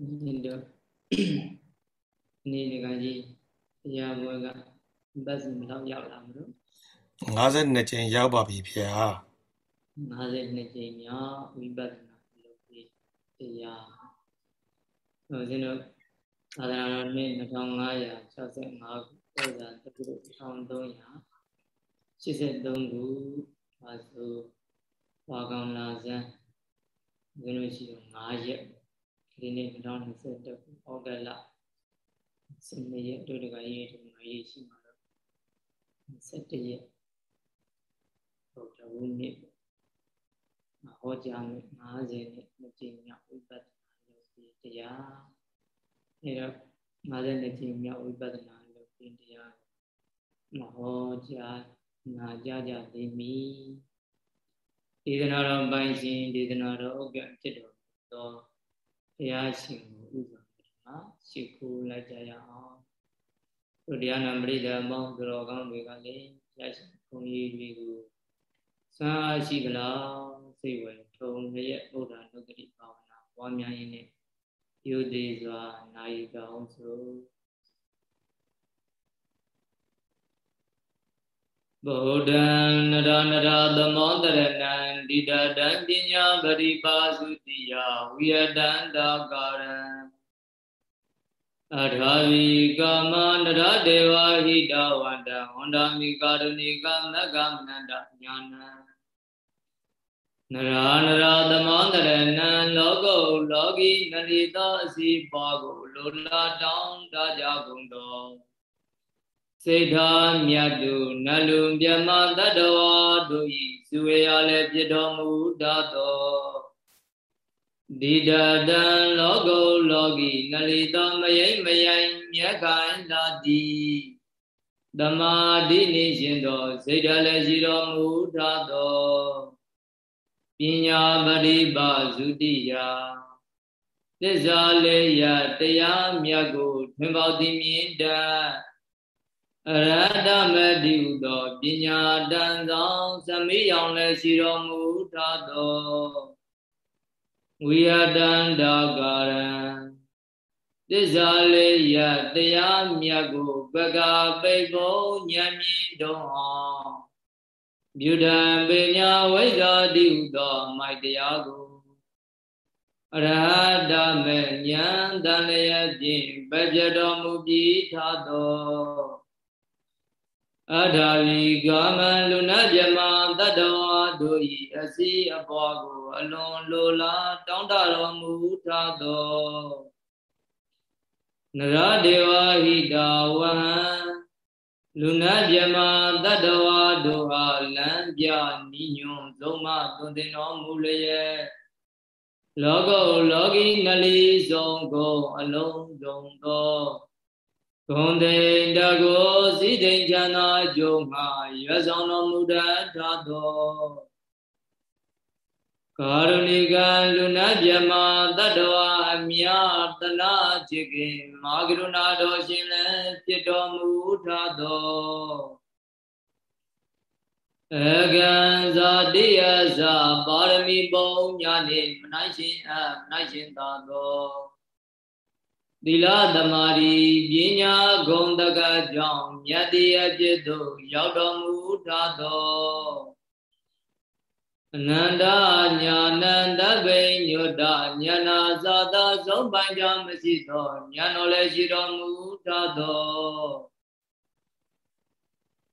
ဒီတော့နေ့ကကြီးတရားပွဲကပတ်စံတော့ရောက်လာမလို့52ကျင်းရောက်ပါပြီဖေဟာ52ကျင်းမြောက်ဝိပဿနာလုပ်ပြီးတရားဟိုကျွန်တော်သာသနာတော်နှစ်2565ခုပုံစံတက္ကသိုလ်1383ခုပါဆိုဝါကောင်လာဇန်ကျွန်တော်ရှိတော့9ရက် ဒီနေ့2021ခုဩဂတ်လ12ရက်တို့တကရေးဒီ9ရက်ရှိမှာတော့17ရက်ဘုရားဝိနည်းဟောကြားမယ်50နဲ့နှစ်ကြိမ်မြောက်ဝိပဿနာယောဂီတရားအဲတော့50နှစ်ကြိမ်မြောက်ဝိပဿနာယောဂီတရားမဟောကြားနာကြကြသေးမည်ဒေသနာတော်ပိုင်ရှင်ဒေသနာတော်ဥက္ကဖြစ်တော်သောဘု ရားရှင်ကိုဥပ္ပမှာရှိခိုးလိုက်ကြရအောင်တို့တရားနာပရိသတ်မောင်းတော်ကောင်းတွေကလည်းရရှိခုံကြီးတွေကိုစာရှိသလားစိတ်ဝင်ထုံလျက်ဘုရားနုဒတိဘာဝနာပွားများရင်းနဲ့ယုသေးစွာနာယီကောင်းဆို ဗုဒ္ဓံနရနရသမောတရဏံဒိဋ္ဌတံပညာပရိပါစုတိယဝိယတံတာကာရံအထာဝီကာမနရဒေဝဟိတဝန္တဟွန်ဒာမိကာရုဏိကမဂ္ဂမနန္တညာနံနရာနရာသမောတရဏံလောကုလောကီနလီသောအစီပွားကိုလိုလားတောင်းတကြကုန်တော် စေထာမြတ်သူနလူမြမတတ္တဝါတို့ဤဇူဝေရလည်းပြတော်မူတတ်သောဒီတတံလောကုလောကီနလီသောမယိမ့်မယိုင်မြတ်ခိုင်လာတိသမာဓိနေရှင်သောစေတလည်းရှိတော်မူတတ်သောပညာပရိပါဇုတိယသစ္စာလေးရတရားမြတ်ကိုထွင်ပေါသည်မြင်တတ် အရဟတမတိဟုသောပညာတန်ဆောင်သမိယောင်လည်းရှိတော်မူထသောဝိယတန္တာကာရံသစ္စာလေးရတရားမြတ်ကိုပကပိတ်ပုံဉာဏ်မြင်တော်အောင်မြုဒံပေညာဝိဇ္ဇာတိဟုသောမိုက်တရားကိုအရဟတမေဉာဏ်တန်လျက်ဖြင့်ပပြတော်မူပြီးထသော အထာဝီကာမလူနာမြမတတ္တဝါတို့ဤအစီအပွားကိုအလွန်လိုလားတောင်းတတော်မူထသောနရဒေဝဟိတဝဟံလူနာမြမတတ္တဝါတို့အားလမ်းပြနိညွန်သုံးမသွန်သင်တော်မူလျက်လောကုလောကီနလီဆုံးကုန်အလုံးစုံသော ဂုံတိန်တကိုစိတိန်ချန္တာကြုံမှာရွယ်ဆောင်တော်မူတတ်သောကာရုဏိကလူနာမြမတတ္တဝအမြတနာချစ်ခင်မာကရုဏာတော်ရှင်လည်းဖြစ်တော်မူထသောအကံဇာတိယဇာပါရမီပုံညာနှင့်မနိုင်ရှင်အမနိုင်ရှင်သာသော သီလသမารီပညာဂုံတကကြောင့်မြတ်တရားပြည့်သို့ရောက်တော်မူထသောအနန္တညာနန္တဗိညုတညာနာသာသာဆုံးပိုင်ကြောင့်မရှိသောညာတော်လည်းရှိတော်မူထသော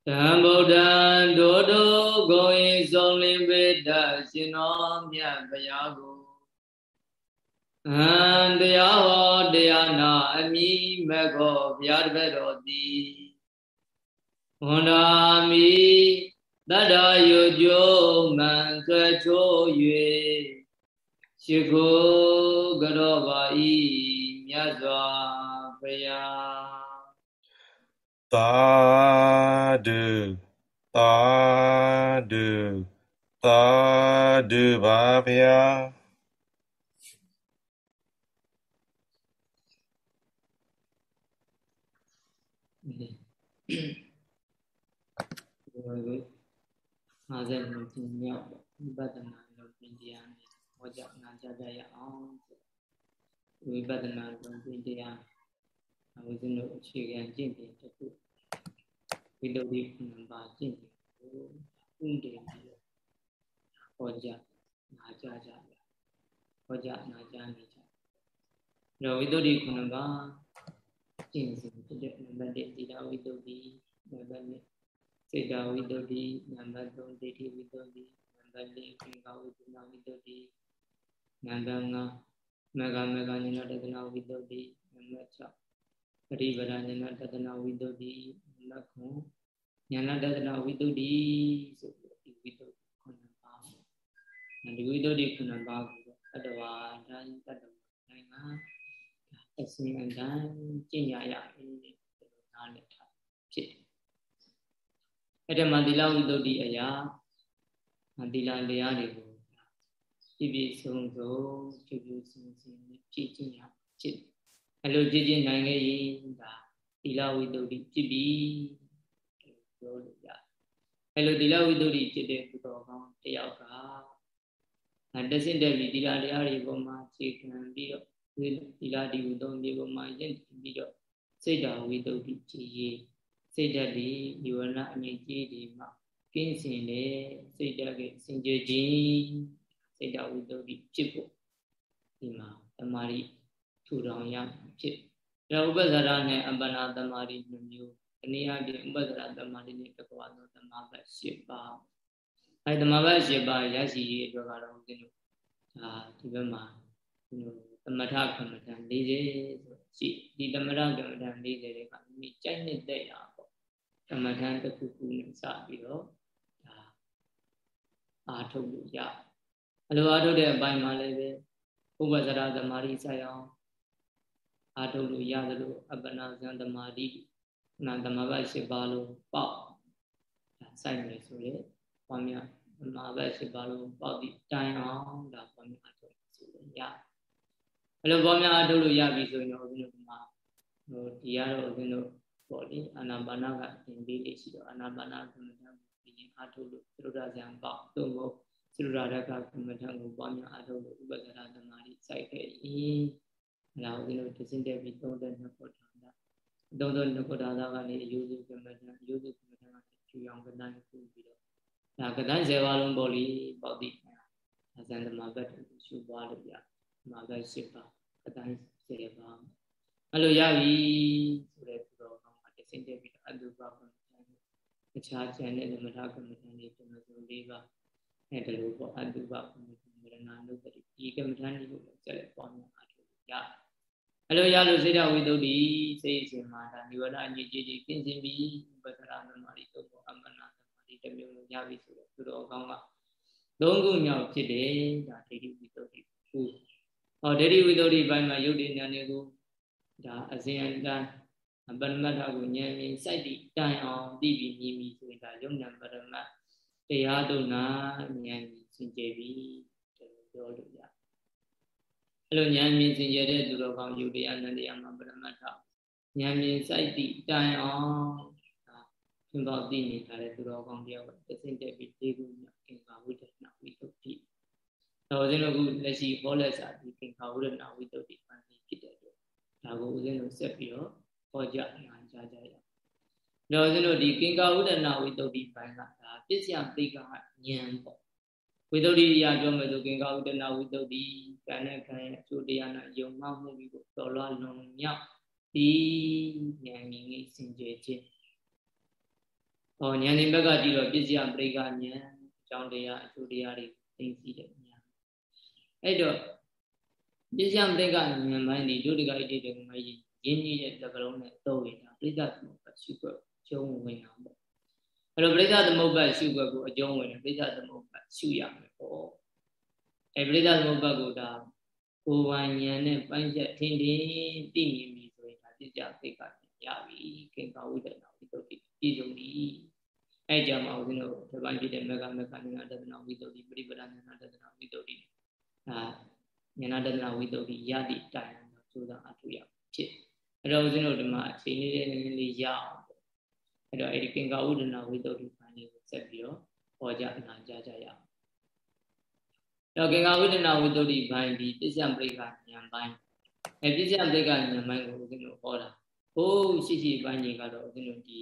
တံဗုဒ္ဓံဒိုဒိုဂုံဤဆုံးလင်းပေတရှင်တော်မြတ်ဗျာကို အံတရားဟောတရားနာအမိမကောဘုရားတပည့်တော်သည်ဝန္ဒာမိတတ္တယုကျိုးမှန်ဆွဲချိုး၍ရှိခိုးကြောပါဤမြတ်စွာဘုရားသာဓုသာဓုသာဓုပါဗျာ 50မိနစ်မြောက်ဝိပဿနာလုပ်ပြီးတရားနဲ့ဟောကြားနာကြားကြရအောင်ဝိပဿနာဆုံးပြတရားဝိဇ္ဇနုအခြေခံကျင့်ပြီးတစ်ခုဝိတ္တုခုနှစ်ပါးကျင့်ပြီးကိုဥတည်ပြီးဟောကြားနာကြားကြတယ်ဟောကြားနာကြားနေကြတယ်ဝိတ္တုခုနှစ်ပါး ကျင့်စဉ်ဖြစ်တဲ့နံပါတ်1သီလဝိတ္တုနံပါတ်2စေတဝိတ္တုနံပါတ်3ဒိဋ္ဌိဝိတ္တုနံပါတ်4သင်္ခါဝိတ္တနာဝိတ္တုနံပါတ်5မဂ္ဂမဂ္ဂညနတဒနာဝိတ္တုနံပါတ်6ပရိပဒဉာဏတဒနာဝိတ္တုနံပါတ်9ဉာဏတဒနာဝိတ္တုဆိုပြီးဒီဝိတ္တုခုနှစ်ပါးဒီဝိတ္တုခုနှစ်ပါးကိုတတ္တဝါတိုင်းတတ္တဝါတိုင်းမှာ အစဉ်အတိုင်းကျင့်ရရအေးဒီလိုနားလည်ထားဖြစ်တယ်အဲ့ဒါမှသီလဝိတ္တုအရာသီလတရားတွေကိုပြည့်ပြည့်စုံစုံဖြူဖြူစင်စင်နဲ့ဖြည့်ကျင့်ရဖြစ်အဲ့လိုကြည်ကျင့်နိုင်ခဲ့ရင်ဒါသီလဝိတ္တုဖြစ်ပြီပြောလို့ရအဲ့လိုသီလဝိတ္တုဖြစ်တဲ့သူတော်ကောင်းတယောက်ကတဆင့်တက်ပြီးသီလတရားတွေပေါ်မှာခြေခံပြီးတော့ သီလဒီဝိတ္တုဒီပေါ်မှာရင့်ပြီးတော့စိတ်တော်ဝိတ္တုကြည်ရေးစိတ်ဓာတ်ဒီဒီဝရအငြိကြီးဒီမှာကင်းစင်တဲ့စိတ်ဓာတ်ကစင်ကြယ်ခြင်းစိတ်တော်ဝိတ္တုဖြစ်ဖို့ဒီမှာတမာရီထူထောင်ရဖြစ်ဒါဥပ္ပဇ္ဇရာနဲ့အပ္ပနာတမာရီနှမျိုးအနည်းအားဖြင့်ဥပ္ပဇ္ဇရာတမာရီနဲ့တကွာသောတမာဘတ်၈ပါးအဲတမာဘတ်၈ပါးရရှိရေးအတွက်ကတော့ဦးဇင်းတို့ဒါဒီဘက်မှာသ မထကမ္မထံ၄၀ဆိုရှိဒီသမထကမ္မထံ၄၀တွေကမိကြိုက်နေတဲ့ရာပေါ့ကမ္မထံတစ်ခုခုနဲ့စပြီးတော့ဒါအာထုတ်လို့ရအလိုအာထုတ်တဲ့အပိုင်းမှာလည်းပဲဥပ္ပဇ္ဇရာတမာရီဆက်အောင်အာထုတ်လို့ရသလိုအပ္ပနာဇံသမာဓိနာသမဘ၈ပါးလုံးပေါက်စိုက်မယ်ဆိုရင်ပွားများသမဘ၈ပါးလုံးပေါက်ပြီးတိုင်အောင်ဒါပွားများအာထုတ်ဆိုလို့ရ အဲ့လိုပွားများအာထုတ်လို့ရပြီဆိုရင်တော့ဦးဇင်းတို့ဒီမှာဟိုဒီရတော့ဦးဇင်းတို့ပေါ့လေအာနာပါနာကသင်ပေးလေးရှိတော့အာနာပါနာသမထကိုပြင်အာထုတ်လို့သုဒ္ဓဇံပေါက်သို့မဟုတ်သုဒ္ဓရကသမထကိုပွားများအာထုတ်လို့ဥပဒရာသမာဓိစိုက်ခဲ့ရင်ဒါဦးဇင်းတို့တစင်တက်ပြီး32ခုထာတာ32ခုထာတာကနေအယုစုကမ္မဋ္ဌာန်းအယုစုကမ္မဋ္ဌာန်းကချူအောင်ကတိုင်းခုပြီးတော့ဒါကတိုင်း10ပါးလုံးပေါ့လေပေါတိအဇန်သမဘတ်ကိုရှုပွားလို့ရသ မဘတ်10ပါးကတိုင်း10ပါးအဲ့လိုရပြီဆိုတဲ့ပူတော်ကောင်းကတစင်တက်ပြီးတော့အတုပကမ္မဋ္ဌာန်းတခြားကျန်တဲ့သမထကမ္မဋ္ဌာန်းတွေတမစုံ၄ပါးအဲ့ဒါလိုပေါ့အတုပကမ္မဋ္ဌာန်းမရဏနုပတိဒီကမ္မဋ္ဌာန်းတွေကိုဆက်လက်ပွားများအားထုတ်ရတယ်အဲ့လိုရလို့စေတဝိသုဒ္ဓိစိတ်အစဉ်မှာဒါနိဝရဏအညစ်အကြေးကြီးကင်းစင်ပြီးပတ္တရာသမာဓိသုတ်အမနာသမာဓိတစ်မျိုးလုံးရပြီဆိုတော့သူတော်ကောင်းကသုံးခုမြောက်ဖြစ်တယ်ဒါဒိဋ္ဌိဝိသုဒ္ဓိခု ဟောဒိဋ္ဌိဝိသုဒ္ဓိဘိုင်းမှာယုတ်တိဉာဏ်တွေကိုဒါအစဉ်အတန်းပရမတ္ထကိုဉာဏ်မြင်စိုက်တည်တိုင်အောင်သိပြီးမြင်ပြီးဆိုရင်ဒါယုံဉာဏ်ပရမတ်တရားတို့နာဉာဏ်မြင်စင်ကြယ်ပြီးပြောလို့ရအဲ့လိုဉာဏ်မြင်စင်ကြတဲ့သူတော်ကောင်းယုတ်တရားနဲ့တရားမှာပရမတ္ထဉာဏ်မြင်စိုက်တည်တိုင်အောင်ဒါသင်္ဘောသိနေကြတဲ့သူတော်ကောင်းတယောက်ကသစင်တက်ပြီးဒီခုမြောက်ကင်္ဂါဝိတ္တနာဝိတ္တု တိတော့ဦးဇင်းတို့ကလက်ရှိဟောလက်စာဒီကင်္ဂါဝိတ္တနာဝိတ္တုတိပန်ပြီးဖြစ်တဲ့အတွက်ဒါကိုဦးဇင်းတို့ဆက်ပြီးတော့ဟောကြားနာကြားကြရအောင်တော့ဦးဇင်းတို့ဒီကင်္ဂါဝိတ္တနာဝိတ္တုတိပန်ကဒါပစ္စယသိက္ခာဉာဏ်ပေါ့ဝိတ္တုတိရာပြောမယ်ဆိုကင်္ဂါဝိတ္တနာဝိတ္တုတိကံနဲ့ခံရဲ့အကျိုးတရားနဲ့ယုံမှမှုပြီးကိုတော်လွားလွန်မြောက်ဒီဉာဏ်ကြီးကြီးစင်ကြယ်ခြင်းဟောဉာဏ်ရှင်ဘက်ကကြည့်တော့ပစ္စယပရိကဉာဏ်အကြောင်းတရားအကျိုးတရားတွေသိသိတဲ့ဉာဏ် အဲ့တော့ပစ္စယပရိကဉာဏ်ပိုင်းဒီဒုတိယဣတိတေကမကြီးရင်းကြီးတဲ့သကလုံးနဲ့တော့ရတာပြိဿသမုပ္ပါရှုွက်ကျုံဝင်တာပေါ့အဲ့တော့ပြိဿသမုပ္ပါရှုွက်ကိုအကျုံးဝင်တယ်ပြိဿသမုပ္ပါရှုရမယ်ပေါ့အဲပရိသသမုပ္ပါကိုဒါကိုယ်ဝဉာဏ်နဲ့ပိုင်းချက်ထင်ထင်သိမြင်ပြီဆိုရင်ဒါပြစ္ဆာသိက္ခာရပြီကိင်္ဂဝိဒနာဝိတုဒ္ဓိပြည့်စုံပြီအဲကြမှာဦးဇင်းတို့ဒီပိုင်းဖြစ်တဲ့မေဃမေဃနိနာတဒနာဝိတုဒ္ဓိပရိပဒနာနာတဒနာဝိတုဒ္ဓိ ဒါဉာဏတဒနာဝိတုဒ္ဓိရသည့်တိုင်တော့ကျိုးစားအထုရဖြစ်အဲ့တော့ဦးဇင်းတို့ဒီမှာအချိန်လေးလေးလေးရအောင်အဲ့တော့အဲ့ဒီကိင်္ဂဝိဒနာဝိတုဒ္ဓိပိုင်းလေးကိုဆက်ပြီးတော့ဟောကြားအနာကြားကြရအောင်တော့ကေကဝိတ္တနာဝိတ္တုဘိုင်းဒီတစ္ဆံပရိက္ခဉာဏ်ပိုင်းအဲပြစ္ဆယပိကဉာဏ်ပိုင်းကိုဦးဇင်းတို့ဟောတာဟိုးရှိရှိပိုင်းကြီးကတော့ဦးဇင်းတို့ဒီ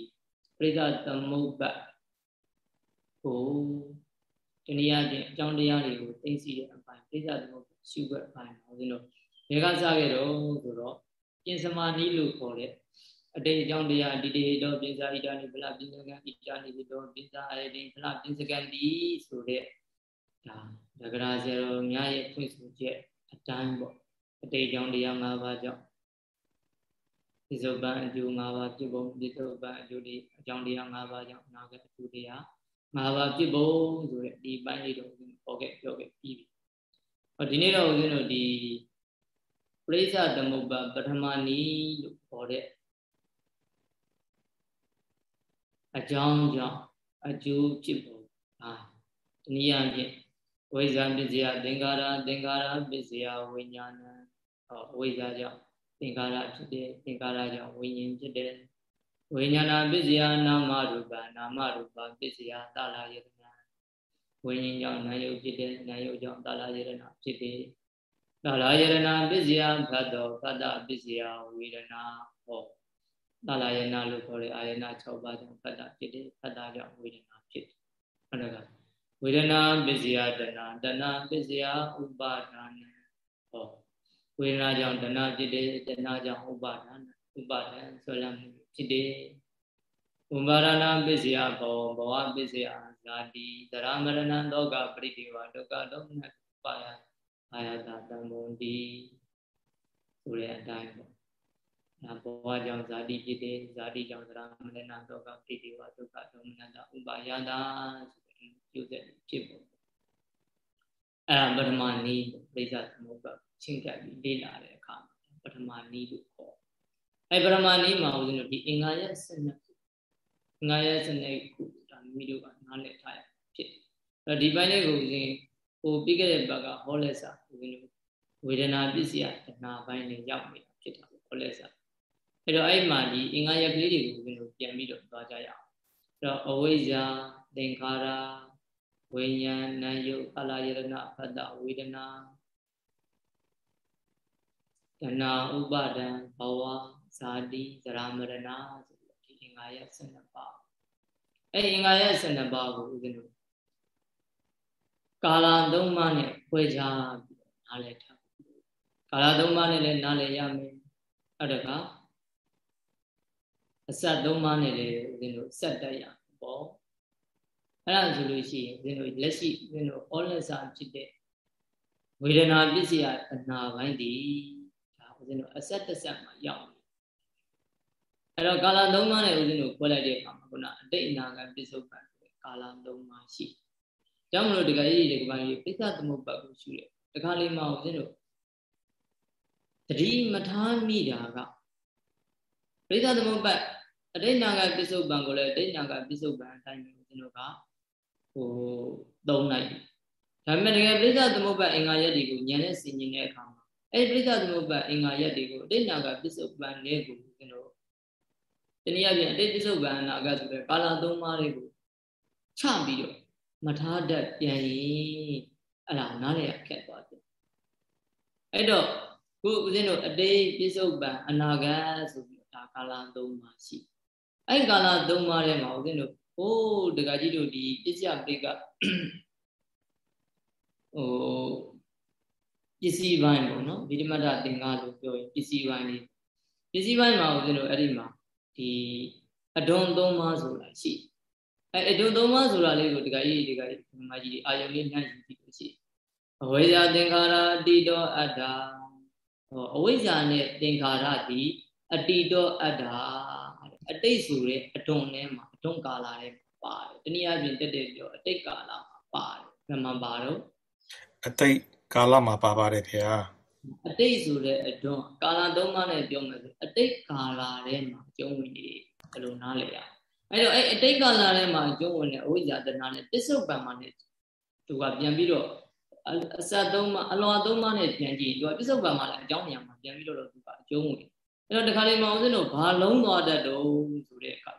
ပရိသသမုပ္ပတ်ဟိုတနည်းအားဖြင့်အကြောင်းတရားတွေကိုသိသိတဲ့အ ပိုင်းပရိသသမုပ္ပတ်ရှုွက်အပိုင်းဦးဇင်းတို့ဘယ်ကစခဲ့တော့ဆိုတော့ပြင်စမာနီးလို့ခေါ်တဲ့အတိတ်အကြောင်းတရားဒီတေတော့ပြင်စာဣတာနိဗလာပြင်စကံဣတာနိတော့ပြင်စာအရင်ဖလားပြင်စကံဒီဆိုတဲ့ဒါဒဂရာဆရာတော်များရဲ့ဖွင့်ဆိုချက်အတိုင်းပေါ့အတိတ်အကြောင်းတရား၅ပါးကြောင့်ဒီစုပ္ပန်အကျိုး၅ပါးဖြစ်ပုံဒီစုပ္ပန်အကျိုးဒီအကြောင်းတရား၅ပါးကြောင့်နာကအကျိုးတရား၅ပါးဖြစ်ပုံဆိုတဲ့ဒီပိုင်းလေးတော့ဟောခဲ့ပြောခဲ့ပြီးပြီဟော ဒီနေ့တော့ဦးဇင်းတို့ဒီပရိစ္ဆသမုပ္ပါပထမနီးလို့ခေါ်တဲ့အကြောင်းကြောင့်အကျိုးဖြစ်ပုံဟာတနည်းအားဖြင့်ဝိဇ္ဇာပစ္စယသင်္ကာရသင်္ကာရပစ္စယဝိညာဏဟောဝိဇ္ဇာကြောင့်သင်္ကာရဖြစ်တယ်သင်္ကာရကြောင့်ဝိညာဉ်ဖြစ်တယ်ဝိညာဏပစ္စယနာမရူပနာမရူပပစ္စယသလာယတနာ ဝိညာဉ်ကြောင့်နာယုတ်ဖြစ်တယ်နာယုတ်ကြောင့်သလာယတနာဖြစ်တယ်သလာယတနာပစ္စယဘတ်တော်ဘတ်တပစ္စယဝေဒနာဟောသလာယနာလို့ခေါ်တဲ့အာယနာ6ပါးကြောင့်ဘတ်တဖြစ်တယ်ဘတ်တကြောင့်ဝေဒနာဖြစ်တယ်အဲ့ဒါကဝေဒနာပစ္စယတဏတဏပစ္စယဥပါဒာနဟောဝေဒနာကြောင့်တဏဖြစ်တယ်တဏကြောင့်ဥပါဒာနဥပါဒံဆိုလမှုဖြစ်တယ်ဥပါဒနာပစ္စယဘောဘဝပစ္စယ ဇာတိသရမရဏဒုက္ခပရိဒေဝဒုက္ခဒုက္ခပါယအာယတတံမုန်တိဆိုတဲ့အတိုင်းပေါ့ဒါဘဝကြောင့်ဇာတိဖြစ်တယ်ဇာတိကြောင့်သရမရဏဒုက္ခပရိဒေဝဒုက္ခဒုက္ခဥပါယတာကျိုးဆက်ဖြစ်ပုံအဲ့ဒါပထမနည်းပြိဿသမုပ္ပါချင်းကပ်ပြီးလေ့လာတဲ့အခါပထမနည်းလို့ခေါ်အဲ့ပထမနည်းမှာဦးဇင်းတို့ဒီအင်္ဂါရဲ့စ နစ်အင်္ဂါရဲ့စနစ်ကိုဒါမိတို့ကနားလည်ထားရဖြစ်တယ်အဲ့ဒီပိုင်းလေးကိုဦးဇင်းဟိုပြီးခဲ့တဲ့ဘက်ကဟောလက်စာဦးဇင်းတို့ဝေဒနာပစ္စယတဏှာပိုင်းလေးရောက်နေတာဖြစ်တာဟောလက်စာအဲ့တော့အဲ့မှာဒီအင်္ဂါရကလေးတွေကိုဦးဇင်းတို့ပြန်ပြီးတော့သွားကြရအောင်အဲ့တော့အဝိဇ္ဇာသင်္ခါရဝိညာဏနာယုအလာယရဏဖတ်တဝေဒနာတဏဥပါဒံဘဝဇာတိဇရာမရဏဆိုပြီးဒီအင်္ဂါရ12ပါး အဲ့အင်္ဂါရ12ပါးကိုဦးဇင်းတို့ကာလသုံးပါးနဲ့ခွဲခြားပြီးနားလည်ထားကာလသုံးပါးနဲ့လည်းနားလည်ရမယ်အဲ့ဒါကအစက်သုံးပါးနဲ့လည်းဦးဇင်းတို့စက်တက်ရပေါ့အဲ့ဒါဆိုလို့ရှိရင်ဦးဇင်းတို့လက်ရှိဦးဇင်းတို့ဩလက်စာဖြစ်တဲ့ဝေဒနာပစ္စယအနာပိုင်းဒီဒါဦးဇင်းတို့အဆက်တစ်ဆက်မှာရောက်နေ အဲ့တော့ကာလသုံးပါးနဲ့ဦးဇင်းတို့ခွဲလိုက်တဲ့အခါမှာခုနအတိတ်အနာကပစ္စုပန်ဆိုတဲ့ကာလသုံးပါးရှိကြောင့်မလို့တကယ်ကြီးဒီကပိုင်းပိဿသမုပ္ပတ်ကိုရှုတယ်တခါလေးမှဦးဇင်းတို့တတိမထားမိတာကပိဿသမုပ္ပတ်အတိတ်နာကပစ္စုပန်ကိုလည်းအတိတ်နာကပစ္စုပန်အတိုင်းဦးဇင်းတို့ကဟိုသုံးလိုက်ဒါပေမဲ့တကယ်ပြိဿသမုပ္ပါအင်္ဂါရက်တွေကိုဉာဏ်နဲ့ဆင်ခြင်တဲ့အခါမှာအဲ့ဒီပြိဿသမုပ္ပါအင်္ဂါရက်တွေကိုအတိတ်နာကပစ္စုပန်နဲ့ကိုကျွန် တော်တနည်းအားဖြင့်အတိတ်ပစ္စုပန်နာကဆိုတဲ့ကာလသုံးပါးတွေကိုချပြီးတော့မထားတတ်ပြန်ရင်အဲ့ဒါနားရခက်သွားတယ်အဲ့တော့ခုဦးဇင်းတို့အတိတ်ပစ္စုပန်အနာဂတ်ဆိုပြီးဒါကာလသုံးပါးရှိအဲ့ကာလသုံးပါးထဲမှာဦးဇင်းတို့ဟိုးတကကြီးတို့ဒီပစ္စယပရိကဟိုပစ္စည်းပိုင်းပေါ့နော်ဗိဓမတသင်္ကားလို့ပြောရင်ပစ္စည်းပိုင်းလေးပစ္စည်းပိုင်းမှာဦးဇင်းတို့အဲ့ဒီမှာ ဒီအဒွန်သုံးပါးဆိုတာရှိအဲအဒွန်သုံးပါးဆိုတာလေးကိုတကကြီးတကကြီးဒီမှာကြီးအာယုန်လေးနှံ့ယူကြည့်လို့ရှိအဝိဇ္ဇာသင်္ခါရအတိတောအတ္တာဟောအဝိဇ္ဇာနဲ့သင်္ခါရဒီအတိတောအတ္တာအတိတ်ဆိုတဲ့အဒွန်ထဲမှာဒုံကာလာထဲပါတယ်တနည်းအားဖြင့်တက်တက်ပြောအတိတ်ကာလမှာပါတယ်ဘယ်မှာပါတော့အတိတ်ကာလမှာပါပါတယ်ခင်ဗျာ အတိတ်ဆိုတဲ့အတွန်းကာလသုံးပါးနဲ့ပြောမယ်ဆိုအတိတ်ကာလထဲမှာကျုံးဝင်နေဘယ်လိုနားလဲရအဲ့တော့အဲ့အတိတ်ကာလထဲမှာကျုံးဝင်တဲ့အဝိဇ္ဇာတဏှာနဲ့ပစ္စုပန်မှာနဲ့သူကပြန်ပြီးတော့အစသုံးပါအလွာသုံးပါးနဲ့ပြန်ကြည့်သူကပစ္စုပန်မှာလည်းအကြောင်းဉာဏ်မှာပြန်ပြီးတော့သူကအကျုံးဝင်အဲ့တော့တခါလေမအောင်စင်းတို့ဘာလုံးသွားတတ်တော့ဆိုတဲ့အခါ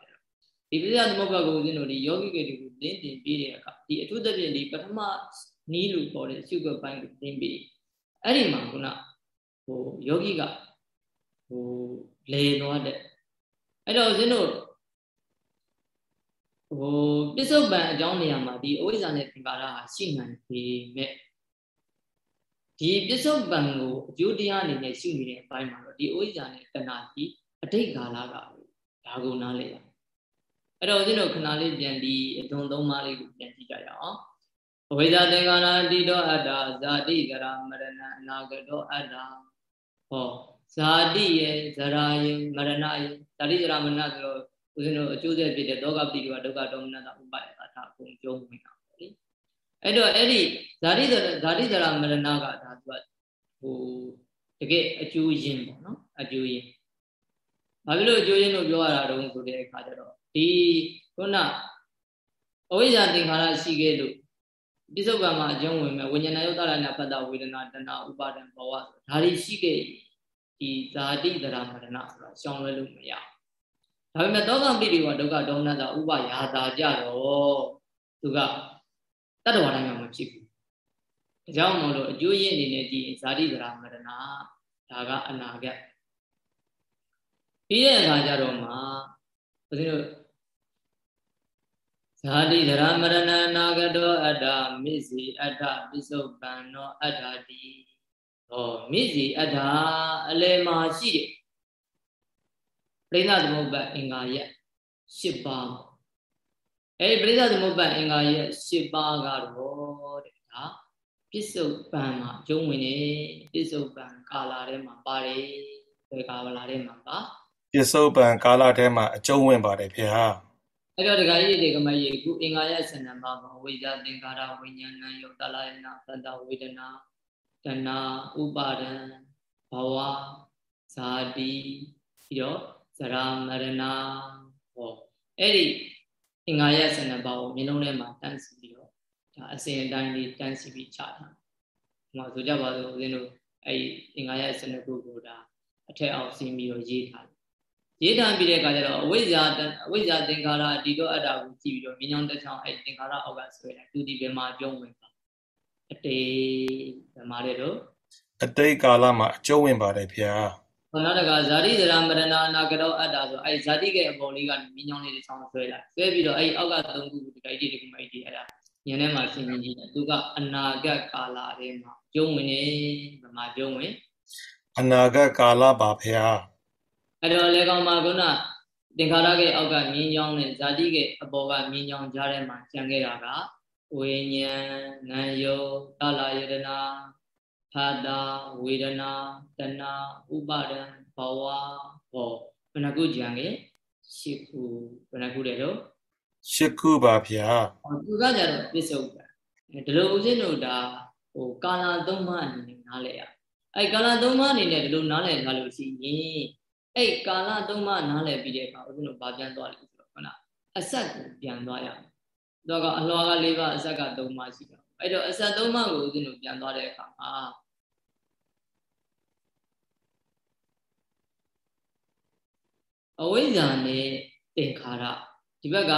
ဒီပိဿသမုပ္ပါကိုဦးဇင်းတို့ဒီယောဂီတွေကိုသင်တင်ပြီးတဲ့အခါဒီအထူးသဖြင့်ဒီပထမနီးလို့ခေါ်တဲ့ရှုပ်ကပိုင်းကိုသင်ပြီး အဲ့ဒီမှာခုနဟိုယောဂီကဟိုလေသွားတဲ့အဲ့တော့ဦးဇင်းတို့ဟိုပစ္စုပန်အကြောင်းနေရာမှာဒီအဝိဇ္ဇာနဲ့သင်္ကာရဟာရှိနိုင်ပေမဲ့ဒီပစ္စုပန်ကိုအကျိုးတရားအနေနဲ့ရှိနေတဲ့အပိုင်းမှာတော့ဒီအဝိဇ္ဇာနဲ့တဏှာဒီအတိတ်ကာလကဒါကိုနားလေရအဲ့တော့ဦးဇင်းတို့ခဏလေးပြန်ဒီအသွန်သုံးပါးလေးကိုပြန်ကြည့်ကြရအောင် အဝိဇ္ဇာသင်္ကာရတိတောအတ္တဇာတိကရာမရဏအနာဂတောအတ္တဟောဇာတိရဲ့ဇရာရဲ့မရဏရဲ့ဇာတိဇရာမရဏဆိုတော့ဦးဇင်းတို့အကျိုးဆက်ဖြစ်တဲ့ဒုက္ခပိတိဝဒုက္ခဒေါမနတာဥပါယတာအကုန်ကျုံးဝင်တာပေါ့လေအဲ့တော့အဲ့ဒီဇာတိဇာတိဇရာမရဏကဒါသူကဟိုတကယ်အကျိုးရင်းပေါ့နော်အကျိုးရင်းဘာဖြစ်လို့အကျိုးရင်းလို့ပြောရတာတုံးဆိုတဲ့အခါကျတော့ဒီခုနအဝိဇ္ဇာသင်္ခါရရှိခဲ့လို့ ပြစ္ဆုတ်ကံမှာအကျုံးဝင်မဲ့ဝိညာဏယုတ်တရဏဖတ်တာဝေဒနာတဏဥပါဒံဘဝဆိုဒါတွေရှိခဲ့ဒီဇာတိတရာမရဏဆိုတာရှောင်လွဲလို့မရဒါပေမဲ့သောကံပိတိဝဒုက္ခဒေါမနတာဥပယာတာကြတော့သူကတတ္တဝါတိုင်းမှာမဖြစ်ဘူးဒါကြောင့်မို့လို့အကျိုးရင်းအနေနဲ့ဒီဇာတိတရာမရဏဒါကအနာဂတ်ပြီးတဲ့အခါကျတော့မှဘုရားတို့ ဇာတိဒရမရဏနာဂတောအတ္တမစ္စီအတ္တပစ္စုပန်နောအတ္တတိဟောမစ္စီအတ္တအလယ်မှာရှိတယ်ပြိဿသမုပ္ပတ်အင်္ဂါရက်၈ပါးအဲဒီပြိဿသမုပ္ပတ်အင်္ဂါရက်၈ပါးကတော့တဲ့ဒါပစ္စုပန်မှာကျုံဝင်နေပစ္စုပန်ကာလထဲမှာပါတယ်ဘယ်ကာလထဲမှာပါပစ္စုပန်ကာလထဲမှာအကျုံးဝင်ပါတယ်ဖေဟာ အဲ့တော့ဒကာကြီးတွေကမကြီးခုအင်္ဂါရဆန္ဒပါမှာဝိဇ္ဇာသင်္ကာရဝိညာဏယုတ်တလယနာသတ္တဝေဒနာတဏဥပါဒံဘဝဇာတိပြီးတော့ဇရာမရဏဟောအဲ့ဒီအင်္ဂါရဆန္ဒပါကိုမျက်လုံးထဲမှာတန်းစီပြီးတော့ဒါအစဉ်အတိုင်းလေးတန်းစီပြီးချထား။ဟိုဆိုကြပါစို့ဦးဇင်းတို့အဲ့ဒီအင်္ဂါရဆန္ဒကုကိုဒါအထက်အောင်စီးပြီးတော့ရေးထား ရေးထားပြီးတဲ့အခါကျတော့အဝိဇ္ဇာအဝိဇ္ဇာသင်္ခါရဒီတော့အတ္တကိုကြည့်ပြီးတော့မြင်းချောင်းတစ်ချောင်းအဲ့သင်္ခါရအောက်ကဆွဲလိုက်သူဒီဘယ်မှာကျုံးဝင်ပါအတေဘယ်မှာလဲတော့အတိတ်ကာလမှာအကျုံးဝင်ပါတယ်ဗျာဟောနောက်တကဇာတိဇရာမရဏအနာကတောအတ္တဆိုအဲ့ဇာတိရဲ့အပေါ်လေးကနေမြင်းချောင်းလေးတစ်ချောင်းဆွဲလိုက်ဆွဲပြီးတော့အဲ့အောက်ကသုံးခုဒီကိတိဒီကိမိုက်ဒီအဲ့ဒါဉာဏ်ထဲမှာရှင်းရှင်းကြည့်တယ်သူကအနာဂတ်ကာလထဲမှာကျုံးဝင်နေဘယ်မှာကျုံးဝင်အနာဂတ်ကာလပါဗျာ အဲ့တော့လေကောင်မှာခုနသင်္ခါရရဲ့အောက်ကမြင်းချောင်းနဲ့ဇာတိရဲ့အပေါ်ကမြင်းချောင်းကြားထဲမှာကျန်ခဲ့တာကဝိညာဉ်နာယုတလာယတနာသာတာဝေဒနာတဏဥပါဒံဘဝဟောဘယ်နှခုကြံခဲ့ရှစ်ခုဘယ်နှခုလဲတော့ရှစ်ခုပါဗျာသူကကြတော့ပြစ္ဆုတ်ပဲဒီလိုဦးဇင်းတို့ဒါဟိုကာလာသုံးပါးအနေနဲ့နားလဲရအဲကာလာသုံးပါးအနေနဲ့ဒီလိုနားလဲထားလို့ရှိရင် အဲ့ကာလသုံးပါးနားလည်ပြီးတဲ့အခါဦးဇင်းတို့ဗာပြန်သွားလိမ့်ဆိုတော့ခုနအဆက်ကိုပြန်သွားရမယ်။တော့ကအလွာက၄ပါးအဆက်က၃ပါးရှိတယ်။အဲ့တော့အဆက်၃ပါးကိုဦးဇင်းတို့ပြန်သွားတဲ့အခါမှာအဝိဇ္ဇာနဲ့သင်္ခါရဒီဘက်က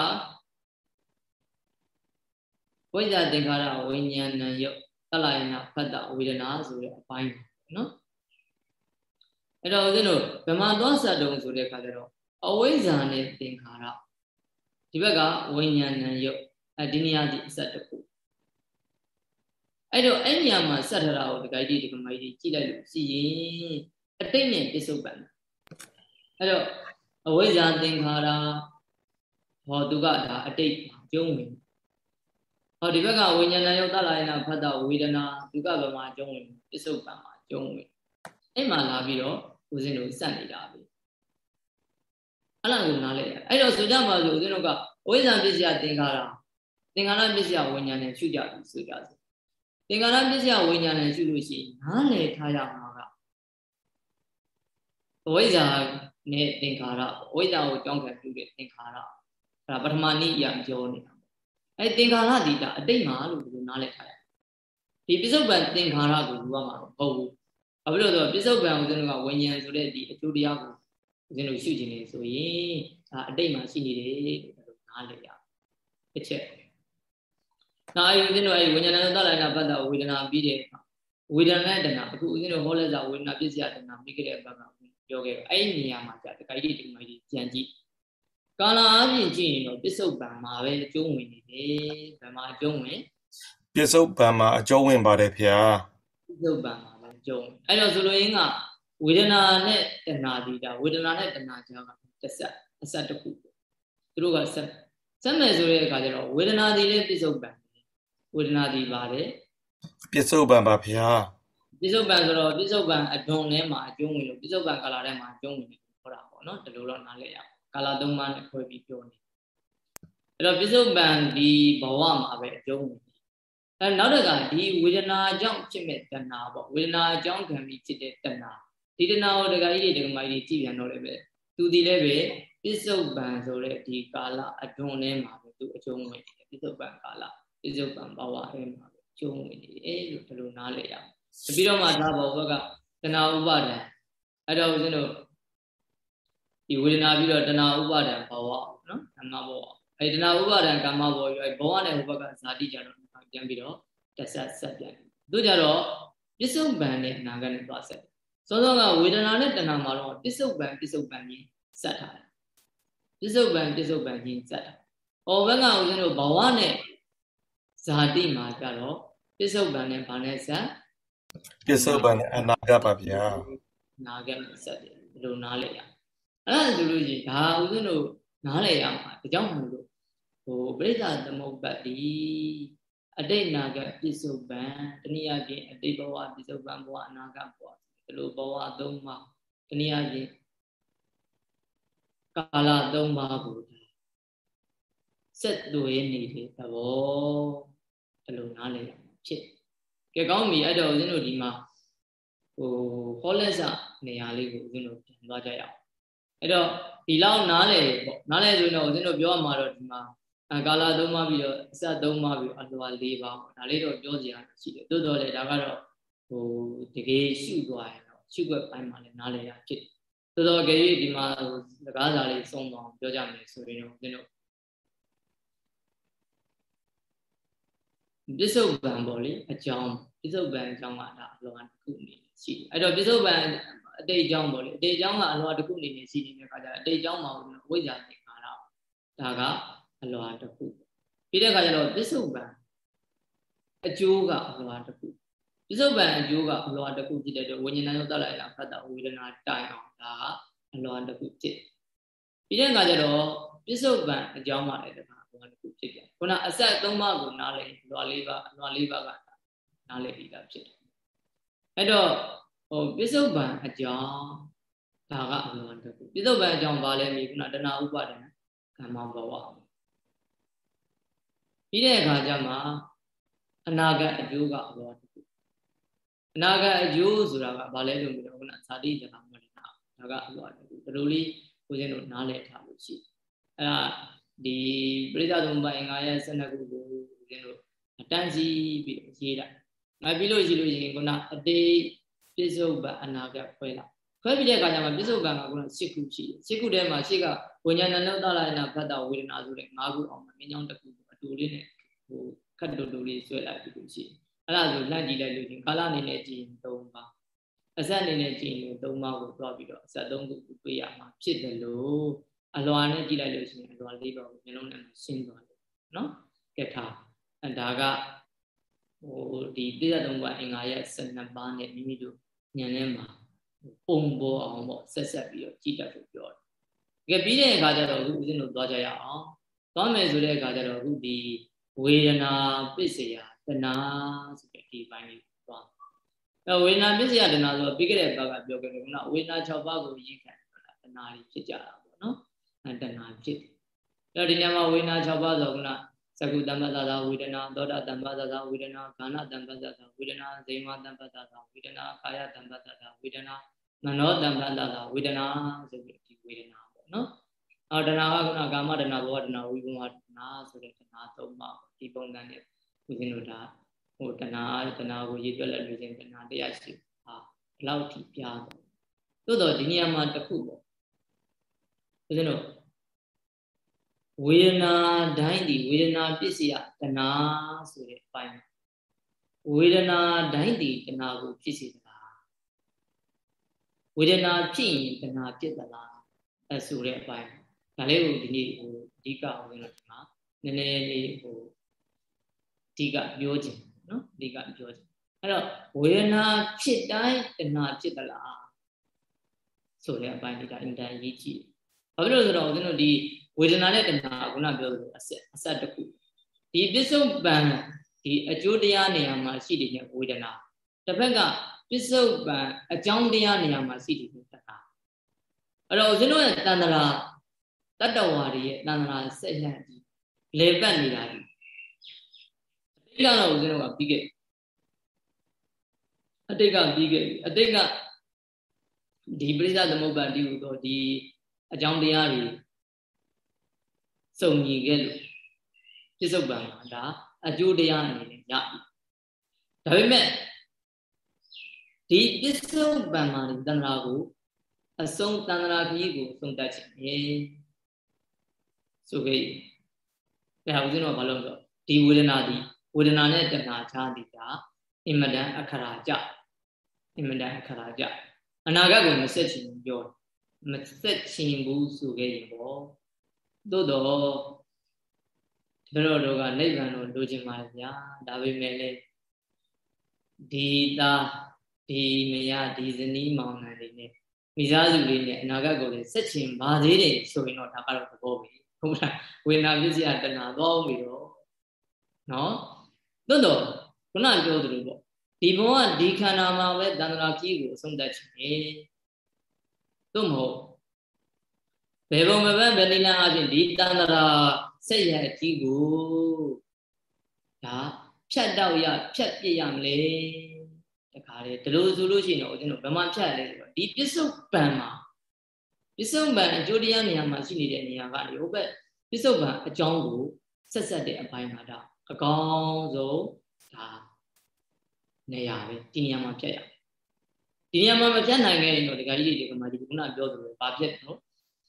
ဝိဇ္ဇာသင်္ခါရဝိညာဏယုတ်တလယနာဖတ်တာဝေဒနာဆိုတဲ့အပိုင်းနော် အဲ့တော့ဦးဇင်းတို့ဗမာသောစတုံဆိုတဲ့အခါကျတော့အဝိဇ္ဇာနဲ့သင်္ခါရဒီဘက်ကဝိညာဏယုတ်အဲဒီနေရာဒီအဆက်တစ်ခုအဲ့တော့အဲ့နေရာမှာဆက်ထတာကိုဒီကိကြီးဒီကမိုင်းကြီးကြည့်လိုက်လို့ရှိရင်အတိတ်နဲ့ပြစ္ဆုတ်ပံအဲ့တော့အဝိဇ္ဇာသင်္ခါရဟောသူကဒါအတိတ်ကျုံးဝင်ဟောဒီဘက်ကဝိညာဏယုတ်တလာယနာဖတ်တာဝေဒနာသူကဗမာကျုံးဝင်ပြစ္ဆုတ်ပံမှာကျုံးဝင် အဲ့မှာလာပြီးတော့ဦးဇင်းတို့စက်နေတာပဲအဲ့လားကိုနားလဲအဲ့တော့ဆိုကြပါစို့ဦးဇင်းတို့ကဝိဇ္ဇာပစ္စယသင်္ခါရသင်္ခါရပစ္စယဝိညာဉ်နဲ့ရှုကြပြီဆိုကြစို့သင်္ခါရပစ္စယဝိညာဉ်နဲ့ရှုလို့ရှိရင်နားလဲထားရမှာကဝိဇ္ဇာနဲ့သင်္ခါရဝိဇ္ဇာကိုကြောင်းခံပြုတဲ့သင်္ခါရအဲ့ဒါပထမနိယပြောနေတာအဲ့သင်္ခါရဒီတာအတိတ်မှာလို့ဒီလိုနားလဲထားရဒီပစ္စုပန်သင်္ခါရကိုယူရမှာတော့မဟုတ်ဘူး ဘာဖြစ်လို့ဆိုတော့ပြစ္ဆုတ်ပံဦးဇင်းတို့ကဝိညာဉ်ဆိုတဲ့ဒီအကျိုးတရားကိုဦးဇင်းတို့ရှုကျင်နေဆိုရင်ဒါအတိတ်မှာရှိနေတယ်လို့နားလည်ရတစ်ချက်။နာယဦးဇင်းတို့အဲဒီဝိညာဉ်နဲ့သလနာပတ္တဝေဒနာပြီးတဲ့အခါဝေဒနာနဲ့တဏှာအခုဦးဇင်းတို့ဟောလဲစာဝေဒနာပစ္စယတဏှာပြီးခဲ့တဲ့ဘက်ကပြောခဲ့အဲ့ဒီနေရာမှာကြာတခါကြီးဒီမိုင်းကြီးကြံကြည့်ကာလအပြင်ကြည့်ရင်တော့ပစ္စုပန်မှာပဲအကျုံးဝင်နေတယ်ဗမာအကျုံးဝင်ပစ္စုပန်မှာအကျုံးဝင်ပါတယ်ဖေဟာပစ္စုပန်မှာပဲအ ကျုံးအဲ့တော့ဆိုလိုရင်းကဝေဒနာနဲ့တဏှာဒီတာဝေဒနာနဲ့တဏှာကြားကတစ်ဆက်အဆက်တစ်ခုသူတို့ကဆက်ဆက်မယ်ဆိုတဲ့အခါကျတော့ဝေဒနာဒီလည်းပစ္စုပန်ဝေဒနာဒီပါတယ်ပစ္စုပန်ပါဖေဟာပစ္စုပန်ဆိုတော့ပစ္စုပန်အတွန်ထဲမှာအကျုံးဝင်လို့ပစ္စုပန်ကာလထဲမှာအကျုံးဝင်တယ်ဟောတာပေါ့နော်ဒီလိုတော့နားလည်ရအောင်ကာလသုံးပါးနဲ့ခွဲပြီးပြောနေအဲ့တော့ပစ္စုပန်ဒီဘဝမှာပဲအကျုံးဝင် အဲနောက်တစ်ခါဒီဝေဒနာကြောင့်ဖြစ်မဲ့တဏှာပေါ့ဝေဒနာကြောင့်ခံပြီးဖြစ်တဲ့တဏှာဒီတဏှာကိုဒကာကြီးတွေဒကာမကြီးတွေကြည့်ပြန်တော့လည်းပဲသူဒီလည်းပဲပစ္စုပန်ဆိုတဲ့ဒီကာလအတွန်ထဲမှာပဲသူအကျုံးဝင်နေတယ်ပစ္စုပန်ကာလပစ္စုပန်ဘဝထဲမှာပဲအကျုံးဝင်နေတယ်လို့ဒီလိုနားလည်ရအောင်ပြီးတော့မှဒါဘောဘက်ကတဏှာဥပါဒံအဲ့တော့ဦးဇင်းတို့ဒီဝေဒနာပြီးတော့တဏှာဥပါဒံဘဝနော်ကမ္မဘဝအဲ့တဏှာဥပါဒံကမ္မဘဝရောဘဝနဲ့ဟိုဘက်ကဇာတိကြတော့ ပြန်ပြီးတော့တဆက်ဆက်ပြန်တို့ကြတော့ပစ္စုပန်နဲ့အနာဂတ်နဲ့သွားဆက်စောစောကဝေဒနာနဲ့တဏှာမှာတော့ပစ္စုပန်ပစ္စုပန်ကြီးဆက်ထားတယ်ပစ္စုပန်ပစ္စုပန်ကြီးဆက်တာဟောဘက်ကဦးဇင်းတို့ဘဝနဲ့ဇာတိမှာကြတော့ပစ္စုပန်နဲ့ဘာနဲ့ဆက်ပစ္စုပန်နဲ့အနာဂတ်ပါဗျာအနာဂတ်နဲ့ဆက်တယ်ဘယ်လိုနားလဲရအဲ့ဒါဆိုလို့ရှိရင်ဒါဦးဇင်းတို့နားလဲရမှာဒါကြောင့်မို့လို့ဟိုပရိသသမုပ္ပတ်တိ အတိတ်နာကပစ္စုပန်တနည်းအားဖြင့်အတိတ်ဘဝပစ္စုပန်ဘဝအနာဂတ်ဘဝဒီလိုဘဝသုံးပါးတနည်းအားဖြင့်ကာလသုံးပါးကိုဆက်သွေးနေတဲ့သဘောဒီလိုနားလည်ရမှာဖြစ်ကဲကောင်းပြီအဲ့တော့ဦးဇင်းတို့ဒီမှာဟိုဟောလက်စနေရာလေးကိုဦးဇင်းတို့ပြန်သွားကြရအောင်အဲ့တော့ဒီလောက်နားလည်ပေါ့နားလည်ဆိုရင်တော့ဦးဇင်းတို့ပြောရမှာတော့ဒီမှာ ကာလာသုံးပါပြီးတော့အစသုံးပါပြီးအလွာ၄ပါပေါ့ဒါလေးတော့ပြောစရာရှိတယ်တိုးတော်လေဒါကတော့ဟိုတကယ်ရှုသွားရင်တော့ရှုွက်ပိုင်းမှာလည်းနားလည်ရဖြစ်တိုးတော်ကြည်ဒီမှာဟိုစကားစာလေးဆုံးသွားပြောကြမယ်ဆိုရင်တော့ဦးဇင်းတို့ပစ္စုပန်ပေါ့လေအကြောင်းပစ္စုပန်အကြောင်းကဒါအလောကတစ်ခုအနေနဲ့ရှိတယ်အဲ့တော့ပစ္စုပန်အတိတ်အကြောင်းပေါ့လေအတိတ်အကြောင်းကအလောကတစ်ခုအနေနဲ့ရှိနေတဲ့အခါကျတော့အတိတ်အကြောင်းမှာဝိဇ္ဇာသင်္ခါရဒါက အလောကတစ်ခုပြီးတဲ့အခါကျတော့ပစ္စုပန်အကျိုးကအလောကတစ်ခုပစ္စုပန်အကျိုးကအလောကတစ်ခုဖြစ်တဲ့အတွက်ဝိညာဏယောတလိုက်လာဖတ်တာဝေဒနာတိုင်အောင်ဒါကအလောကတစ်ခုဖြစ်ပြီးတဲ့အခါကျတော့ပစ္စုပန်အကြောင်းမှလည်းတခါလောကတစ်ခုဖြစ်ပြန်ခုနအဆက်၃ပါးကိုနားလည်လွာလေးပါအလွာလေးပါကနားလည်ပြီးသားဖြစ်တယ်အဲ့တော့ဟိုပစ္စုပန်အကြောင်းဒါကအလွန်တကူပစ္စုပန်အကြောင်းဘာလဲမြေခုနတဏှာဥပါဒနာကမ္မဘဝ ပြီးတဲ့အခါကျမှအနာဂတ်အကျိုးကအလွန်တကူအနာဂတ်အကျိုးဆိုတာကဘာလဲလို့ပြောခုနဇာတိဇာမရဏဒါကအလွန်တကူဒီလိုလေးကိုချင်းတို့နားလည်ထားလို့ရှိအဲ့ဒါဒီပရိသတ်သုံးပိုင်းငါရဲ့12ခုကိုဦးဇင်းတို့တန်းစီပြီးရေးတာငါပြီးလို့ရှိလို့ရှိရင်ခုနအတိတ်ပြစ္ဆုတ်ပံအနာဂတ်ခွဲလာခွဲပြီးတဲ့အခါကျမှပြစ္ဆုတ်ပံကခုန6ခုရှိတယ်6ခုထဲမှာ6ကဝိညာဏနဲ့သလာယနာဖတ်တာဝေဒနာဆိုတဲ့5ခုအောင်မှာမြင်းချောင်းတစ်ခုအ တူလေးနဲ့ဟိုခတ်တူတူလေးဆွဲလိုက်ပြီးလို့ရှိတယ်အဲ့ဒါဆိုလှမ်းကြည့်လိုက်လို့ရှင်ကာလအနေနဲ့ကြည့်ရင်3ပါအဆက်အနေနဲ့ကြည့်ရင်3ပါကိုတွားပြီးတော့အဆက်3ခုတွေ့ရမှာဖြစ်တယ်လို့အလွာနဲ့ကြည့်လိုက်လို့ရှိရင်အလွာလေးပါကိုမျိုးလုံးနဲ့ရှင်းသွားတယ်နော်ကဲထားအဲဒါကဟိုဒီပြည့်စုံပါအင်္ဂါရဲ့12ပါးနဲ့မိမိတို့ဉာဏ်ထဲမှာပုံပေါ်အောင်ပေါ့ဆက်ဆက်ပြီးတော့ကြည့်တတ်လို့ပြောတယ်။ကဲပြီးတဲ့အခါကျတော့အခုဦးဇင်းတို့သွားကြရအောင်။ သွားမယ်ဆိုတဲ့အခါကျတော့အခုဒီဝေဒနာပစ္စယတဏဆိုတဲ့ဒီပိုင်းလေးသွား။အဲဝေဒနာပစ္စယတဏဆိုတော့ပြီးခဲ့တဲ့ဘက်ကပြောခဲ့တယ်ကဝေဒနာ6ပါးကိုရည်ခံတာတဏတွေဖြစ်ကြတာပေါ့နော်။အဲတဏဖြစ်တယ်။အဲ့တော့ဒီညမှာဝေဒနာ6ပါးဆိုကသကုတမ္ပတ္တဝေဒနာသောတာတမ္ပတ္တဝေဒနာခန္ဓာတမ္ပတ္တဝေဒနာဇေမတမ္ပတ္တဝေဒနာကာယတမ္ပတ္တဝေဒနာမနောတမ္ပတ္တဝေဒနာဆိုပြီးဒီဝေဒနာပေါ့နော် အော်တဏှာကကကာမတဏှာဘောတဏှာဝိဘဝတဏှာဆိုတဲ့တဏှာသုံးပါဒီပုံစံနဲ့ဦးဇင်းတို့ဒါဟိုတဏှာတဏှာကိုရည်တွက်လက်လို့ချင်းတဏှာတရားရှိဟာဘလောက်ထိပြားတော့သို့တော့ဒီနေရာမှာတစ်ခုပေါ့ဦးဇင်းတို့ဝေဒနာတိုင်းဒီဝေဒနာပစ္စယတဏဆိုတဲ့အပိုင်းဝေဒနာတိုင်းတည်တဏှာကိုဖြစ်စေသလားဝေဒနာဖြစ်ရင်တဏှာဖြစ်သလားအဲဆိုတဲ့အပိုင်း ဒါလေးကိုဒီနေ့ဟိုအဓိကဝင်လို့ဒီမှာနည်းနည်းလေးဟိုအဓိကပြောခြင်းနော်အဓိကပြောခြင်းအဲ့တော့ဝေဒနာဖြစ်တိုင်းတဏှာဖြစ်သလားဆိုတဲ့အပိုင်းဒီကအင်တန်ရေးကြည့်ဘာဖြစ်လို့ဆိုတော့ဦးဇင်းတို့ဒီဝေဒနာနဲ့တဏှာခုနပြောသလိုအဆက်အဆက်တစ်ခုဒီပစ္စုပန်ဒီအကျိုးတရားနေရာမှာရှိနေတဲ့ဝေဒနာတစ်ဖက်ကပစ္စုပန်အကြောင်းတရားနေရာမှာရှိနေတဲ့တဏှာအဲ့တော့ဦးဇင်းတို့ရဲ့တဏှာ တတ္တဝါတွေရဲ့တဏှာဆက်လက်ပြီးလေပတ်နေတာဒီအတိတ်ကတော့ဦးဇင်းတို့ကပြီးခဲ့အတိတ်ကပြီးခဲ့အတိတ်ကဒီပရိသသမုပ္ပါတိဟူသောဒီအကြောင်းတရားတွေစုံညီခဲ့လို့ပြစ္ဆုတ်ပံမှာဒါအကျိုးတရားအနေနဲ့ရပြီဒါပေမဲ့ဒီပြစ္ဆုတ်ပံမှာတဏှာကိုအဆုံးတဏှာကြီးကိုဆုံးတတ်ခြင်းပဲ ဆိုခဲ့ဒါဦးဇင်းတော့ဘာလို့ဆိုဒီဝေဒနာဒီဝေဒနာနဲ့တဏှာချားဒီတာအင်မတန်အခရာကြအင်မတန်အခရာကြအနာဂတ်ကိုမဆက်ချင်ပြောမဆက်ချင်ဘူးဆိုခဲ့ရင်ပေါ့သို့တော့တို့တို့ကနိဗ္ဗာန်ကိုလိုချင်ပါဗျာဒါပေမဲ့လေဒီသားဒီမယဒီဇနီးမောင်နှံတွေနဲ့မိသားစုလေးနဲ့အနာဂတ်ကိုလည်းဆက်ချင်ပါသေးတယ်ဆိုရင်တော့ဒါကတော့သဘောပဲ ဟုတ်လားဝေနာပစ္စယတဏှာတော့ပြီးတော့နော်သို့တော့ခုနပြောသလိုပေါ့ဒီဘဝဒီခန္ဓာမှာပဲတဏှာကြီးကိုအဆုံးသတ်ချင်တယ်သို့မဟုတ်ဘယ်ပုံမပဲဘယ်နည်းလမ်းအချင်းဒီတဏှာဆက်ရအကြီးကိုဒါဖြတ်တော့ရဖြတ်ပြရမလဲတခါလေဒီလိုဆိုလို့ရှိရင်တော့ဦးဇင်းတို့ဘယ်မှာဖြတ်လဲဆိုတော့ဒီပစ္စုပန်မှာ ပစ္စုပန်အကျိုးတရားနေရာမှာရှိနေတဲ့နေရာကနေဟိုဘက်ပစ္စုပန်အကြောင်းကိုဆက်ဆက်တဲ့အပိုင်းမှာဒါအကောင်းဆုံးဒါနေရာပဲဒီနေရာမှာဖြတ်ရဒီနေရာမှာမဖြတ်နိုင်ခဲ့ရင်တော့ဒကာကြီးတွေကမှဒီခုနပြောသလိုဘာဖြစ်နော်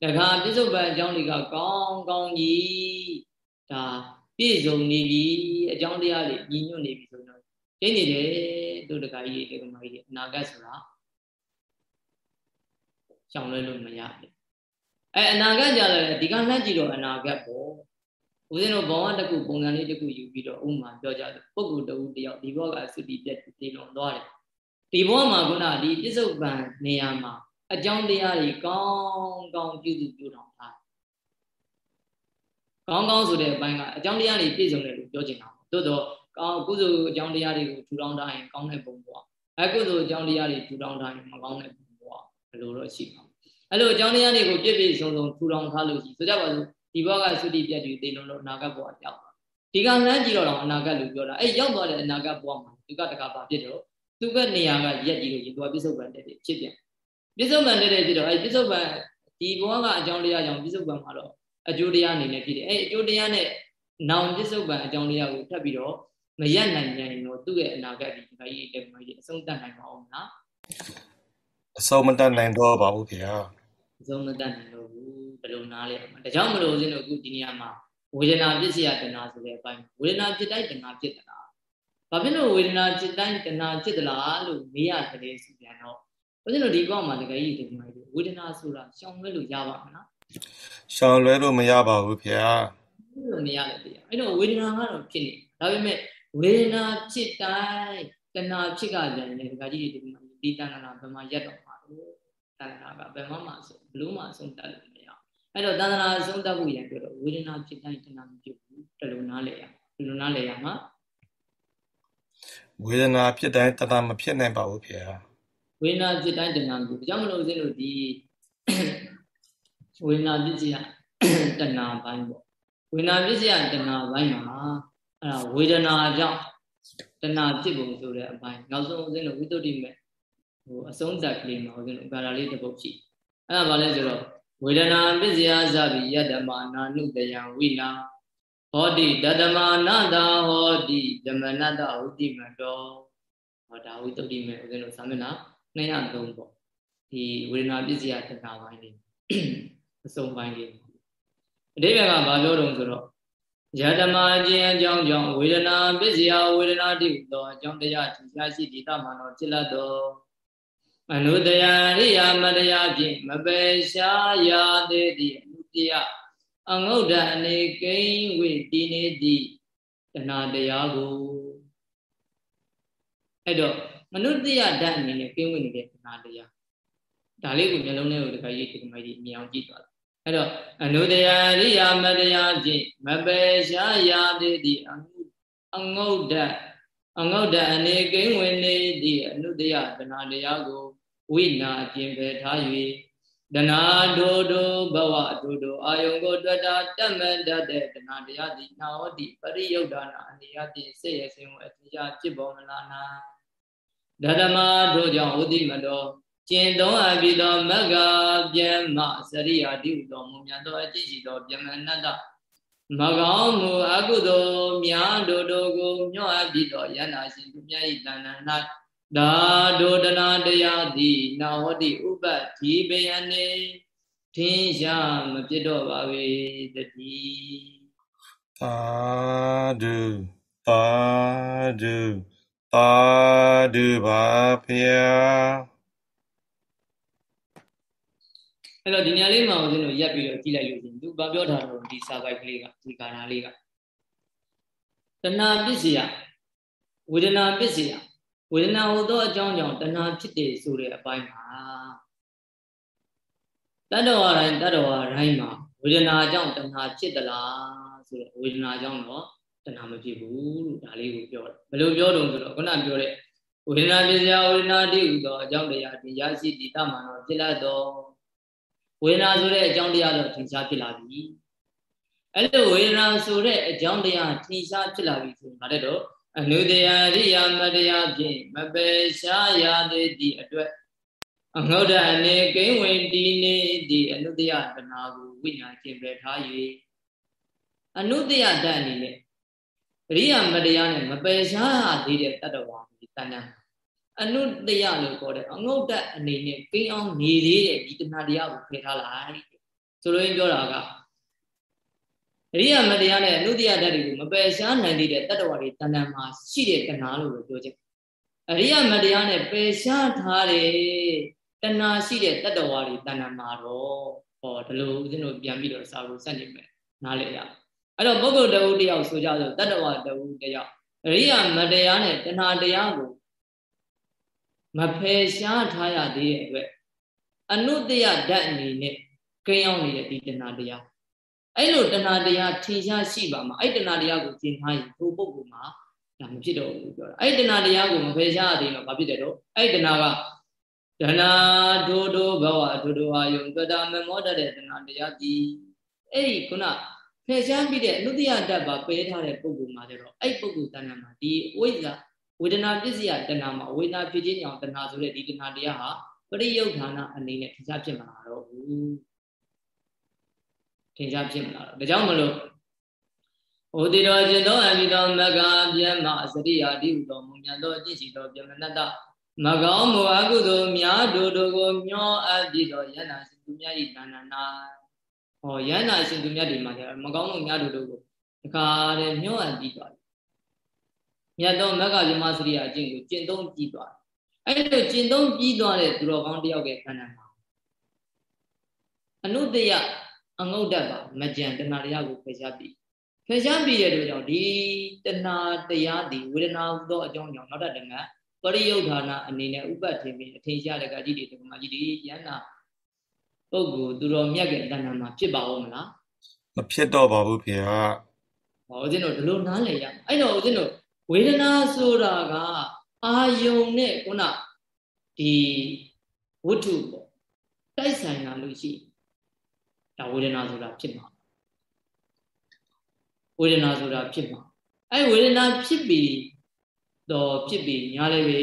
တခါပြစ္ဆုတ်ပံအကြောင်းတွေကကောင်းကောင်းကြီးဒါပြည့်စုံနေပြီအကြောင်းတရားတွေညီညွတ်နေပြီဆိုတော့ကျင်းနေတယ်တို့တခါကြီးတွေကမှကြီးအနာဂတ်ဆိုတာ ရှောင်လွဲလို့မရဘူးအဲအနာဂတ်ကြတယ်ဒီကလှမ်းကြည့်တော့အနာဂတ်ပေါ့ဦးဇင်းတို့ဘဝတစ်ခုပုံစံလေးတစ်ခုယူပြီးတော့ဥမာပြောကြတယ်ပုဂ္ဂိုလ်တဦးတယောက်ဒီဘဝကသုတိပြတ်တည်လွန်သွားတယ်ဒီဘဝမှာခုနဒီပြစ္ဆုတ်ပံနေရာမှာအကြောင်းတရားတွေကောင်းကောင်းပြုစုပြုထောင်ထားကောင်းကောင်းဆိုတဲ့အပိုင်းကအကြောင်းတရားတွေပြည့်စုံတယ်လို့ပြောချင်တာပေါ့သို့တော့ကောင်းကုသိုလ်အကြောင်းတရားတွေကိုထူထောင်ထားရင်ကောင်းတဲ့ပုံပေါ့အကုသိုလ်အကြောင်းတရားတွေထူထောင်ထားရင်မကောင်းတဲ့ပုံပေါ့ ဘယ်လိုတော့ရှိပါ့အဲ့လိုအကြောင်းတရားတွေကိုပြည့်ပြည့်စုံစုံထူထောင်ထားလို့ရှိဆိုကြပါစို့ဒီဘဝကသုတိပြတ်တွေသိလုံးလို့အနာဂတ်ဘဝရောက်သွားဒီကလမ်းကြည့်တော့တော့အနာဂတ်လို့ပြောတာအဲ့ရောက်သွားတဲ့အနာဂတ်ဘဝမှာသူကတကဘာဖြစ်တော့သူကနေရာကရက်ကြည့်လို့ရင်သူကပြစ္ဆုတ်ပံတက်တယ်ဖြစ်ပြန်ပြစ္ဆုတ်ပံတက်တယ်ဖြစ်တော့အဲ့ပြစ္ဆုတ်ပံဒီဘဝကအကြောင်းတရားကြောင့်ပြစ္ဆုတ်ပံမှာတော့အကျိုးတရားအနေနဲ့ဖြစ်တယ်အဲ့အကျိုးတရားနဲ့နောင်ပြစ္ဆုတ်ပံအကြောင်းတရားကိုထပ်ပြီးတော့မရက်နိုင်နိုင်တော့သူ့ရဲ့အနာဂတ်ဒီခါကြီးတက်မှာကြီးအဆုံးတတ်နိုင်ပါအောင်နော် အဆုံးမတတ်နိုင်တော့ပါဘူးခင်ဗျာအဆုံးမတတ်နိုင်တော့ဘူးဘယ်လိုနားလဲဒါကြောင့်မလို့ဦးဇင်းတို့အခုဒီနေရာမှာဝေဒနာပစ္စယတဏဆိုတဲ့အပိုင်းဝေဒနာဖြစ်တိုင်းတဏဖြစ်တလားဘာဖြစ်လို့ဝေဒနာဖြစ်တိုင်းတဏဖြစ်တလားလို့မေးရတယ်ဆိုပြန်တော့ဦးဇင်းတို့ဒီကောက်မှာတကယ်ကြီးဒီမှာဝေဒနာဆိုတာရှောင်လွဲလို့ရပါမလားရှောင်လွဲလို့မရပါဘူးခင်ဗျာလို့မရလည်းတရားအဲ့တော့ဝေဒနာကတော့ဖြစ်နေဒါပေမဲ့ဝေဒနာဖြစ်တိုင်းတဏဖြစ်ကလည်းတကယ်ကြီးဒီမှာ ဒီတဏ္ဍာဘယ်မှာရက်တော့မှာလို့တဏ္ဍာကဘယ်မှမဆိုဘလို့မှအဆုံးတတ်လို့မရအဲ့တော့တဏ္ဍာအဆုံးတတ်ဖို့ရပြောတော့ဝေဒနာဖြစ်တိုင်းတဏမဖြစ်ဘူးတလူနားလေရဒီလိုနားလေရမှာဝေဒနာဖြစ်တိုင်းတဏမဖြစ်နိုင်ပါဘူးခင်ဗျာဝေဒနာဖြစ်တိုင်းတဏမဖြစ်ဒါကြောင့်မလို့ဦးဇင်းတို့ဒီဝေဒနာဖြစ်စီရတဏပိုင်းပေါ့ဝေဒနာဖြစ်စီရတဏပိုင်းမှာအဲ့ဒါဝေဒနာကြောင့်တဏဖြစ်ပုံဆိုတဲ့အပိုင်းနောက်ဆုံးဦးဇင်းတို့ဝိသုဒ္ဓိမဲ့ ဟိုအဆုံးသက်ကလေးမှာဦးဇင်းတို့ဥပါဒာလေးတစ်ပုဒ်ရှိအဲ့ဒါဘာလဲဆိုတော့ဝေဒနာပစ္စယသဗ္ဗိယတမနာနုတယံဝိနာဟောတိတတမနာတာဟောတိဓမ္မနတဝတိမတောဟောဒါဝိတုဒ္ဓိမေဦးဇင်းတို့သာမဏေ203ပေါ့ဒီဝေဒနာပစ္စယတဏပိုင်းလေးအစုံပိုင်းလေးအတိပ္ပယ်ကဘာပြောတော့ဆိုတော့ယတမအကျဉ်အကြောင်းကြောင့်ဝေဒနာပစ္စယဝေဒနာတိသောအကြောင်းတရားထင်ရှားရှိဒီတမနောဖြစ်လတ်သော အနုတယရိယာမတရားဖြင့်မပယ်ရှားရသေးသည့်အနုတယအငုဒ္ဒအနေကိဉ္ဝိတည်နေသည့်တဏတရားကိုအဲ့တော့မနုတယဓာတ်အနေနဲ့ကိဉ္ဝိနေတဲ့တဏတရားဒါလေးကိုမျိုးလုံးထဲကိုတခါရေးဒီကမိုက်ကြီးမြင်အောင်ကြည့်သွားအဲ့တော့အနုတယရိယာမတရားဖြင့်မပယ်ရှားရသေးသည့်အငုဒ္ဒအငုဒ္ဒအနေကိန်းဝင်နေသည့်အနုတယတဏတရားကို ဝိနာအကျင်ပဲထား၍တဏဒိုဒိုဘဝဒိုဒိုအာယုံကိုတွေ့တာတတ်မဲ့တတ်တဲ့တဏတရားသည်နာဟောတိပရိယုဒ္ဒနာအနေအချင်းစိတ်ရစဉ်ကိုအထင်ရှားဖြစ်ပေါ်မလာနာဓမ္မတို့ကြောင့်ဝိတိမတော်ကျင့်သုံးအပ်ပြီးသောမဂ္ဂဗျမစရိယာတိဟုသောမူမြတ်သောအကြည့်ရှိသောဗျမနတမကောင်းမူအကုသိုလ်များတို့တို့ကိုညှော့အပ်ပြီးသောယန္တာရှင်သူမြတ်၏တဏ္ဍာ၌ ဒါဒုဒနာတရားသည်နာဟောတိဥပတိပယနေထင်းရှားမဖြစ်တော့ပါပေတည်းသာဓုသာဓုသာဓုပါဗျာအဲ့တော့ဒီနေရာလေးမှာဦးဇင်းတို့ရက်ပြီးတော့ကြည့်လိုက်လို့ရှင်သူဘာပြောထားတော့ဒီစာပိုက်ကလေးကဒီကာနာလေးကတဏှာပစ္စယဝေဒနာပစ္စယ ဝေဒနာဟိုသောအကြောင်းကြောင့်တဏှာဖြစ်တယ်ဆိုတဲ့အပိုင်းမှာတတ္တဝါတိုင်းတတ္တဝါတိုင်းမှာဝေဒနာကြောင့်တဏှာဖြစ်သလားဆိုတော့ဝေဒနာကြောင့်တော့တဏှာမဖြစ်ဘူးလို့ဒါလေးကိုပြောတယ်ဘယ်လိုပြောတုံးဆိုတော့ခုနပြောတဲ့ဝေဒနာပစ္စယဝေဒနာတိဟူသောအကြောင်းတရားတင်ရရှိတည်တမှန်တော့ဖြစ်လာတော့ဝေဒနာဆိုတဲ့အကြောင်းတရားတော့ထင်ရှားဖြစ်လာပြီအဲ့လိုဝေဒနာဆိုတဲ့အကြောင်းတရားထင်ရှားဖြစ်လာပြီဆိုရင်ဗါတဲ့တော့ အနုတယရိယာမတရားဖြင့်မပယ်ရှားရသေးသည့်အတွက်အငုဒ္ဒအနေကိန်းဝင်တည်နေသည့်အနုတယတနာကိုဝိညာဉ်ခြင်းပဲထား၍အနုတယဓာတ်အနေနဲ့ရိယာမတရားနဲ့မပယ်ရှားရသေးတဲ့တတ္တဝါကိုတဏ္ဍာအနုတယလို့ခေါ်တယ်အငုတ်တက်အနေနဲ့ကိန်းအောင်နေသေးတဲ့ဒီတဏှာတရားကိုဖယ်ထားလိုက်ဆိုလိုရင်းပြောတာက အရိယာမတရားနဲ့အနုတယဓာတ်တွေကိုမပယ်ရှားနိုင်သေးတဲ့တတ္တဝါတွေတဏ္ဍာမှာရှိတဲ့တဏှာလို့ပြောချက်အရိယာမတရားနဲ့ပယ်ရှားထားတဲ့တဏှာရှိတဲ့တတ္တဝါတွေတဏ္ဍာမှာတော့ဟောဒီလိုဦးဇင်းတို့ပြန်ပြီးတော့စာလို့ဆက်နေမယ်နားလည်ရအဲ့တော့ပုဂ္ဂိုလ်တဝုတယောက်ဆိုကြဆိုတတ္တဝါတဝုတယောက်အရိယာမတရားနဲ့တဏှာတရားကိုမဖယ်ရှားထားရသေးတဲ့အတွက်အနုတ္တယဓာတ်အနေနဲ့ကိန်းအောင်နေတဲ့ဒီတဏှာတရား အဲ့လိုတဏှာတရားထင်ရှားရှိပါမှာအဲ့တဏှာတရားကိုကျင့်ထားရင်ဘုပုဂ္ဂိုလ်မှာဒါမဖြစ်တော့ဘူးပြောတာအဲ့တဏှာတရားကိုမဖယ်ရှားရသေးတော့ဘာဖြစ်တယ်တော့အဲ့တဏှာကဒနာဒိုဒိုဘဝဒိုဒိုအာယုံတတာမမောတတဲ့တဏှာတရားဒီအဲ့ဒီခုနဖယ်ရှားပြီးတဲ့အနုတ္တယဓာတ်ပါပယ်ထားတဲ့ပုဂ္ဂိုလ်မှာကျတော့အဲ့ပုဂ္ဂိုလ်တဏ္ဍာမှာဒီဝိဇ္ဇာဝေဒနာပစ္စယတဏမှာဝေဒနာဖြစ်ခြင်းကြောင့်တဏဆိုတဲ့ဒီတဏတရားဟာပရိယုတ်ဌာနအနေနဲ့ထင်ရှားဖြစ်မလာတော့ဘူး ထင်ရှားဖြစ်မလာတော့ဒါကြောင့်မလို့ဟောတိတော်ခြင်းသောအမိသောမကဗျမအစရိယာတိဟုသောမူညာသောအကျင့်ရှိသောပြမနတမကောင်းမူအကုသိုလ်များတို့တို့ကိုမျောအပ်ပြီးသောယန္နာရှင်သူများ၏တဏ္ဍနာဟောယန္နာရှင်သူများတွေမှာမကောင်းမှုများတို့တို့ကိုတခါတည်းမျောအပ်ပြီးသွားမြတ်သောမက္ခယမစရိယအကျင့်ကိုကျင့်သုံးပြီးသွားတယ်အဲ့လိုကျင့်သုံးပြီးသွားတဲ့သူတော်ကောင်းတယောက်ရဲ့ခန္ဓာမှာအနုတယ အငုတ်တတ်ပါမကြံတဏှာတရားကိုဖယ်ရှားပြီးဖယ်ရှားပြီးတဲ့အတွက်ကြောင့်ဒီတဏှာတရားဒီဝေဒနာဟူသောအကြောင်းကြောင့်နောက်တကပရိယုဌာနအနေနဲ့ဥပတ်ထင်ပြီးအထင်ရှားတဲ့ကကြီးတွေတက္ကမကြီးတွေယန္နာပုဂ္ဂိုလ်သူတော်မြတ်ရဲ့တဏ္ဍာမှာဖြစ်ပါဦးမလားမဖြစ်တော့ပါဘူးဖေဟာဟောဦးဇင်းတို့ဒီလိုနားလည်ရအဲ့တော့ဦးဇင်းတို့ဝေဒနာဆိုတာကအာယုံနဲ့ခုနဒီဝတ္ထုပေါ့တိုက်ဆိုင်လာလို့ရှိ ဒါဝေဒနာဆိုတာဖြစ်မှာဝေဒနာဆိုတာဖြစ်မှာအဲဝေဒနာဖြစ်ပြီးတော့ဖြစ်ပြီးညာလည်းပဲ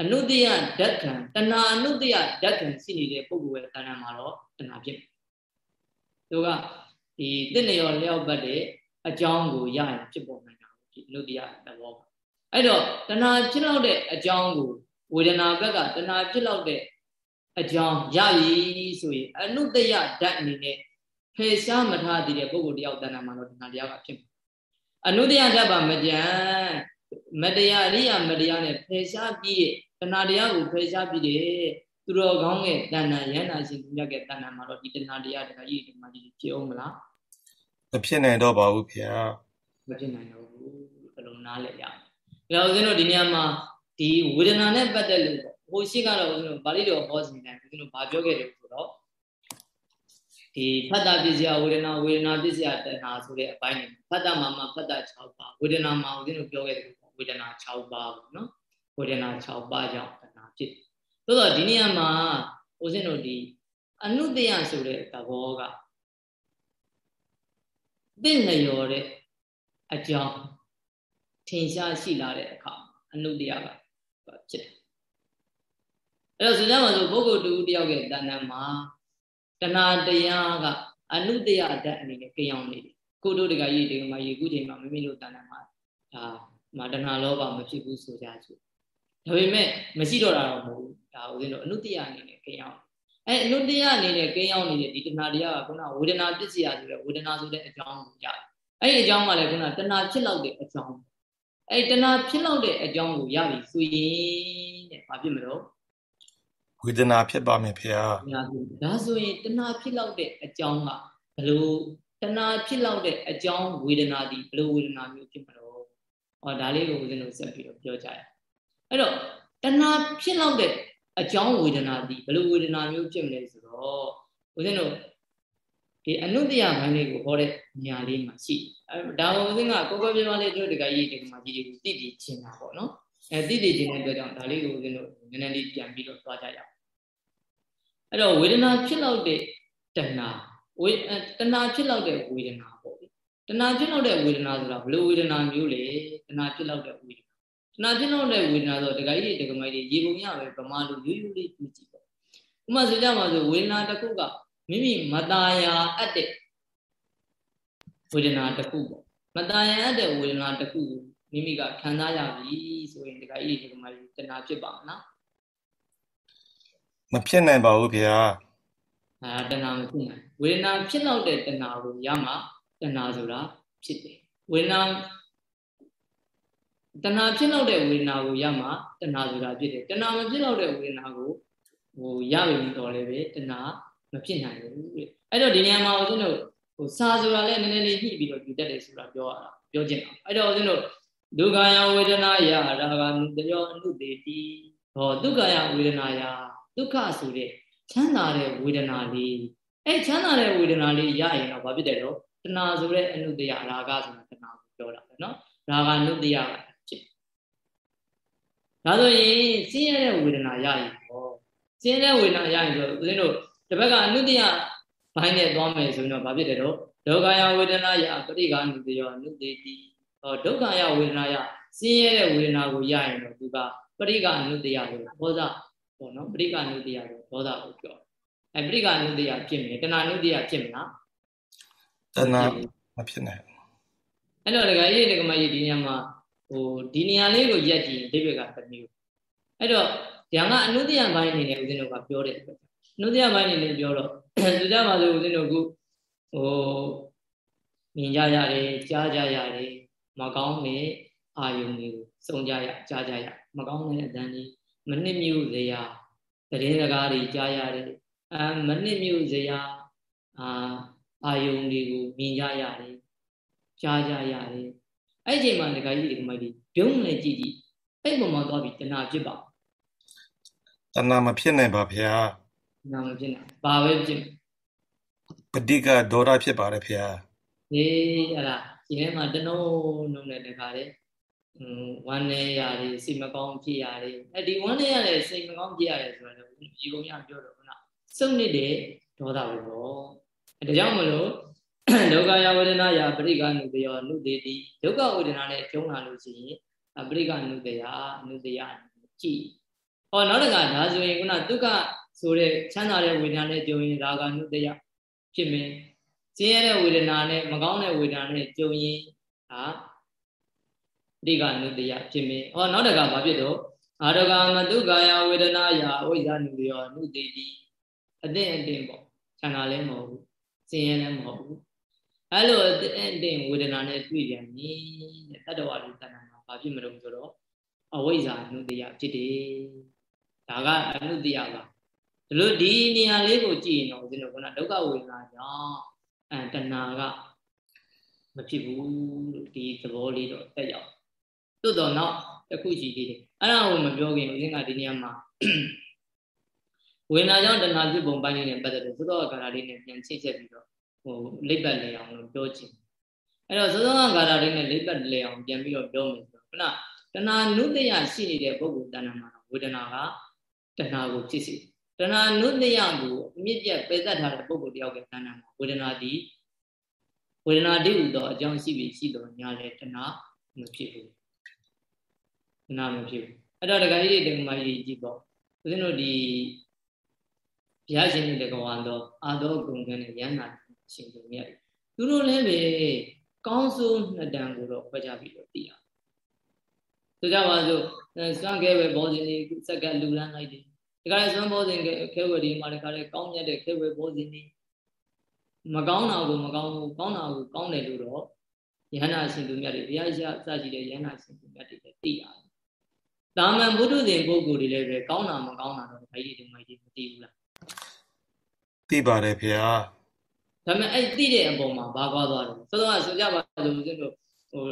အနုတ္တယဓာတ်ခံတဏှာအနုတ္တယဓာတ်ခံရှိနေတဲ့ပုဂ္ဂိုလ်ရဲ့တဏှာမှာတော့တဏှာဖြစ်သူကဒီတင့်လျော်လျောက်ပတ်တဲ့အကြောင်းကိုရရင်ဖြစ်ပေါ်နိုင်ဒီအနုတ္တိယသဘောပါအဲ့တော့တဏှာဖြစ်လောက်တဲ့အကြောင်းကိုဝေဒနာဘက်ကတဏှာဖြစ်လောက်တဲ့ အကြောင်းရပြီဆိုရင်အနုတ္တယဓာတ်အနေနဲ့ဖယ်ရှားမထားသေးတဲ့ပုဂ္ဂိုလ်တယောက်တဏ္ဍာမှာတော့တဏှာတရားကဖြစ်မှာအနုတ္တယဓာတ်ပါမကြံမတရားအရိယာမတရားနဲ့ဖယ်ရှားပြီးတဏှာတရားကိုဖယ်ရှားပြီးတဲ့သူတော်ကောင်းရဲ့တဏ္ဍာရဟန္တာရှင်သူမြတ်ရဲ့တဏ္ဍာမှာတော့ဒီတဏှာတရားတရားကြီးဒီမှာကြီးဖြစ်အောင်မလားမဖြစ်နိုင်တော့ပါဘူးခင်ဗျာမဖြစ်နိုင်တော့ဘူးဘယ်လိုနားလဲရအောင်ဒါဦးဇင်းတို့ဒီနေရာမှာဒီဝေဒနာနဲ့ပတ်သက်လို့ ဟိုရှိကတော့ဦးဇင်းတို့ပါဠိတော်ဟောစီတယ်ဦးဇင်းတို့ဘာပြောခဲ့တယ်ဆိုတော့ဒီဖတ်တာပစ္စယဝေဒနာဝေဒနာပစ္စယတဏှာဆိုတဲ့အပိုင်းတွေဖတ်တာမှာမှဖတ်တာ6ပါဝေဒနာမှာဦးဇင်းတို့ပြောခဲ့တယ်ဝေဒနာ6ပါပေါ့နော်ဝေဒနာ6ပါကြောင့်တဏှာဖြစ်သို့တော့ဒီနေရာမှာဦးဇင်းတို့ဒီအနုတ္တယဆိုတဲ့သဘောကသင့်လျော်တဲ့အကြောင်းထင်ရှားရှိလာတဲ့အခါအနုတ္တယကဖြစ်တယ် အဲ့တော့ဆိုကြမှာဆိုပုဂ္ဂိုလ်တူတယောက်ရဲ့တဏ္ဍာမှာတဏှာတရားကအနုတ္တယဓာတ်အနေနဲ့ကြောင်နေတယ်ကိုတို့တကကြီးဒီမှာရေကူးချိန်မှာမိမိတို့တဏ္ဍာမှာဒါမာတဏှာလောဘမဖြစ်ဘူးဆိုကြဆိုဒါပေမဲ့မရှိတော့တာတော့မဟုတ်ဘူးဒါဦးဇင်းတို့အနုတ္တယအနေနဲ့ကြောင်အဲအနုတ္တယအနေနဲ့ကြောင်နေတဲ့ဒီတဏှာတရားကခုနဝေဒနာပစ္စယဆိုတဲ့ဝေဒနာဆိုတဲ့အကြောင်းကိုရတယ်အဲ့ဒီအကြောင်းကလည်းခုနတဏှာဖြစ်လောက်တဲ့အကြောင်းအဲ့တဏှာဖြစ်လောက်တဲ့အကြောင်းကိုရပြီဆိုရင်တဲ့ဘာဖြစ်မလို့ ဝေဒနာဖြစ်ပါမယ်ဖေဟာဒါဆိုရင်တဏှာဖြစ်လောက်တဲ့အကြောင်းကဘလို့တဏှာဖြစ်လောက်တဲ့အကြောင်းဝေဒနာဒီဘလို့ဝေဒနာမျိုးဖြစ်မလို့ဟောဒါလေးကိုဦးဇင်းတို့ဆက်ပြီးတော့ပြောကြရအဲ့တော့တဏှာဖြစ်လောက်တဲ့အကြောင်းဝေဒနာဒီဘလို့ဝေဒနာမျိုးဖြစ်မလဲဆိုတော့ဦးဇင်းတို့ဒီအနုတ္တယဘိုင်းလေးကိုဟောတဲ့ညာလေးမှာရှိအဲဒါကိုဦးဇင်းကကိုကိုပြမလေးတို့တကကြီးဒီမှာကြီးကိုတိတိချင်တာပေါ့နော်အဲတိတိချင်တဲ့အတွက်ကြောင့်ဒါလေးကိုဦးဇင်းတို့နည်းနည်းလေးပြန်ပြီးတော့သွားကြရအောင် အဲ့တော့ဝေဒနာဖြစ်လောက်တဲ့တဏှာဝေတဏှာဖြစ်လောက်တဲ့ဝေဒနာပေါ့လေတဏှာဖြစ်လောက်တဲ့ဝေဒနာဆိုတာဘယ်လိုဝေဒနာမျိုးလဲတဏှာဖြစ်လောက်တဲ့ဝေဒနာတဏှာဖြစ်လောက်တဲ့ဝေဒနာဆိုတခါကြီးတက္ကမကြီးရေပုံရပဲဗမာလူရိုးရိုးလေးကြည့်ကြည့်ပေါ့ဥပမာဆိုကြမှာဆိုဝေဒနာတစ်ခုကမိမိမตาယာအပ်တဲ့ဝေဒနာတစ်ခုပေါ့မตาယာအပ်တဲ့ဝေဒနာတစ်ခုကိုမိမိကခံစားရပြီဆိုရင်တခါကြီးတက္ကမကြီးတဏှာဖြစ်ပါမလား မဖြစ်နိုင်ပါဘူးဗျာအာတဏှာမဖြစ်နိုင်ဝေဒနာဖြစ်တော့တဲ့တဏှာကိုရမှာတဏှာဆိုတာဖြစ်တယ်ဝေဒနာတဏှာဖြစ်တော့တဲ့ဝေဒနာကိုရမှာတဏှာဆိုတာဖြစ်တယ်တဏှာမဖြစ်တော့တဲ့ဝေဒနာကိုဟိုရပြီတော့လည်းပဲတဏှာမဖြစ်နိုင်ဘူးတဲ့အဲ့တော့ဒီနေရာမှာဦးဇင်းတို့ဟိုစာဆိုတာလည်းနည်းနည်းလေးညှိပြီးတော့ယူတတ်တယ်ဆိုတာပြောရတာပြောချင်တာအဲ့တော့ဦးဇင်းတို့ဒုက္ခယဝေဒနာယရာဂတယောအနုတေတိဟောဒုက္ခယဝေဒနာယ ဒုက္ခဆိုတဲ့ချမ်းသာတဲ့ဝေဒနာလေးအဲချမ်းသာတဲ့ဝေဒနာလေးရရင်တော့ဘာဖြစ်တယ်တော့တဏှာဆိုတဲ့အနုတ္တယရာဂဆိုတာတဏှာကိုပြောတာပဲเนาะရာဂနုတ္တယကဖြစ်ဒါဆိုရင်စင်းရတဲ့ဝေဒနာရရင်ဟောစင်းတဲ့ဝေဒနာရရင်ဆိုဦးဇင်းတို့တစ်ဘက်ကအနုတ္တယဘိုင်းနဲ့သွားမယ်ဆိုရင်တော့ဘာဖြစ်တယ်တော့ဒုက္ခယဝေဒနာယပရိက္ခနုတ္တယောအနုတ္တေတိဟောဒုက္ခယဝေဒနာယစင်းရတဲ့ဝေဒနာကိုရရင်တော့သူကပရိက္ခအနုတ္တယကိုဟောစား ပေါ့နော်ပရိက္ခနုတ္တိယကိုဒေါသကိုပြောအဲပရိက္ခနုတ္တိယဖြစ်မယ်တဏှာနုတ္တိယဖြစ်မလားတဏှာမဖြစ်နိုင်အဲ့တော့ဒကာကြီးဒကာမကြီးဒီညမှာဟိုဒီနေရာလေးကိုရက်ကြည့်ဒိဗေကတစ်မျိုးအဲ့တော့ဒီကအနုတ္တိယဘိုင်းအနေနဲ့ဦးဇင်းတို့ကပြောတဲ့အတွက်အနုတ္တိယဘိုင်းအနေနဲ့ပြောတော့သူကြပါဆိုဦးဇင်းတို့ကဟိုမြင်ကြရတယ်ကြားကြရတယ်မကောင်းတဲ့အာယုန်တွေကိုစုံကြရကြားကြရမကောင်းတဲ့အတန်းကြီး မနစ်မြို့စရာတရင်စကားတွေကြားရတယ်အာမနစ်မြို့စရာအာအာယုန်တွေကိုမြင်ကြရတယ်ကြားကြရတယ်အဲ့ဒီချိန်မှာဒကာကြီးဒီမိုက်ဒီပြုံးနေကြည့်ကြည့်အဲ့ပုံမှာသွားပြီးတဏှာဖြစ်ပါတဏှာမဖြစ်နိုင်ပါဗျာတဏှာမဖြစ်နိုင်ဘာပဲဖြစ်ပဋိကဒေါရဖြစ်ပါတယ်ဗျာအေးအဲ့ဒါဒီထဲမှာတနှုံးနှုံးနဲ့တခါလေ ဝမ်းနေရတယ်စိတ်မကောင်းဖြစ်ရတယ်အဲဒီဝမ်းနေရတယ်စိတ်မကောင်းဖြစ်ရတယ်ဆိုတော့ဒီပုံရပြောတော့ခုနစုံနေတဲ့ဒေါသပဲပေါ့ဒါကြောင့်မလို့ဒုက္ခယဝေဒနာယပရိက္ခဏုတယောနုတေတိဒုက္ခဝေဒနာနဲ့ကျုံလာလို့ရှိရင်ပရိက္ခဏုတယအနုတယကြည့်ဟောနောက်တကဒါဆိုရင်ခုနဒုက္ခဆိုတဲ့ချမ်းသာတဲ့ဝေဒနာနဲ့ကြုံရင်ရာဂနုတယဖြစ်မယ်ဆင်းရဲတဲ့ဝေဒနာနဲ့မကောင်းတဲ့ဝေဒနာနဲ့ကြုံရင်ဟာ ပရိကနုတယဖြစ်မင်းဟောနောက်တကဘာဖြစ်တော့အာရကမတုကာယဝေဒနာယအဝိဇ္ဇနုရောနုတေတိအသင့်အတင်ပေါ့ခြံတာလည်းမဟုတ်ဘူးဆင်းရဲလည်းမဟုတ်ဘူးအဲ့လိုအတင်းဝေဒနာနဲ့တွေ့ပြန်ပြီတဲ့တတ္တဝါလူတဏ္ဍာမှာဘာဖြစ်မလို့ဆိုတော့အဝိဇ္ဇာအနုတ္တယဖြစ်တယ်ဒါကအနုတ္တယပါဒီလိုဒီနေရာလေးကိုကြည့်ရင်တော့ဦးဇင်းတို့ကဒုက္ခဝေဒနာကြောင့်အဲတဏှာကမဖြစ်ဘူးလို့ဒီသဘောလေးတော့တက်ရောက် သို့တော့နောက်တစ်ခုရှိသေးတယ်အဲ့ဒါကိုမပြောခင်ဦးဇင်းကဒီနေရာမှာဝေဒနာကြောင့်တဏှာဖြစ်ပုံပိုင်းလေးနဲ့ပတ်သက်လို့သောသောကာရလေးနဲ့ပြန်ချိတ်ချက်ပြီးတော့ဟိုလိပ်ပတ်လေအောင်လို့ပြောချင်အဲ့တော့သောသောကာရလေးနဲ့လိပ်ပတ်လေအောင်ပြန်ပြီးတော့ပြောမယ်ဆိုတော့ခုနတဏှာနုတ္တယရှိနေတဲ့ပုဂ္ဂိုလ်တဏ္ဍာမှာဝေဒနာကတဏှာကိုဖြစ်စေတဏှာနုတ္တယကိုအမြင့်ပြတ်ပယ်သက်ထားတဲ့ပုဂ္ဂိုလ်တယောက်ကတဏ္ဍာမှာဝေဒနာဒီဝေဒနာတိဟုသောအကြောင်းရှိပြီးရှိတော်ညာလေတဏှာမဖြစ်ဘူး တဏှာမဖြစ်ဘူးအဲ့တော့ဒကာကြီးတွေဒကာမကြီးကြည့်ပေါ့ဦးဇင်းတို့ဒီဘုရားရှင်တွေတကဝါတော့အာတော်ဂုံကနဲ့ရဟန္တာရှင်သူမြတ်သူတို့လည်းပဲကောင်းစိုးနှစ်တန်ကိုတော့ခွဲခြားပြီးတော့သိရတယ်ဆိုကြပါစို့စွမ်းခဲပဲဘောဇင်တွေစက်ကလူလန်းလိုက်တယ်ဒီကနေ့စွမ်းဘောဇင်ခဲဝယ်ဒီမှာဒီကနေ့ကောင်းမြတ်တဲ့ခဲဝယ်ဘောဇင်တွေမကောင်းတာကိုမကောင်းဘူးကောင်းတာကိုကောင်းတယ်လို့တော့ယဟနာရှင်သူမြတ်တွေဘုရားရှိစကြည့်တဲ့ယဟနာရှင်သူမြတ်တွေလည်းသိရတယ်။ တာမန်ဘုဒ္ဓဇင်ပုဂ္ဂိုလ်တွေလည်းပဲကောင်းတာမကောင်းတာတော့ဘိုင်းကြီးဒီမိုင်းကြီးမသိဘူးလား။သိပါတယ်ဖေဟာ။ဒါပေမဲ့အဲ့သိတဲ့အပေါ်မှာဘာကွာသွားတယ်။ဆိုတော့ဆိုကြပါလို့ဦးဇင်းတို့ဟို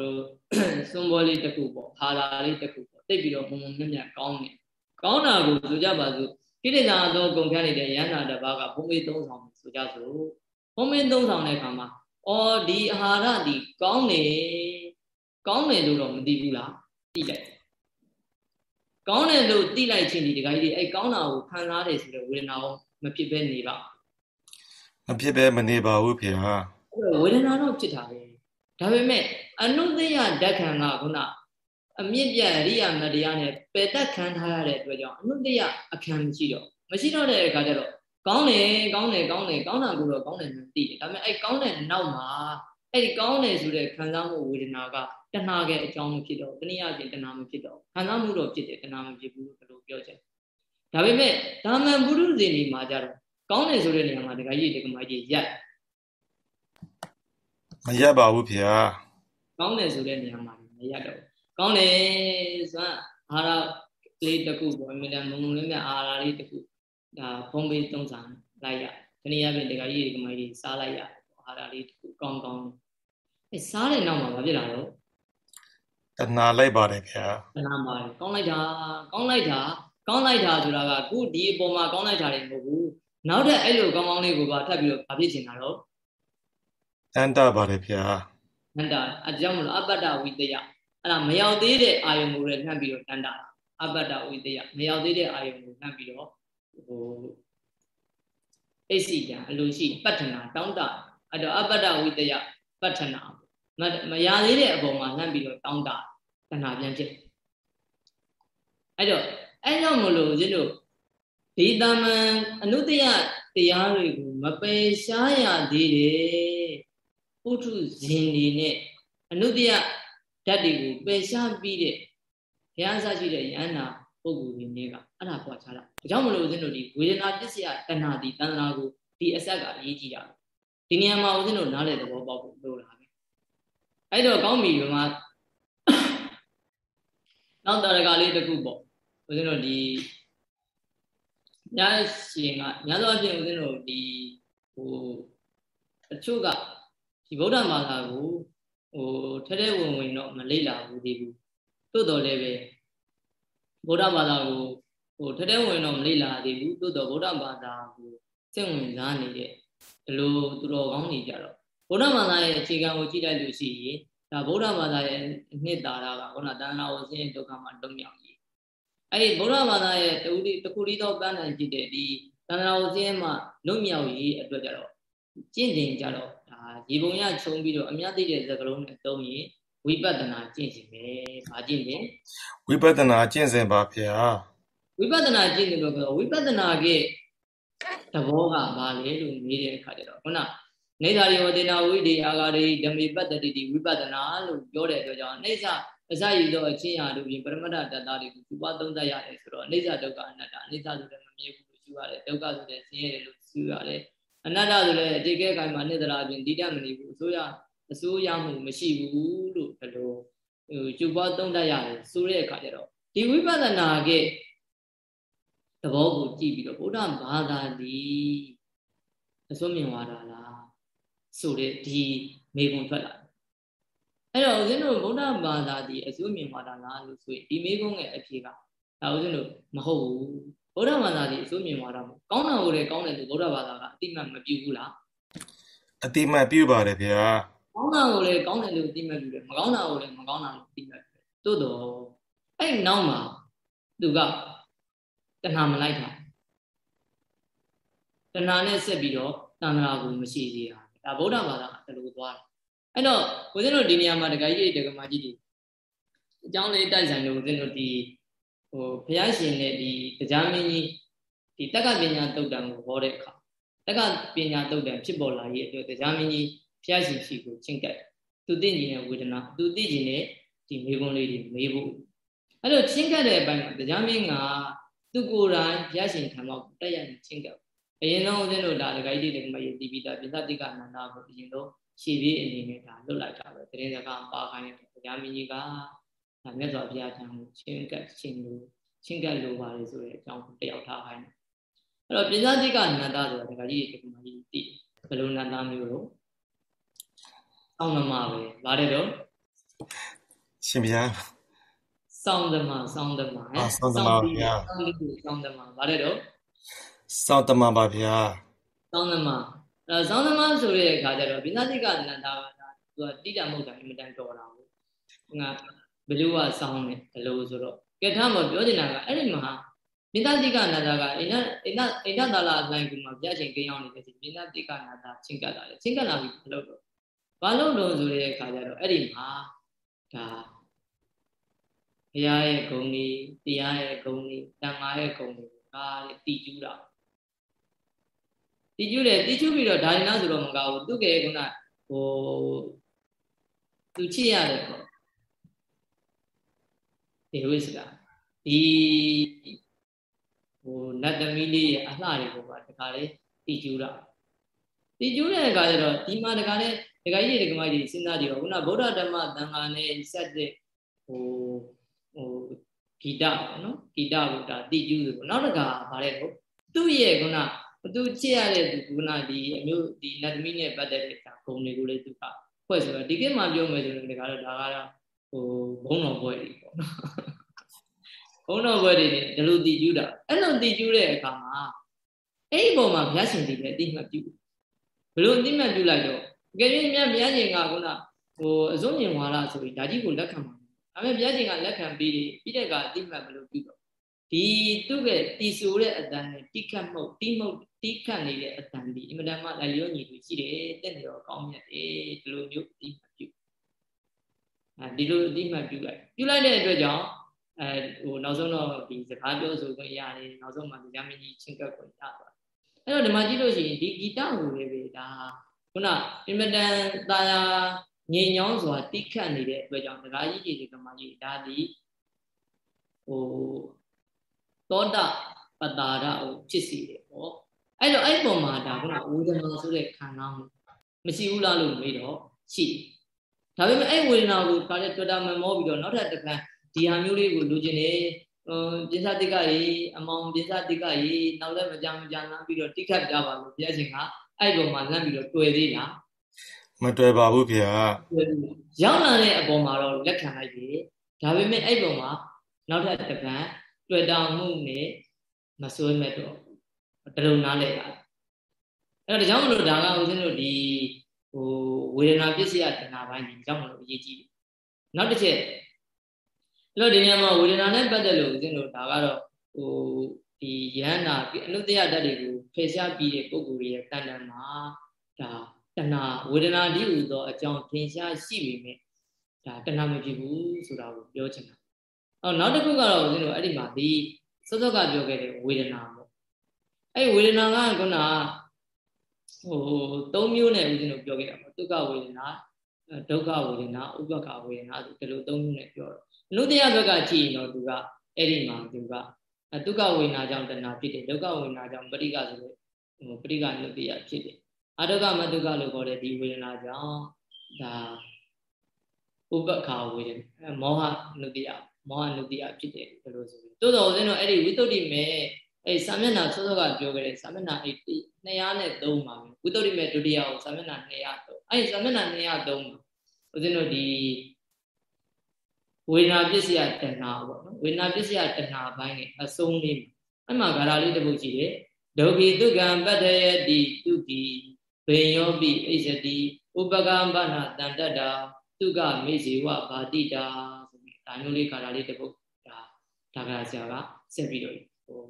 စွန်ဘောလေးတစ်ခုပေါ့ဟာလာလေးတစ်ခုပေါ့တိတ်ပြီးတော့ဘုံဘုံမြတ်မြတ်ကောင်းတယ်။ကောင်းတာကိုဆိုကြပါစို့ကိလေသာသောဂုံဖြတ်နေတဲ့ယန္တာတစ်ပါးကဘုံမေးသုံးဆောင်ဆိုကြစို့ဘုံမင်းသုံးဆောင်တဲ့အခါမှာအော်ဒီအာဟာရဒီကောင်းတယ်ကောင်းတယ်လို့တော့မသိဘူးလားသိလိုက် ကောင်းတယ်လို့သိလိုက်ချင်းဒီဒကာကြီးအဲ့ကောင်းတာကိုခံစားတယ်ဆိုတဲ့ဝေဒနာကိုမဖြစ်ဘဲနေပါမဖြစ်ဘဲမနေပါဘူးဖေဟာဝေဒနာတော့ဖြစ်တာပဲဒါပေမဲ့အနုတ္တယဓာတ်ခံကခုနအမြင့်ပြတ်အရိယာမတရားနဲ့ပယ်တက်ခံထားရတဲ့အတွက်ကြောင့်အနုတ္တယအခမ်းမရှိတော့မရှိတော့တဲ့အခါကျတော့ကောင်းတယ်ကောင်းတယ်ကောင်းတယ်ကောင်းတာကိုတော့ကောင်းတယ်မှသိတယ်ဒါပေမဲ့အဲ့ကောင်းတဲ့နောက်မှာ အဲ့ဒီကောင်းတယ်ဆိုတဲ့ခံစားမှုဝေဒနာကတဏှာရဲ့အကြောင်းမဖြစ်တော့တနည်းအားဖြင့်တဏှာမဖြစ်တော့ခံစားမှုတော့ဖြစ်တယ်တဏှာမဖြစ်ဘူးလို့ဘယ်လိုပြောချင်ဒါပေမဲ့ဒါမှန်ပုရုဇဉ်ဒီမှာကြတော့ကောင်းတယ်ဆိုတဲ့နေရာမှာဒကာကြီးဒကာမကြီးရက်မရက်ပါဘူးဖေဟာကောင်းတယ်ဆိုတဲ့နေရာမှာမရက်တော့ကောင်းတယ်ဆိုတော့အာဟာရလေးတစ်ခုပေါ့အမြဲတမ်းမုံမုံလေးမြအာဟာရလေးတစ်ခုဒါဖုံးပေးသုံးဆောင်လိုက်ရတနည်းအားဖြင့်တခါကြီးဒီကမိုင်းကြီးစားလိုက်ရ အာဟာရလေးတစ်ခုကောင်းကောင်းအဲစားတဲ့နောက်မှာဘာဖြစ်လာတော့တဏှာလိုက်ပါတယ်ခင်ဗျာတဏှာပါတယ်ကောင်းလိုက်တာကောင်းလိုက်တာကောင်းလိုက်တာဆိုတာကခုဒီအပေါ်မှာကောင်းလိုက်တာတွေမဟုတ်ဘူးနောက်ထပ်အဲ့လိုကောင်းကောင်းလေးကိုပါထပ်ပြီးတော့ဘာဖြစ်ချင်တာတော့တန်တပါတယ်ဗျာတန်တာအကြောင်းမလို့အပတ္တဝိတယအဲ့ဒါမရောက်သေးတဲ့အာယုံကိုလည်းနှံ့ပြီးတော့တန်တာအပတ္တဝိတယမရောက်သေးတဲ့အာယုံကိုနှံ့ပြီးတော့ဟိုအိစီကံအလိုရှိပတ္ထနာတောင်းတ အဲ့တော့အပတ္တဝိတယပတ္ထနာမရသေးတဲ့အပေါ်မှာလှမ်းပြီးတော့တောင်းတတဏှာပြန်ဖြစ်အဲ့တော့အဲ့ကြောင့်မလို့ဦးဇင်းတို့ဒီတမန်အနုတ္တယတရားတွေကိုမပယ်ရှားရသေးတယ်ပုထုဇဉ်တွေနဲ့အနုတ္တယဓာတ်တွေကိုပယ်ရှားပြီးတဲ့ဘုရားဆရှိတဲ့ယန္နာပုဂ္ဂိုလ်တွေနဲ့ကအဲ့ဒါပွားချတာဒါကြောင့်မလို့ဦးဇင်းတို့ဒီဝေဒနာပစ္စယတဏှာဒီတဏှာကိုဒီအဆက်ကအရေးကြီးတာ ဒီနေရာမှာဦးဇင်းတို့နားလည်သဘောပေါက်ဖို့လိုတာပဲအဲ့တော့ကောင်းပြီဘယ်မှာနောက်တရကလေးတစ်ခုပေါ့ဦးဇင်းတို့ဒီညာရှင်ကညာသောအဖြစ်ဦးဇင်းတို့ဒီဟိုအချို့ကဒီဗုဒ္ဓဘာသာကိုဟိုထဲထဲဝင်ဝင်တော့မလိမ့်လာဘူးဒီဘူးတိုးတော်လည်းပဲဗုဒ္ဓဘာသာကိုဟိုထထဲဝင်တော့မလေ့လာသေးဘူးသို့တော့ဗုဒ္ဓဘာသာကိုစိတ်ဝင်စားနေတဲ့ ဒီလိုသူတော်ကောင်းနေကြတော့ဗုဒ္ဓဘာသာရဲ့အခြေခံကိုကြည့်လိုက်လို့ရှိရင်ဒါဗုဒ္ဓဘာသာရဲ့နှစ်သာရကခုနတဏှာဝဆင်းဒုက္ခမှာတုံ့မြောက်ရေးအဲ့ဒီဗုဒ္ဓဘာသာရဲ့တူတခုတည်းသောပန်းနိုင်ကြည့်တဲ့ဒီတဏှာဝဆင်းမှာလွတ်မြောက်ရေးအတွက်ကြတော့ကျင့်တင်ကြတော့ဒါရေပုံရခြုံပြီးတော့အများသိတဲ့သကလုံးနဲ့တုံးရင်ဝိပဿနာကျင့်စဉ်ပဲ။ဘာကျင့်စဉ်ဝိပဿနာကျင့်စဉ်ပါဗျာ။ဝိပဿနာကျင့်စဉ်လို့ပြောဝိပဿနာက သဘောကဘာလဲလို့မေးတဲ့အခါကျတော့ခုနနေသာရိဝတေနာဝိဒေအာဂရိဓမေပတ္တိတိဝိပဿနာလို့ပြောတဲ့အတွက်ကြောင့်အိဋ္ဌအစရည်သောအချင်းရာတို့ပြင်ပရမတ္တတတ္တတွေကိုသူပါသုံးသပ်ရတယ်ဆိုတော့အိဋ္ဌဒုက္ခအနတ္တအိဋ္ဌဆိုတဲ့မမြဲဘူးလို့ယူရတယ်ဒုက္ခဆိုတဲ့ဆင်းရဲတယ်လို့ယူရတယ်အနတ္တဆိုလည်းအတိကဲကံမှာနှစ်သလားပြင်တိတမနေဘူးအစိုးရအစိုးရမှုမရှိဘူးလို့ဘယ်လိုဟိုကျုပ်ပွားသုံးတတ်ရတယ်ဆိုတဲ့အခါကျတော့ဒီဝိပဿနာက သဘောကိုကြည့်ပြီးတော့ဗုဒ္ဓဘာသာဒီအစွမ်းမြင်သွားတာလားဆိုတဲ့ဒီမေခွန်ထွက်လာအဲ့တော့ဦးဇင်းတို့ဗုဒ္ဓဘာသာဒီအစွမ်းမြင်သွားတာလားလို့ဆိုရင်ဒီမေခွန်ရဲ့အဖြေကဒါဦးဇင်းတို့မဟုတ်ဘူးဗုဒ္ဓဘာသာဒီအစွမ်းမြင်သွားတာမဟုတ်ကောင်းတာကိုလည်းကောင်းတယ်လို့ဗုဒ္ဓဘာသာကအတိမတ်မပြုဘူးလားအတိမတ်ပြုပါတယ်ဗျာကောင်းတာကိုလည်းကောင်းတယ်လို့အတိမတ်ပြုတယ်မကောင်းတာကိုလည်းမကောင်းတာလို့အတိမတ်ပြုတယ်သို့တော့အဲ့နောက်မှာသူက တဏှာမလိုက်တာတဏှာနဲ့ဆက်ပြီးတော့တဏှာကိုမရှိသေးတာဒါဗုဒ္ဓဘာသာကတလူသွားတယ်အဲ့တော့ဦးဇင်းတို့ဒီနေရာမှာဒကာကြီးတွေဒကာမကြီးတွေအကြောင်းလေးတိုက်ဆိုင်လို့ဦးဇင်းတို့ဒီဟိုဘုရားရှင်နဲ့ဒီတရားမင်းကြီးဒီတက္ကပညာတုတ်တံကိုဟောတဲ့အခါတက္ကပညာတုတ်တံဖြစ်ပေါ်လာရဲ့အတွက်တရားမင်းကြီးဘုရားရှင်ရှိကိုချင်းကပ်သူသိကျင်တဲ့ဝေဒနာသူသိကျင်တဲ့ဒီမေခွန်းလေးတွေမေးဖို့အဲ့လိုချင်းကပ်တဲ့အပိုင်းမှာတရားမင်းက သူကိုယ်တိုင်ဘုရားရှင်ထံမှာတက်ရနေချင်းကပ်အရင်ဆုံးဦးဇင်းတို့ဒါဒကာကြီးတွေမယေတိပိတာပိသတိကအနန္တကိုအရင်ဆုံးရှေ့ပြေးအနေနဲ့ဒါလွတ်လိုက်တာပဲတရင်စကားပါခိုင်းတဲ့တရားမင်းကြီးကဒါမြတ်စွာဘုရားထံကိုချင်းကပ်ချင်းလို့ချင်းကပ်လိုပါလေဆိုတဲ့အကြောင်းတယောက်ထားခိုင်းတယ်အဲ့တော့ပိသတိကအနန္တဆိုတာဒကာကြီးတွေဒီမှာကြီးသိဘယ်လိုနန္တမျိုးလို့စောင်းသမားပဲဗါတဲ့တော့ရှင်ဗျာ စောင်းသမားစောင်းသမားဟဲ့စောင်းသမားဗျာစောင်းပြီးစောင်းသမားဗါတဲ့တော့စောင်းသမားပါဗျာစောင်းသမားအဲစောင်းသမားဆိုတဲ့အခါကျတော့ဘိသတိကနန္ဒာကသူကတိတမုတ်တာအင်မတန်တော်တာဘူးငါဘလူးကစောင်းတယ်ဘလို့ဆိုတော့ကဲထားမပြောချင်တာကအဲ့ဒီမှာဘိသတိကနန္ဒာကအိနအိနအိနသာလာအလိုင်းကူမှာပြချင်းကိန်းအောင်နေတဲ့ဘိသတိကနန္ဒာချင်းကတ်လာတယ်ချင်းကတ်လာပြီးဘလို့တော့ဘာလို့တော့ဆိုတဲ့အခါကျတော့အဲ့ဒီမှာဒါ ဘုရားရဲ့ဂုဏ်ကြီးတရားရဲ့ဂုဏ်ကြီးတန်ခါရဲ့ဂုဏ်ကြီးဒါတီကျူးတာတီကျူးတယ်တီကျူးပြီးတော့ဒါရင်နာဆိုတော့မကောက်ဘူးသူကခုနဟိုသူချစ်ရတယ်ပေါ့ဒီဝိစကဒီဟိုနတ်သမီးလေးရဲ့အလှတွေကိုပါတခါလေတီကျူးတာတီကျူးတဲ့အခါကျတော့ဒီမှာတခါလေဒကာကြီးဒကာမကြီးစဉ်းစားကြည့်တော့ခုနဗုဒ္ဓဓမ္မသံဃာနဲ့ဆက်တဲ့ဟိုဟို ဂီတပေါ့နော်ဂီတကိုဒါတီကျူးဆိုနောက်တခါဗါတဲ့တော့သူ့ရဲ့ခုနသူချစ်ရတဲ့သူခုနဒီအမျိုးဒီနတ်သမီးနဲ့ပတ်သက်တဲ့ဂုံတွေကိုလည်းသူကဖွဲ့ဆိုတော့ဒီကိမှပြောမယ်ဆိုရင်ဒါကတော့ဒါကတော့ဟိုဘုံတော်ဘွဲတွေပေါ့နော်ဘုံတော်ဘွဲတွေနဲ့ဒီလိုတီကျူးတာအဲ့လိုတီကျူးတဲ့အခါမှာအဲ့ဒီပုံမှာဘုရားရှင်တည်တယ်အတိမတ်ပြုဘလို့အတိမတ်ပြုလိုက်တော့ကြည့်ရင်မြတ်ဘုရားရှင်ကခုနဟိုအစုံမြင်ဝါဒဆိုပြီးဓာကြီးကိုလက်ခံပါ ဒါပေမဲ့ဘုရားရှင်ကလက်ခံပြီးပြီးတဲ့ကအတိမတ်ဘလို့ပြုတော့ဒီသူ့ရဲ့တီဆိုတဲ့အတန်နဲ့တိခတ်မှုတိမှုတိခတ်နေတဲ့အတန်ဒီအင်မတန်မှလိုက်လျောညီသူရှိတယ်တက်နေတော့ကောင်းမြတ်တယ်ဒီလိုမျိုးအတိမတ်ပြုအဲဒီလိုအတိမတ်ပြုလိုက်ပြုလိုက်တဲ့အတွက်ကြောင့်အဲဟိုနောက်ဆုံးတော့ဒီစကားပြောဆိုခွင့်ရတယ်နောက်ဆုံးမှဒီဂျမင်းကြီးချင်းကပ်ခွင့်ရသွားအဲ့တော့ဒီမှာကြည့်လို့ရှိရင်ဒီဂီတကိုလည်းပဲဒါခုနအင်မတန်တာယာ ငြိမ်ညောင်းစွာတိခတ်နေတဲ့အတွက်ကြောင့်ဒကာကြီးကြီးဒီကမကြီးဒါဒီဟိုသောတာပတာရကိုဖြစ်စီတယ်ပေါ့အဲ့တော့အဲ့ပုံမှာဒါကဝေဒနာဆိုတဲ့ခံစားမှုမရှိဘူးလားလို့မေးတော့ရှိဒါပေမဲ့အဲ့ဝေဒနာကိုဒါလည်းတွေ့တာမမောပြီးတော့နောက်ထပ်တစ်ခါဒီဟာမျိုးလေးကိုလိုချင်တယ်ဟိုပြစ္ဆတိကကြီးအမောင်ပြစ္ဆတိကကြီးနောက်လည်းမကြမ်းမကြမ်းလမ်းပြီးတော့တိခတ်ပြပါလို့ဘုရားရှင်ကအဲ့ပုံမှာလမ်းပြီးတော့တွေ့သေးလား မတွေ့ပါဘူးဗျာရောက်လာတဲ့အပေါ်မှာတော့လက်ခံလိုက်ပြီဒါပေမဲ့အဲ့ပုံမှာနောက်ထပ်တစ်ပံတွေ့တောင်မှုနဲ့မဆွဲမဲ့တော့တလုံနားလဲတာအဲ့တော့ဒါကြောင့်မလို့ဒါကဦးဇင်းတို့ဒီဟိုဝေဒနာပစ္စယတဏှာပိုင်းဒီကြောင့်မလို့အရေးကြီးတယ်နောက်တစ်ချက်အဲ့တော့ဒီနေရာမှာဝေဒနာနဲ့ပတ်သက်လို့ဦးဇင်းတို့ဒါကတော့ဟိုဒီယန္နာအနုတ္တရဓာတ်တွေကိုဖယ်ရှားပြီးတဲ့ပုံကိုယ်ရဲ့တဏ္ဍာမှာဒါ တဏှာဝေဒနာဒီဟူသောအကြောင်းထင်ရှားရှိပေမဲ့ဒါတဏှာမဖြစ်ဘူးဆိုတာကိုပြောချင်တာအော်နောက်တစ်ခုကတော့ဦးဇင်းတို့အဲ့ဒီမှာဒီစောစောကပြောခဲ့တဲ့ဝေဒနာပေါ့အဲ့ဝေဒနာကခုနဟိုသုံးမျိုးနဲ့ဦးဇင်းတို့ပြောခဲ့တာပေါ့ဒုက္ခဝေဒနာဒုက္ခဝေဒနာဥပက္ခဝေဒနာဒီလိုသုံးမျိုးနဲ့ပြောတော့အနုတ္တယဘက်ကကြည့်ရင်တော့သူကအဲ့ဒီမှာသူကဒုက္ခဝေဒနာကြောင့်တဏှာဖြစ်တယ်ဒုက္ခဝေဒနာကြောင့်ပရိကဆိုတဲ့ဟိုပရိကနုတ္တိယဖြစ်တယ် အတုကမတုကလို့ခေါ်တဲ့ဒီဝေဒနာကြောင့်ဒါဥပ္ပခါဝေဒနာမောဟနုတ္တိယမောဟနုတ္တိယဖြစ်တယ်ဘယ်လိုဆိုပြီးတိုးတော်ဦးဇင်းတို့အဲ့ဒီဝိတုဒ္ဓိမေအဲ့စာမျက်နှာစောစောကပြောခဲ့တဲ့စာမျက်နှာအဲ့203ပါပဲဝိတုဒ္ဓိမေဒုတိယကိုစာမျက်နှာ203အဲ့ဒီစာမျက်နှာ203မှာဦးဇင်းတို့ဒီဝေဒနာပစ္စယတဏှာပေါ့နော်ဝေဒနာပစ္စယတဏှာဘိုင်းနဲ့အဆုံးလေးအဲ့မှာဂါရာလေးတစ်ပုဒ်ရှိတယ်ဒုက္ခိဒုက္ခံပတ္ထယတိတုကိ ဘေယောပိအိစတိဥပကံဗနာတန်တတ္တာတုကမေဇေဝဗာတိတာဆိုပြီးဒါမျိုးလေးဂါရာလေးတစ်ပုဒ်ဒါဒါကဆရာကဆက်ပြီးတော့ဟို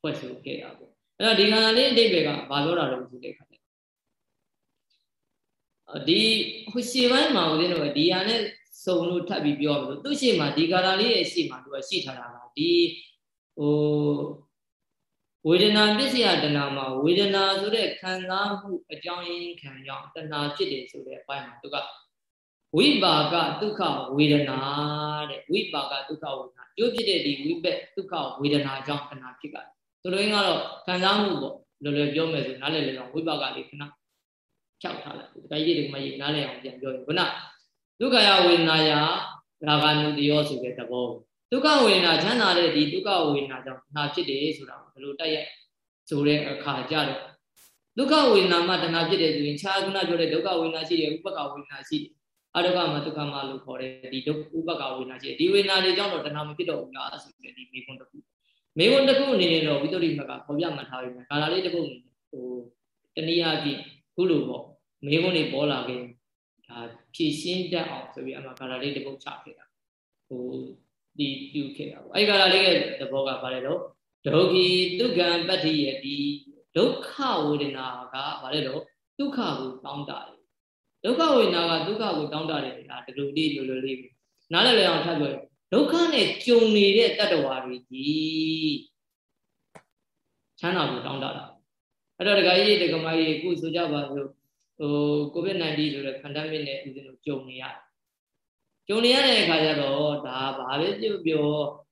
ဖွဲ့ဆိုခဲ့တာပေါ့အဲ့တော့ဒီဂါရာလေးအတိတ်တွေကဘာပြောတာလဲဆိုတဲ့ခါကျဒီဟိုရှေ့ပိုင်းမှာဦးဇင်းတို့ဒီဟာနဲ့စုံလို့ထပ်ပြီးပြောလို့သူ့ရှေ့မှာဒီဂါရာလေးရဲ့ရှေ့မှာသူကရှိထားတာကဒီဟို ဝေဒနာပစ္စယတဏမှာဝေဒနာဆိုတဲ့ခံစားမှုအကြောင်းရင်းခံကြောင့်တဏဖြစ်တယ်ဆိုတဲ့အပိုင်းမှာသူကဝိပါကဒုက္ခဝေဒနာတဲ့ဝိပါကဒုက္ခဝေဒနာကျိုးဖြစ်တဲ့ဒီဝိပက်ဒုက္ခဝေဒနာကြောင့်တဏဖြစ်တာသူတို့ကတော့ခံစားမှုပေါ့လောလောပြောမယ်ဆိုနားလည်လေတော့ဝိပါကလေးခဏဖြောက်ထားလိုက်ဒါကြီးဒီမှာရေးနားလည်အောင်ပြန်ပြောရင်ခုနဒုက္ခယဝေဒနာယရာဂနုတယောဆိုတဲ့သဘော ဒုက္ခဝေဒနာချမ်းသာတဲ့ဒီဒုက္ခဝေဒနာကြောင့်နာဖြစ်တယ်ဆိုတာဘယ်လိုတိုက်ရိုက်ဆိုတဲ့အခါကြတော့ဒုက္ခဝေဒနာမှတဏှာဖြစ်တယ်ဆိုရင်ခြားခုနပြောတဲ့ဒုက္ခဝေဒနာရှိတယ်ဥပက္ခဝေဒနာရှိတယ်အဒုက္ခမဒုက္ခမလို့ခေါ်တဲ့ဒီဒုက္ခဥပက္ခဝေဒနာရှိတယ်ဒီဝေဒနာတွေကြောင့်တော့တဏှာမဖြစ်တော့ဘူးလားဆိုတဲ့ဒီမေခွန်းတစ်ခုမေခွန်းတစ်ခုအနေနဲ့တော့ဝိတ္တိမကပေါ်ပြမှတ်ထားပြီးမယ်ကာလာလေးတစ်ခုဟိုတနည်းအားဖြင့်ခုလိုပေါ့မေခွန်းတွေပေါ်လာခဲ့ဒါဖြည့်ရှင်းတတ်အောင်ဆိုပြီးအမှကာလာလေးတစ်ခုချခဲ့တာဟို ဒီပြုခဲ့တာပေါ့အဲ့ကာလာလေးရဲ့သဘောကဘာလဲတော့ဒုက္ခိဒုက္ခံပတ္တိယတိဒုက္ခဝေဒနာကဘာလဲတော့ဒုက္ခကိုတောင်းတတယ်ဒုက္ခဝေဒနာကဒုက္ခကိုတောင်းတတယ်ဒါဒီလိုလေးလိုလိုလေးနားလည်လည်အောင်ထပ်ပြောဒုက္ခနဲ့ကြုံနေတဲ့တတ္တဝါတွေကြီးချမ်းသာကိုတောင်းတတာအဲ့တော့ဒကာကြီးဒကာမကြီးအခုဆိုကြပါစို့ဟိုကိုဗစ် -19 ဆိုတဲ့ pandemic နဲ့ဦးဇင်းတို့ကြုံနေရတယ် ကြုံနေရတဲ့အခါကျတော့ဒါဘာပဲပြောပြော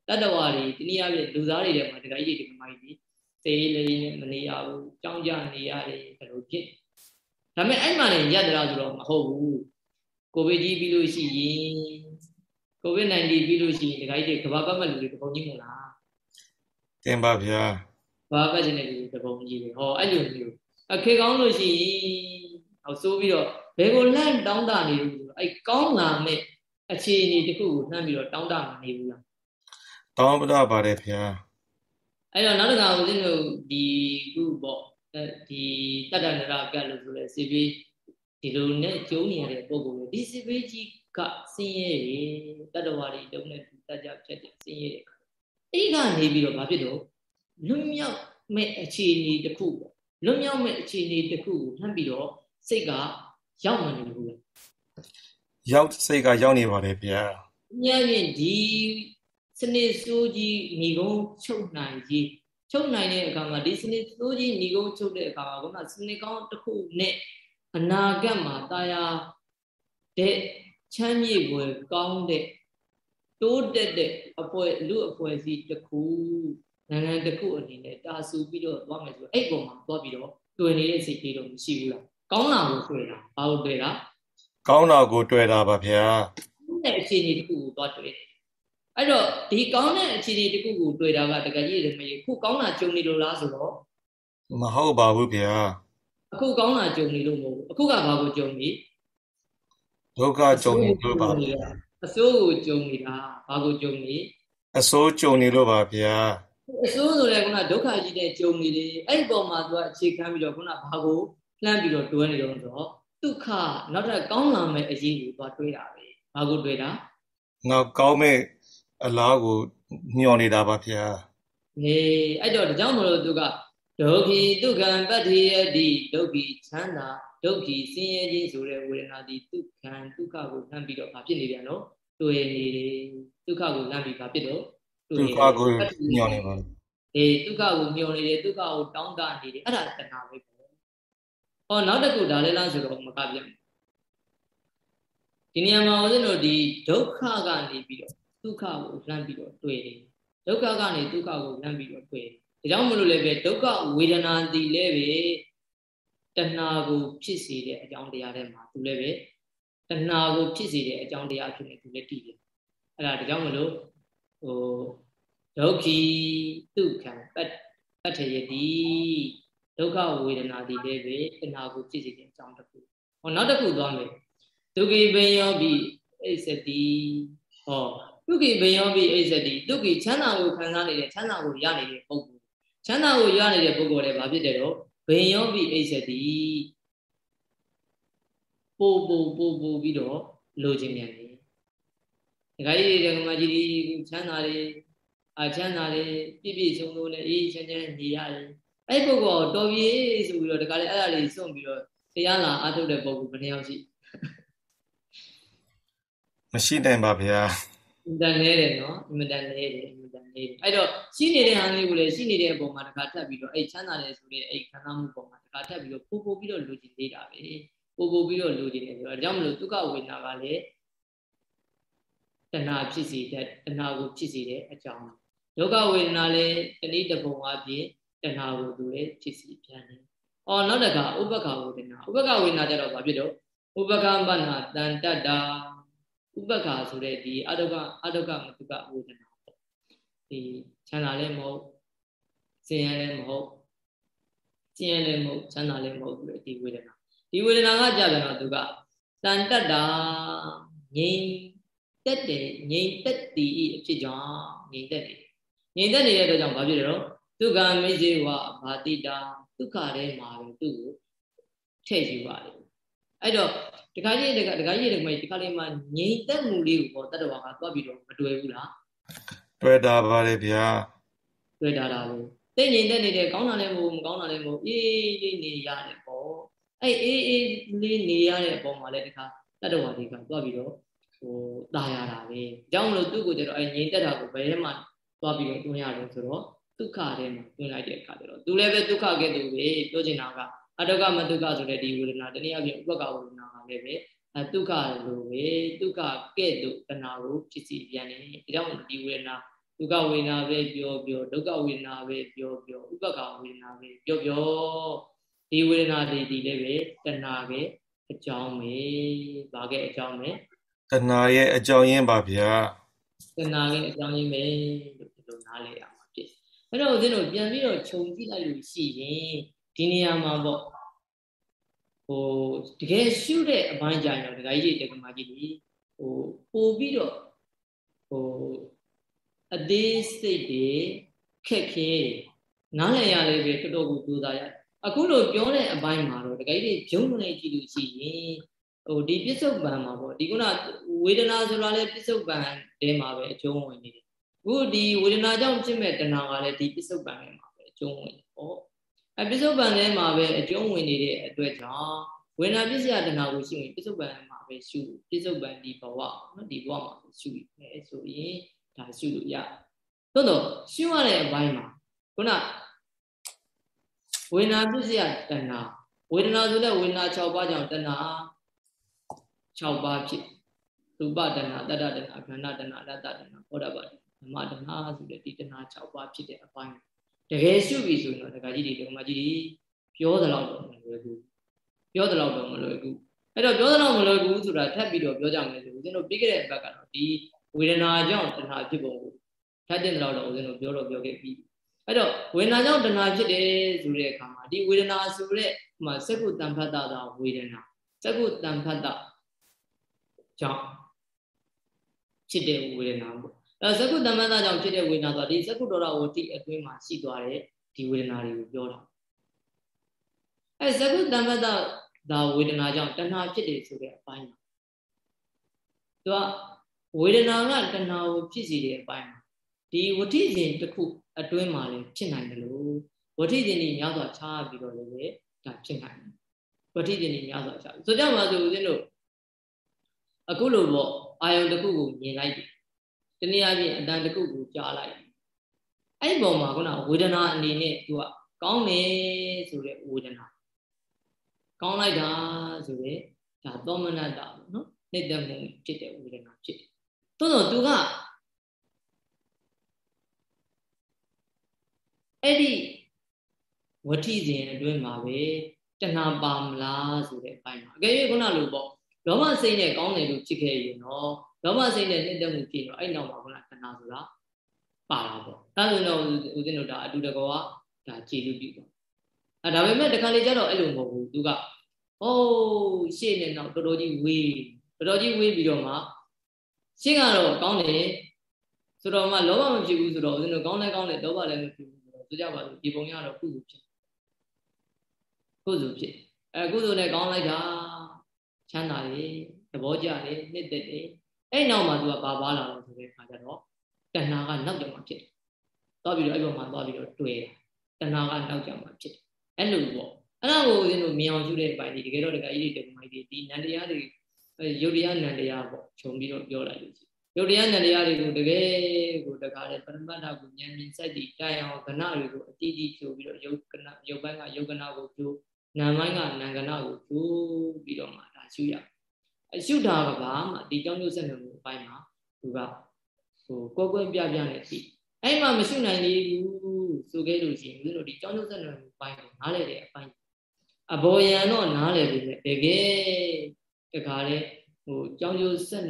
တတ္တဝါတွေတနည်းအားဖြင့်လူသားတွေထဲမှာဒကာကြီးဒကာမကြီးသေလေးနဲ့မနေရဘူးကြောင်းကြနေရတယ်ဘယ်လိုဖြစ်ဒါပေမဲ့အဲ့မှလည်းရက်တလားဆိုတော့မဟုတ်ဘူးကိုဗစ်ကြီးပြီးလို့ရှိရင်ကိုဗစ် -19 ပြီးလို့ရှိရင်ဒကာကြီးတွေကဘာပတ်မဲ့လူတွေတပုံကြီးမို့လားတင်ပါဗျာဘာပတ်ချင်တဲ့လူတွေတပုံကြီးတွေဟောအဲ့လိုမျိုးအခေကောင်းလို့ရှိရင်ဟောဆိုးပြီးတော့ဘယ်ကိုလန့်တောင်းတနေလို့ဆိုတော့အဲ့ကောင်းလာမဲ့ အခြေအနေတခုကိုနှမ်းပြီးတော့တောင်းတမနေဘူးလားတောင်းပဒပါတယ်ဗျာအဲ့တော့နောက်တစ်ခါဦးဇင်းတို့ဒီခုပေါ့ဒီတတ္တနရကတ်လို့ဆိုလဲစေဘေးဒီလိုနဲ့ကျုံနေရတဲ့ပုံပုံဒီစေဘေးကြီးကစင်းရဲရေတတ္တဝါတွေတုံးနဲ့တကြဖြတ်တဲ့စင်းရဲတဲ့အဲ့ကနေပြီးတော့ဘာဖြစ်တော့လွတ်မြောက်မဲ့အခြေအနေတစ်ခုပေါ့လွတ်မြောက်မဲ့အခြေအနေတစ်ခုကိုနှမ်းပြီးတော့စိတ်ကရောက်မနေဘူးလား ရောက်စိတ်ကရောက်နေပါတယ်ဗျာညံ့ဒီစနစ်စိုးကြီးညီကုန်းချုပ်နိုင်ကြီးချုပ်နိုင်တဲ့အခါမှာဒီစနစ်စိုးကြီးညီကုန်းချုပ်တဲ့အခါမှာခုနစနစ်ကောင်းတစ်ခုနဲ့အနာဂတ်မှာတာယာတဲ့ချမ်းမြေ့ွယ်ကောင်းတဲ့တိုးတက်တဲ့အပွဲလူအဖွဲ့အစည်းတစ်ခုနိုင်ငံတစ်ခုအနေနဲ့တာဆူပြီးတော့သွားမယ်ဆိုအဲ့ပုံမှာသွားပြီးတော့တွေ့နေတဲ့စိတ်ကြီးတော့မရှိဘူးလားကောင်းတာကိုတွေ့တာဘာလို့တွေ့တာ ကောင်းတာကိုတွေ့တာပါဗျာတဲ့အခြေအနေတစ်ခုကိုသွားတွေ့အဲ့တော့ဒီကောင်းတဲ့အခြေအနေတစ်ခုကိုတွေ့တာကတကယ်ကြီးလည်းမရခုကောင်းတာကြုံနေလို့လားဆိုတော့မဟုတ်ပါဘူးဗျာအခုကောင်းတာကြုံနေလို့မဟုတ်ဘူးအခုကဘာကိုကြုံနေဒုက္ခကြုံနေလို့ပါဗျာအစိုးကိုကြုံနေတာဘာကိုကြုံနေအစိုးကြုံနေလို့ပါဗျာအစိုးဆိုလည်းခုနဒုက္ခကြီးတဲ့ကြုံနေတယ်အဲ့ဒီပုံမှာသူကအခြေခံပြီးတော့ခုနဘာကိုလှမ်းပြီးတော့တွဲနေတော့ဆိုတော့ ဒုက္ခနောက်ထပ်ကောင်းလာမယ့်အရေးကိုသွားတွေးတာပဲဘာကိုတွေးတာနောက်ကောင်းမဲ့အလားကိုညှော်နေတာပါဗျာဟေးအဲ့တော့ဒါကြောင့်မလို့သူကဒုက္ခိဒုက္ခံပတ္တိယတိဒုက္ခိချမ်းသာဒုက္ခိဆင်းရဲခြင်းဆိုတဲ့ဝေဒနာဒီဒုက္ခံဒုက္ခကိုနှံပြီးတော့ဘာဖြစ်နေပြန်တော့တွေ့နေတယ်ဒုက္ခကိုနှံပြီးဘာဖြစ်တော့ဒုက္ခကိုညှော်နေပါအေးဒုက္ခကိုညှော်နေတယ်ဒုက္ခကိုတောင်းတနေတယ်အဲ့ဒါတဏှာပဲပေါ့ ဟောနောက်တစ်ခုဒါလည်းလားဆိုတော့မကပြန်ဒီနေရာမှာဦးဇင်းတို့ဒီဒုက္ခကနေပြီးတော့ဒုက္ခကိုလှမ်းပြီးတော့တွေ့တယ်ဒုက္ခကနေဒုက္ခကိုလှမ်းပြီးတော့တွေ့တယ်ကြောင့်မလို့လည်းပဲဒုက္ခဝေဒနာတည်လည်းပဲတဏှာကိုဖြစ်စေတဲ့အကြောင်းတရားတွေမှာသူလည်းပဲတဏှာကိုဖြစ်စေတဲ့အကြောင်းတရားဖြစ်နေသူလည်းတည်တယ်အဲ့ဒါဒါကြောင့်မလို့ဟိုဒုက္ခိဒုက္ခံပတ္ပတ္ထယတိ ဒုက္ခဝေဒနာတည်လည်းပဲတဏှာကိုဖြစ်စေတဲ့အကြောင်းတစ်ခုဟောနောက်တစ်ခုသွားမယ်ဒုက္ခိပင်ယောပိအိစတိဟောဒုက္ခိပင်ယောပိအိစတိဒုက္ခိချမ်းသာကိုခံစားနေတဲ့ချမ်းသာကိုရနေတဲ့ပုဂ္ဂိုလ်ချမ်းသာကိုရနေတဲ့ပုဂ္ဂိုလ်လည်းဘာဖြစ်တယ်တော့ဘိယောပိအိစတိပို့ပို့ပို့ပို့ပြီးတော့လိုချင်မြန်တယ်ဒကာကြီးတွေကမကြီးဒီချမ်းသာတယ်အချမ်းသာတယ်ပြည့်ပြည့်စုံစုံနဲ့အေးချမ်းချမ်းနေရတယ် အဲ့ပုဂ္ဂိုလ်တော်ပြေးဆိုပြီးတော့ဒကာလေးအဲ့ဒါလေးစွန့်ပြီးတော့တရားလာအထုတ်တဲ့ပုဂ္ဂိုလ်ဘယ်နှယောက်ရှိမရှိနိုင်ပါဗျာအင်တန်နေတယ်နော်အင်တန်နေတယ်အင်တန်နေတယ်အဲ့တော့ရှိနေတဲ့ဟာလေးကိုလည်းရှိနေတဲ့အပေါ်မှာတခါထပ်ပြီးတော့အဲ့ချမ်းသာတယ်ဆိုတဲ့အဲ့ခံစားမှုပေါ်မှာတခါထပ်ပြီးတော့ပို့ပို့ပြီးတော့လူကျင်သေးတာပဲပို့ပို့ပြီးတော့လူကျင်နေဆိုတော့ဒါကြောင့်မလို့ဒုက္ခဝေဒနာကလည်းတဏှာဖြစ်စေတဲ့တဏှာကိုဖြစ်စေတဲ့အကြောင်းဒုက္ခဝေဒနာလည်းတနည်းတစ်ပုံအပြင် တဏှာကိုသူလည်းဖြစ်စီပြန်တယ်။အော်နောက်တစ်ခါဥပ္ပခဝေဒနာဥပ္ပခဝေဒနာကြတော့ဘာဖြစ်တော့ဥပ္ပကမ္ပနာတန်တတ္တာဥပက္ခာဆိုတဲ့ဒီအတုကအတုကမတုကဝေဒနာပေါ့ဒီချမ်းသာလည်းမဟုတ်စင်ရလည်းမဟုတ်စင်ရလည်းမဟုတ်ချမ်းသာလည်းမဟုတ်ဘူးဒီဝေဒနာဒီဝေဒနာကကြပြန်တော့သူကတန်တက်တာငြိမ်တက်တယ်ငြိမ်တက်တည်အဖြစ်ကြောင့်ငြိမ်တက်တယ်ငြိမ်တက်နေတဲ့အတွက်ကြောင့်ဘာဖြစ်လဲတော့ ဒုက္ခမိစေဝဘာတိတာဒုက္ခထဲမှာပဲသူ့ကိုထည့်ယူပါတယ်အဲ့တော့တခါကြီးတခါတခါကြီးတခါကြီးဒီခါလေးမှာငြိမ်သက်မှုလေးကိုပေါ့တတ္တဝါကသွားပြီးတော့မတွေ့ဘူးလားတွေ့တာပါလေဗျာတွေ့တာလားလို့သိငြိမ်သက်နေတယ်ကောင်းတာလည်းမဟုတ်မကောင်းတာလည်းမဟုတ်အေးလေးနေရတယ်ပေါ့အဲ့အေးအေးလေးနေရတဲ့အပေါ်မှာလည်းတခါတတ္တဝါတွေကသွားပြီးတော့ဟိုတာရတာပဲအကြောင်းမလို့သူ့ကိုကျတော့အဲ့ငြိမ်သက်တာကိုဘယ်မှသွားပြီးတော့တွန်းရတယ်ဆိုတော့ ဒုက္ခထဲမှာတွန်းလိုက်တဲ့အခါကျတော့သူလည်းပဲဒုက္ခကဲ့သို့ပဲပြောချင်တာကအတုကမတုကဆိုတဲ့ဒီဝေဒနာတနည်းအားဖြင့်ဥပက္ခဝေဒနာကလည်းပဲအတုကလိုပဲတုကကဲ့သို့တဏှာကိုဖြစ်စီပြန်တယ်ဒါကြောင့်ဒီဝေဒနာဒုက္ခဝေဒနာပဲပြောပြောဒုက္ခဝေဒနာပဲပြောပြောဥပက္ခဝေဒနာပဲပြောပြောဒီဝေဒနာတွေဒီလည်းပဲတဏှာပဲအကြောင်းပဲဘာကဲအကြောင်းပဲတဏှာရဲ့အကြောင်းရင်းပါဗျာတဏှာရဲ့အကြောင်းရင်းပဲလို့ဒီလိုနားလည်ရမှာဖြစ် အဲ့တော့ဦးဇင်းတို့ပြန်ပြီးတော့ခြုံကြည့်လိုက်လို့ရှိရင်ဒီနေရာမှာပေါ့ဟိုတကယ်ရှုတဲ့အပိုင်းကြရင်တော့ဒကာကြီးတွေတက္ကမကြီးတွေဟိုပို့ပြီးတော့ဟိုအသေးစိတ်တွေခက်ခဲနားလည်ရလေးပဲတော်တော်ကိုကြိုးစားရအခုလိုပြောတဲ့အပိုင်းမှာတော့ဒကာကြီးတွေဂျုံမနေကြည့်လို့ရှိရင်ဟိုဒီပြစ္ဆုတ်ပံမှာပေါ့ဒီကုနာဝေဒနာဆိုတာလည်းပြစ္ဆုတ်ပံတဲမှာပဲအကျုံးဝင်နေတယ်အ ခုဒီဝေဒနာကြောင့်ဖြစ်မဲ့တဏှာကလည်းဒီပြစ္ဆုတ်ပံထဲမှာပဲအကျုံးဝင်ပေါ့အပိစုပန်ထဲမှာပဲအကျုံးဝင်နေတဲ့အတွက်ကြောင့်ဝေနာပစ္စယတဏှာကိုရှိရင်ပိစုပန်မှာပဲရှုပိစုပန်ဒီဘဝနော်ဒီဘဝမှာရှုပြီဆိုရင်ဒါရှုလို့ရသို့တော့ရှုရတဲ့အပိုင်းမှာခုနဝေနာပစ္စယတဏှာဝေဒနာဆိုတဲ့ဝေဒနာ6ပါးကြောင့်တဏှာ6ပါးဖြစ်ရူပတဏှာတတ္တတဏှာခန္ဓာတဏှာလတ္တတဏှာဟောတာပါ ဓမ္မတဏှာဆိုတဲ့ဒီတဏှာ6ပါးဖြစ်တဲ့အပိုင်းတကယ်ရှုပြီဆိုရင်တော့ဒကာကြီးတွေဒကာမကြီးတွေပြောသလောက်တော့မလွယ်ဘူးပြောသလောက်တော့မလွယ်ဘူးအဲ့တော့ပြောသလောက်မလွယ်ဘူးဆိုတာထပ်ပြီးတော့ပြောကြမယ်ဆိုဦးဇင်းတို့ပြီးခဲ့တဲ့ဘက်ကတော့ဒီဝေဒနာကြောင့်တဏှာဖြစ်ပုံကိုထပ်တဲ့လောက်တော့ဦးဇင်းတို့ပြောတော့ပြောခဲ့ပြီအဲ့တော့ဝေဒနာကြောင့်တဏှာဖြစ်တယ်ဆိုတဲ့အခါမှာဒီဝေဒနာဆိုတဲ့ဟိုစက္ကုတံဖတ်တာသာဝေဒနာစက္ကုတံဖတ်တာကြောင့်ဖြစ်တဲ့ဝေဒနာပေါ့ အဲဇကုတမန္တကြောင့်ဖြစ်တဲ့ဝေဒနာဆိုတာဒီဇကုတော်ရဝတိအတွင်းမှာရှိသွားတဲ့ဒီဝေဒနာတွေကိုပြောတာအဲဇကုတမန္တဒါဝေဒနာကြောင့်တဏှာဖြစ်တယ်ဆိုတဲ့အပိုင်းမှာသူကဝေဒနာကတဏှာကိုဖြစ်စီတဲ့အပိုင်းမှာဒီဝဋ္ဌိစဉ်တစ်ခုအတွင်းမှာလည်းဖြစ်နိုင်တယ်လို့ဝဋ္ဌိစဉ်ကြီးများစွာခြားပြီးတော့လည်းဒါဖြစ်နိုင်တယ်ဝဋ္ဌိစဉ်ကြီးများစွာခြားဆိုကြပါစို့ဦးဇင်းတို့အခုလိုပေါ့အာယုံတစ်ခုကိုမြင်လိုက်တယ် တနည်းအားဖြင့်အတန်တစ်ခုကိုကြားလိုက်အဲ့ဒီပုံမှာခုနဝေဒနာအနေနဲ့သူကကောင်းတယ်ဆိုတဲ့ဝေဒနာကောင်းလိုက်တာဆိုတဲ့ဒါသောမနတပေါ့နော်နှစ်သက်မှုဖြစ်တဲ့ဝေဒနာဖြစ်တယ်သို့တော့သူကအဲ့ဒီဝဋ္ထိစဉ်အတွင်းမှာပဲတဏှာပါမလားဆိုတဲ့အပိုင်းမှာအကယ်၍ခုနလိုပေါ့လောဘစိတ်နဲ့ကောင်းတယ်လို့ဖြစ်ခဲ့ရင်တော့ လောဘစိတ်နဲ့နှိမ့်သက်မှုဖြစ်တော့အဲ့နောက်မှာခုနတဏှာဆိုတာပါတာပေါ့အဲဒါဆိုတော့ဦးဇင်းတို့ဒါအတူတကောကဒါကြည်လူပြုပေါ့အဲဒါပေမဲ့တခါလေကျတော့အဲ့လိုမဟုတ်ဘူးသူကဟိုးရှေ့နဲ့နောက်တော်တော်ကြီးဝေးတော်တော်ကြီးဝေးပြီးတော့မှရှင်းကတော့ကောင်းတယ်ဆိုတော့မှလောဘမဖြစ်ဘူးဆိုတော့ဦးဇင်းတို့ကောင်းလဲကောင်းတယ်လောဘလည်းမဖြစ်ဘူးဆိုတော့ဆိုကြပါစို့ဒီပုံရတော့ကုသိုလ်ဖြစ်ကုသိုလ်ဖြစ်အဲကုသိုလ်နဲ့ကောင်းလိုက်တာချမ်းသာတယ်သဘောကျတယ်နှစ်သက်တယ် အဲ့နောက်မှာသူကဘာပါလာလို့ဆိုတဲ့အခါကျတော့တဏှာကနောက်ကျမှဖြစ်တယ်သွားပြီးတော့အဲ့ဘက်မှာသွားပြီးတော့တွေ့တာတဏှာကနောက်ကျမှဖြစ်တယ်အဲ့လိုပေါ့အဲ့ဒါကိုဦးဇင်းတို့မြင်အောင်ရှုတဲ့အပိုင်းဒီတကယ်တော့တကယ်ကြီးတေမိုင်းဒီနန္တရားတွေရုပ်တရားနန္တရားပေါ့ခြုံပြီးတော့ပြောလိုက်လို့ရှိရုပ်တရားနန္တရားတွေကိုတကယ်ကိုတကားတဲ့ပရမတ္ထကိုဉာဏ်မြင်စိုက်တည်တိုင်အောင်ကဏတွေကိုအတိအကျဖြိုးပြီးတော့ယုတ်ကဏယုတ်ပိုင်းကယုတ်ကဏကိုဖြိုးနာမ်ပိုင်းကနာမ်ကဏကိုဖြိုးပြီးတော့မှဒါရှုရအ ရှုတာကဘာမှဒီကြောင့်မျိုးဆက်နေမှုအပိုင်းမှာသူကဟိုကိုယ်ကွယ်ပြပြနဲ့ဒီအဲ့မှာမရှုနိုင်သေးဘူးဆိုခဲ့လို့ရှိရင်ဦးဇင်းတို့ဒီကြောင့်မျိုးဆက်နေမှုအပိုင်းကိုနားလည်တဲ့အပိုင်းအဘောယံတော့နားလည်ပြီလေတကယ်တခါလေဟိုကြောင်းကျိုးဆက်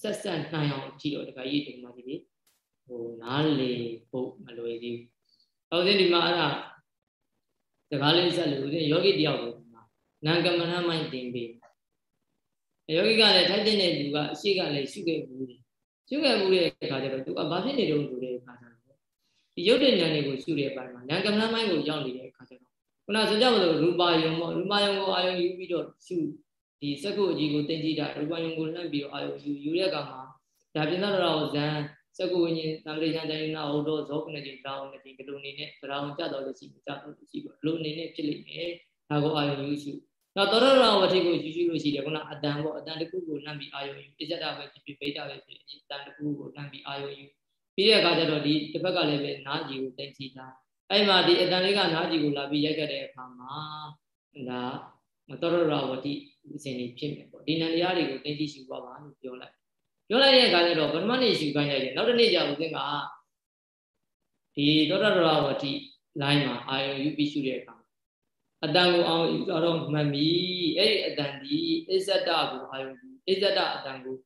ဆက်ဆက်နိုင်အောင်ကြည့်တော့တခါကြီးဒီမှာဒီဟိုနားလေဖို့မလွယ်သေးဘူး။ဟုတ်သေးဒီမှာအဲ့ဒါတခါလေးဆက်လို့ဦးဇင်းယောဂီတယောက်ကိုနာကမဏမိုင်းတင်ပေး။ ယောဂီကလည်းထိုက်တဲ့လူကအရှိကလည်းရှုခဲ့ဘူး။ရှုခဲ့ဘူးတဲ့အခါကျတော့သူကဘာဖြစ်နေတော့ဆိုတဲ့အခါကျတော့ဒီရုပ်တဉာဏ်တွေကိုရှုတဲ့အပိုင်းမှာနာကမဏမိုင်းကိုရောက်နေတဲ့အခါကျတော့ခုနဆိုကြပါစို့ရူပါယုံပေါ့ရူပါယုံကိုအာယုံယူပြီးတော့ရှုဒီစက္ကုအကြီးကိုတင်ကြည့်တာရူပါယုံကိုလှမ်းပြီးတော့အာယုံယူယူတဲ့အခါမှာဒါပြင်သောတော်ဇန်စက္ကုဝိညာဉ်သံဃာကျမ်းနာဟုတ်တော့ဇောကုဏတိတောင်းနေဒီကလိုနေနဲ့တရားဝင်ကြတော့လို့ရှိပြီကြတော့လို့ရှိပြီလိုအနေနဲ့ဖြစ်လိမ့်မယ်ဒါကိုအာယုံယူရှု တော့တော်တော်ဝတိကိုယူရှုလို့ရှိတယ်ခုနအတန်ပေါ့အတန်တစ်ခုကိုလှမ်းပြီးအာယုံယူပြစ္ဆတာပဲဖြစ်ဖြစ်ဗိဒ္ဓပဲဖြစ်ဖြစ်အတန်တစ်ခုကိုလှမ်းပြီးအာယုံယူပြီးတဲ့အခါကျတော့ဒီတစ်ဖက်ကလည်းပဲနားကြည့်ကိုတင်ကြည့်တာအဲ့မှာဒီအတန်လေးကနားကြည့်ကိုလာပြီးရိုက်ခဲ့တဲ့အခါမှာဒါတော်တော်ဝတိအစဉ်ကြီးဖြစ်မယ်ပေါ့ဒီနံတရားတွေကိုတင်ကြည့်ရှုပါပါလို့ပြောလိုက်ပြောလိုက်တဲ့အခါကျတော့ပထမနေ့ရှုခိုင်းလိုက်တယ်နောက်တစ်နေ့ကျဦးစင်းကဒီသောတာတော်ဝတိလိုင်းမှာအာယုံယူပြီးရှုတဲ့အခါ အတန်ကိုအောင်ယူတော့မှတ်မိအဲ့ဒီအတန်ဒီအစ္ဆတကိုအာယုံယူအစ္ဆတအတန်ကို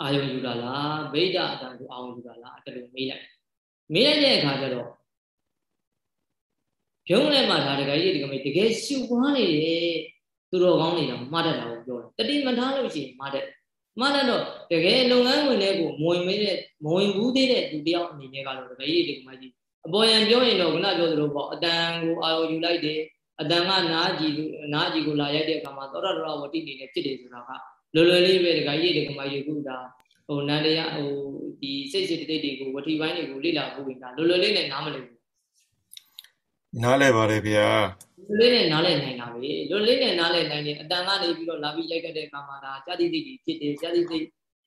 အာယုံယူတာလားဗိဒ္ဓအတန်ကိုအာယုံယူတာလားအဲ့လိုမေးလိုက်မေးလိုက်တဲ့အခါကျတော့ဖြုံးလဲမှာဒါတကယ်ကြီးဒီကမေတကယ်ရှုပွားနေတယ်သူတော်ကောင်းတွေတော့မှားတတ်တာကိုပြောတယ်တတိမထားလို့ရှိရင်မှားတတ်မှားတတ်တော့တကယ်လုပ်ငန်းဝင်တဲ့ကိုမဝင်မင်းတဲ့မဝင်ဘူးသေးတဲ့သူတယောက်အနေနဲ့ကတော့တကယ်ကြီးဒီကမေကြီး အပေါ်ယံပြောရင်တော့ခုနပြောသလိုပေါ့အတန်ကိုအာရုံယူလိုက်တယ်အတန်ကနားကြည့်နားကြည့်ကိုလာရိုက်တဲ့အခါမှာသောတာတော်ဝတိနေနဲ့ဖြစ်တယ်ဆိုတာကလွယ်လွယ်လေးပဲတခါကြီးဒီကမကြီးခုဒါဟိုနန္တရားဟိုဒီစိတ်စိတ်တိတ်တွေကိုဝတိပိုင်းတွေကိုလေ့လာဖို့ဝင်တာလွယ်လွယ်လေးနဲ့နားမလည်ဘူးနားလဲပါတယ်ဗျာလွယ်လေးနဲ့နားလည်နိုင်တာပဲလွယ်လေးနဲ့နားလည်နိုင်တယ်အတန်ကနေပြီးတော့လာပြီးရိုက်ခဲ့တဲ့အခါမှာဒါဇာတိတိတွေဖြစ်တယ်ဇာတိတိ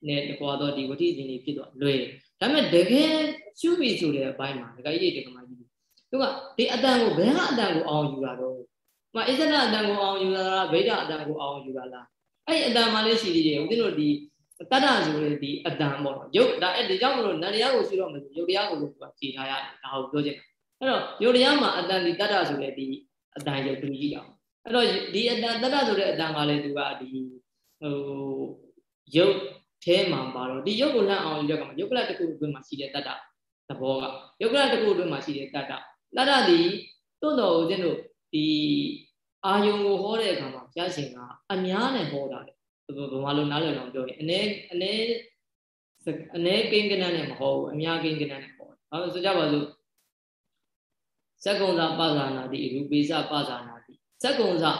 နဲ့တကွာတော့ဒီဝတိစဉ်တွေဖြစ်တော့လွယ် ဒါပေမဲ့တကယ်ရှုပြီဆိုတဲ့အပိုင်းမှာဒကာကြီးတကမာကြီးသူကဒီအတန်ကိုဘယ်ကအတန်ကိုအောင်ယူတာတော့မအစ္စဒအတန်ကိုအောင်ယူတာလားဗိဒအတန်ကိုအောင်ယူတာလားအဲ့ဒီအတန်မှလည်းရှိသေးတယ်ဦးဇင်းတို့ဒီတတ္တဆိုတဲ့ဒီအတန်ပေါ့နော်ရုပ်ဒါအဲ့ဒီကြောင့်မလို့နန္တရားကိုရှုတော့မယ်ရုပ်တရားကိုလို့သူကခြေထားရတယ်ဒါကိုပြောချင်တာအဲ့တော့ရုပ်တရားမှာအတန်ဒီတတ္တဆိုတဲ့ဒီအတန်ရုပ်တူကြီးအောင်အဲ့တော့ဒီအတန်တတ္တဆိုတဲ့အတန်ကလည်းသူကဒီဟိုရုပ် ထဲမှာပါတော့ဒီယုတ်ကိုလန့်အောင်ယူတဲ့ကမှာယုတ်ကလတစ်ခုအတွင်းမှာရှိတဲ့တတ္တသဘောကယုတ်ကလတစ်ခုအတွင်းမှာရှိတဲ့တတ္တတတ္တဒီတွန့်တော်ဦးဇင်းတို့ဒီအာယုံကိုဟောတဲ့အခါမှာဘုရားရှင်ကအများနဲ့ဟောတာလေဘယ်မှာလို့နားလည်အောင်ပြောရင်အ ਨੇ အ ਨੇ အ ਨੇ ကိန်းကနန်းနဲ့မဟောဘူးအများကိန်းကနန်းနဲ့ဟောတယ်။ဘာလို့ဆိုကြပါစို့ဇက်ကုံသာပဇာနာတိရူပိစပဇာနာတိဇက်ကုံသာ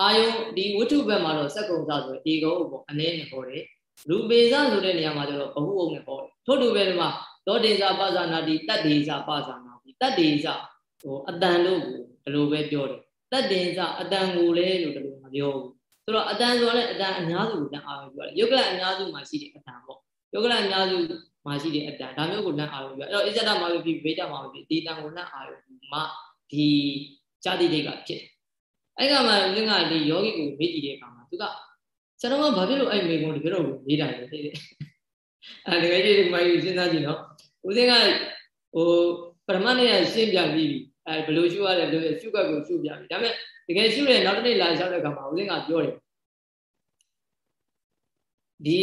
အာယုံဒီဝိတုဘက်မှာတော့ဇက်ကုံသာဆိုဧကောပေါ့အ ਨੇ နဲ့ဟောတယ် ရူပေဇဆိုတဲ့နေရာမှာကျတော့ဘဟုအုံနဲ့ဟောတယ်ထို့တူပဲဒီမှာသောတေဇပါဇာနာတိတတ္တေဇပါဇာနာတိတတ္တေဇဟိုအတန်လို့ကိုဒီလိုပဲပြောတယ်တတ္တေဇအတန်ကိုလေလို့ဒီလိုမပြောဘူးဆိုတော့အတန်ဆိုလည်းအတန်အများစုကိုတန်အားပြောတယ်ယုတ်ကလအများစုမှာရှိတဲ့အတန်ပေါ့ယုတ်ကလအများစုမှာရှိတဲ့အတန်ဒါမျိုးကိုလန့်အားပြောအဲ့တော့အစ္ဆဒမှာဖြစ်ဗေဒမှာဖြစ်ဒီတန်ကိုလန့်အားမှဒီဇာတိတိတ်ကဖြစ်အဲ့ကမှဦးဇင်းကဒီယောဂီကိုမေ့ကြည့်တဲ့အခါမှာသူက ဆရာတော်ကဘာဖြစ်လို့အဲ့မေကုန်းတကယ်တော့လေးတာလဲသိတယ်အဲတကယ်ကြီးဒီမှာယူစဉ်းစားကြည့်နော်ဦးစင်းကဟိုပရမနဲ့ရှင်းပြပြီးပြီအဲဘယ်လိုရှုရတယ်ဘယ်လိုရှုကတ်ကိုရှုပြပြီဒါပေမဲ့တကယ်ရှုတဲ့နောက်တစ်နေ့လာလျှောက်တဲ့အခါမှာဦးဇင်းကပြောတယ်ဒီ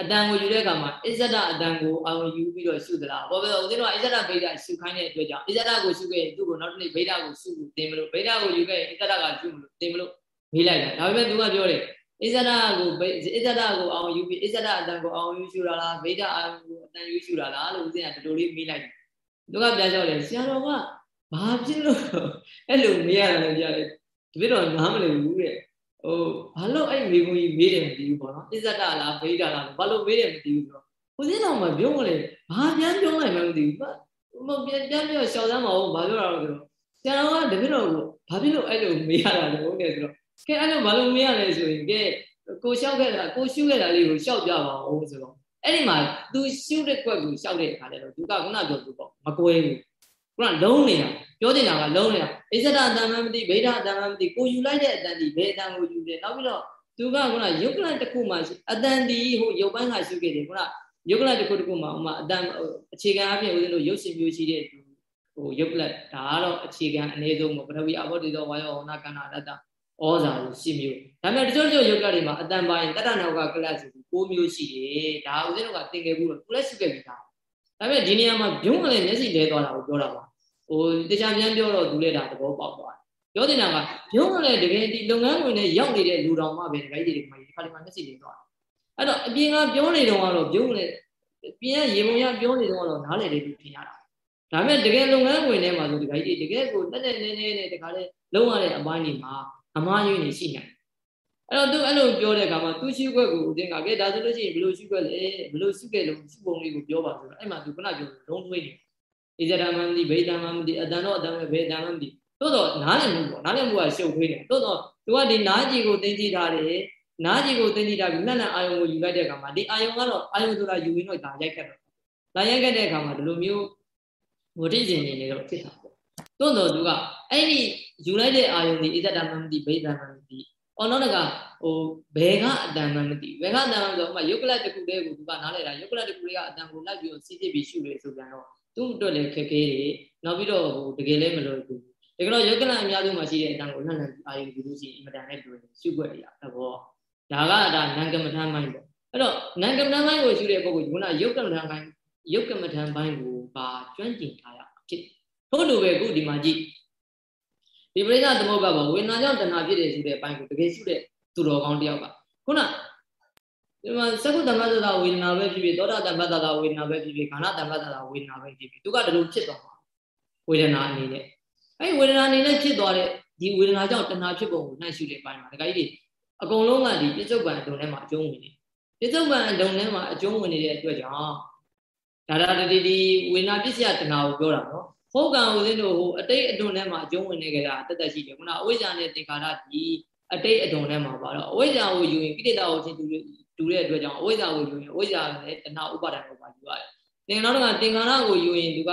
အတန်ကိုယူတဲ့အခါမှာအစ္ဆဒအတန်ကိုအာရုံယူပြီးတော့ရှုသလားဘောပဲဦးဇင်းတို့ကအစ္ဆဒဗိဒရှုခိုင်းတဲ့အတွက်ကြောင့်အစ္ဆဒကိုရှုခဲ့ရင်သူ့ကိုနောက်တစ်နေ့ဗိဒကိုရှုလို့တင်မလို့ဗိဒကိုယူခဲ့ရင်အစ္ဆဒကရှုမလို့တင်မလို့မေးလိုက်တာဒါပေမဲ့သူကပြောတယ် အစ္ဆဒကိုအစ္ဆဒကိုအာရုံယူပြီးအစ္ဆဒအတန်ကိုအာရုံယူရှုတာလားဗိဒအာရုံကိုအတန်ယူရှုတာလားလို့ဦးဇင်းကဒီလိုလေးမေးလိုက်တယ်သူကပြန်လျှောက်တယ်ဆရာတော်ကဘာဖြစ်လို့အဲ့လိုမေးရတာလဲကြားတယ်တပည့်တော်နားမလည်ဘူးတဲ့ဟိုဘာလို့အဲ့မိကုံကြီးမေးတယ်မသိဘူးပေါ့နော်အစ္ဆဒလားဗိဒလားဘာလို့မေးတယ်မသိဘူးဆိုတော့ဦးဇင်းတော်မှပြောမလဲဘာပြန်ပြောလိုက်မှမသိဘူးမပြန်ပြန်ပြောရှောက်စမ်းမအောင်ဘာပြောတာလဲဆိုတော့ဆရာတော်ကတပည့်တော်ကိုဘာဖြစ်လို့အဲ့လိုမေးရတာလဲဟုတ်တယ်ဆိုတော့ ကဲအဲ့လိုဘာလို့မေးရလဲဆိုရင်ကဲကိုလျှောက်ခဲ့တာကိုရှုခဲ့တာလေးကိုရှောက်ပြပါဦးဆိုတော့အဲ့ဒီမှာ तू ရှုတဲ့ကွက်ကိုရှောက်တဲ့အခါကျတော့ तू ကခုနပြောသူပေါ့မကွဲဘူးခုနလုံးနေတာပြောနေတာကလုံးနေတာဣဇဒအတန်မှမသိဗေဒအတန်မှမသိကိုယူလိုက်တဲ့အတန်ဒီဘယ်အတန်ကိုယူတယ်နောက်ပြီးတော့သူကခုနယုတ်ကလတစ်ခုမှအတန်ဒီဟိုရုပ်ပိုင်းကရှုခဲ့တယ်ခုနယုတ်ကလတစ်ခုတစ်ခုမှဥမာအတန်အခြေခံအပြင်ဦးဇင်းတို့ရုပ်ရှင်မျိုးရှိတဲ့သူဟိုယုတ်ကလဒါကတော့အခြေခံအနည်းဆုံးပေါ့ပထဝီအဘောတိသောဝါယောဟောနာကန္နာတတ ဩဇာလို့ရှိမျိုးဒါပေမဲ့တချို့တချို့ယုတ်ကလတွေမှာအတန်ပိုင်းတတနောက်ကကလဆိုပြီး၉မျိုးရှိတယ်ဒါဦးဇင်းတို့ကသင်ခဲ့ဘူးတော့သူလည်းရှိခဲ့ပြီဒါဒါပေမဲ့ဒီနေရာမှာဘုံကလည်းမျက်စိလဲသွားတာကိုပြောတာပါဟိုတရားပြန်ပြောတော့သူလည်းဒါသဘောပေါက်သွားတယ်ပြောတင်တာကဘုံကလည်းတကယ်ဒီလုပ်ငန်းဝင်နဲ့ရောက်နေတဲ့လူတော်မှပဲဒကာကြီးတွေဒီမှာဒီခါလေးမှာမျက်စိလဲသွားတယ်အဲ့တော့အပြင်ကပြောနေတော့ကတော့ဘုံကလည်းပြင်ကရေပုံရပြောနေတော့တော့နားလေလေးသူထင်ရတာဒါပေမဲ့တကယ်လုပ်ငန်းဝင်ထဲမှာဆိုဒီခါကြီးတကယ်ကိုတက်တက်နေနေနဲ့တခါလေးလုံးရတဲ့အပိုင်းတွေမှာ အမှားယွင်းနေရှိနိုင်အဲ့တော့သူအဲ့လိုပြောတဲ့အခါမှာသူရှိခွက်ကိုဦးသိန်းကကဲဒါဆိုလို့ရှိရင်ဘယ်လိုရှိခွက်လဲဘယ်လိုရှိခဲ့လို့ရှိပုံလေးကိုပြောပါဆိုတော့အဲ့မှာသူခုနပြောလုံးသွေးနေဣဇရမန်ဒီဗေဒမန်ဒီအတန်တော့အတန်ပဲဗေဒမန်ဒီသို့တော့နားလည်မှုပေါ့နားလည်မှုကရှုပ်ထွေးတယ်သို့တော့သူကဒီနားကြည့်ကိုသိသိထားတယ်နားကြည့်ကိုသိသိထားပြီးလက်လက်အာယုံကိုယူလိုက်တဲ့အခါမှာဒီအာယုံကတော့အာယုံဆိုတာယူရင်းတော့ဒါရိုက်ခတ်တော့ဒါရိုက်ခတ်တဲ့အခါမှာဒီလိုမျိုးဝဋ္ဌိရှင်နေနေတော့ဖြစ်တာပေါ့ သို့တော့သူကအဲ့ဒီယူလိုက်တဲ့အာယုံဒီဣဇဒမန်ဒီဗေဒမန်ဒီအော်နောက်တကဟိုဘယ်ကအတန်မှမသိဘယ်ကအတန်မှဆိုတော့ဥမာယုတ်ကလတ်တစ်ခုတည်းကိုသူကနားလဲတာယုတ်ကလတ်တစ်ခုလေးကအတန်ကိုလိုက်ပြီးတော့စီးပြပြီးရှုတယ်ဆိုပြန်တော့သူ့အတွက်လည်းခက်ခဲတယ်နောက်ပြီးတော့ဟိုတကယ်လည်းမလွယ်ဘူးတကယ်တော့ယုတ်ကလတ်အများဆုံးမှာရှိတဲ့အတန်ကိုလှမ်းလှမ်းအာယုံဒီလိုရှိအင်မတန်နဲ့တွေ့တယ်ရှုွက်ရသဘောဒါကဒါနံကမ္မထမ်းပိုင်းပေါ့အဲ့တော့နံကမ္မထမ်းပိုင်းကိုရှုတဲ့ပုဂ္ဂိုလ်ကယုတ်ကမ္မထမ်းပိုင်းယုတ်ကမ္မထမ်းပိုင်းကိုပါကျွမ်းကျင်ထားရဖြစ် ထို့လိုပဲခုဒီမှာကြည့်ဒီပရိသသမုပ္ပါဘောဝေဒနာကြောင့်တဏှာဖြစ်တယ်ဆိုတဲ့အပိုင်းကိုတကယ်ရှုတဲ့သူတော်ကောင်းတယောက်ကခုနဒီမှာသက္ကုတမ္ပတ္တဝေဒနာပဲဖြစ်ဖြစ်သောတာတမ္ပတ္တဝေဒနာပဲဖြစ်ဖြစ်ခန္ဓာတမ္ပတ္တဝေဒနာပဲဖြစ်ဖြစ်သူကတလူဖြစ်သွားမှာဝေဒနာအနေနဲ့အဲဒီဝေဒနာအနေနဲ့ဖြစ်သွားတဲ့ဒီဝေဒနာကြောင့်တဏှာဖြစ်ပုံကိုနှံ့ရှုတဲ့အပိုင်းမှာဒကာကြီးတွေအကုန်လုံးကဒီပြစ္ဆုတ်ပံအတုံထဲမှာအကျုံးဝင်နေပြစ္ဆုတ်ပံအတုံထဲမှာအကျုံးဝင်နေတဲ့အတွက်ကြောင့်ဒါဒါတတိဒီဝေဒနာပစ္စယတဏှာကိုပြောတာနော် ဟုတ်ကံဦးဇင်းတို့ဟိုအတိတ်အတွန်းထဲမှာအကျုံးဝင်နေကြတာတက်တက်ရှိတယ်ခုနအဝိဇ္ဇာနဲ့သင်္ခါရဒီအတိတ်အတွန်းထဲမှာပါတော့အဝိဇ္ဇာကိုယူရင်ကိလေသာကိုချင်းတူတူတဲ့အတွက်ကြောင့်အဝိဇ္ဇာကိုယူရင်အဝိဇ္ဇာနဲ့တဏှာဥပါဒဏ်ကိုပါယူရတယ်။သင်္ခါရကသင်္ခါရကိုယူရင်သူက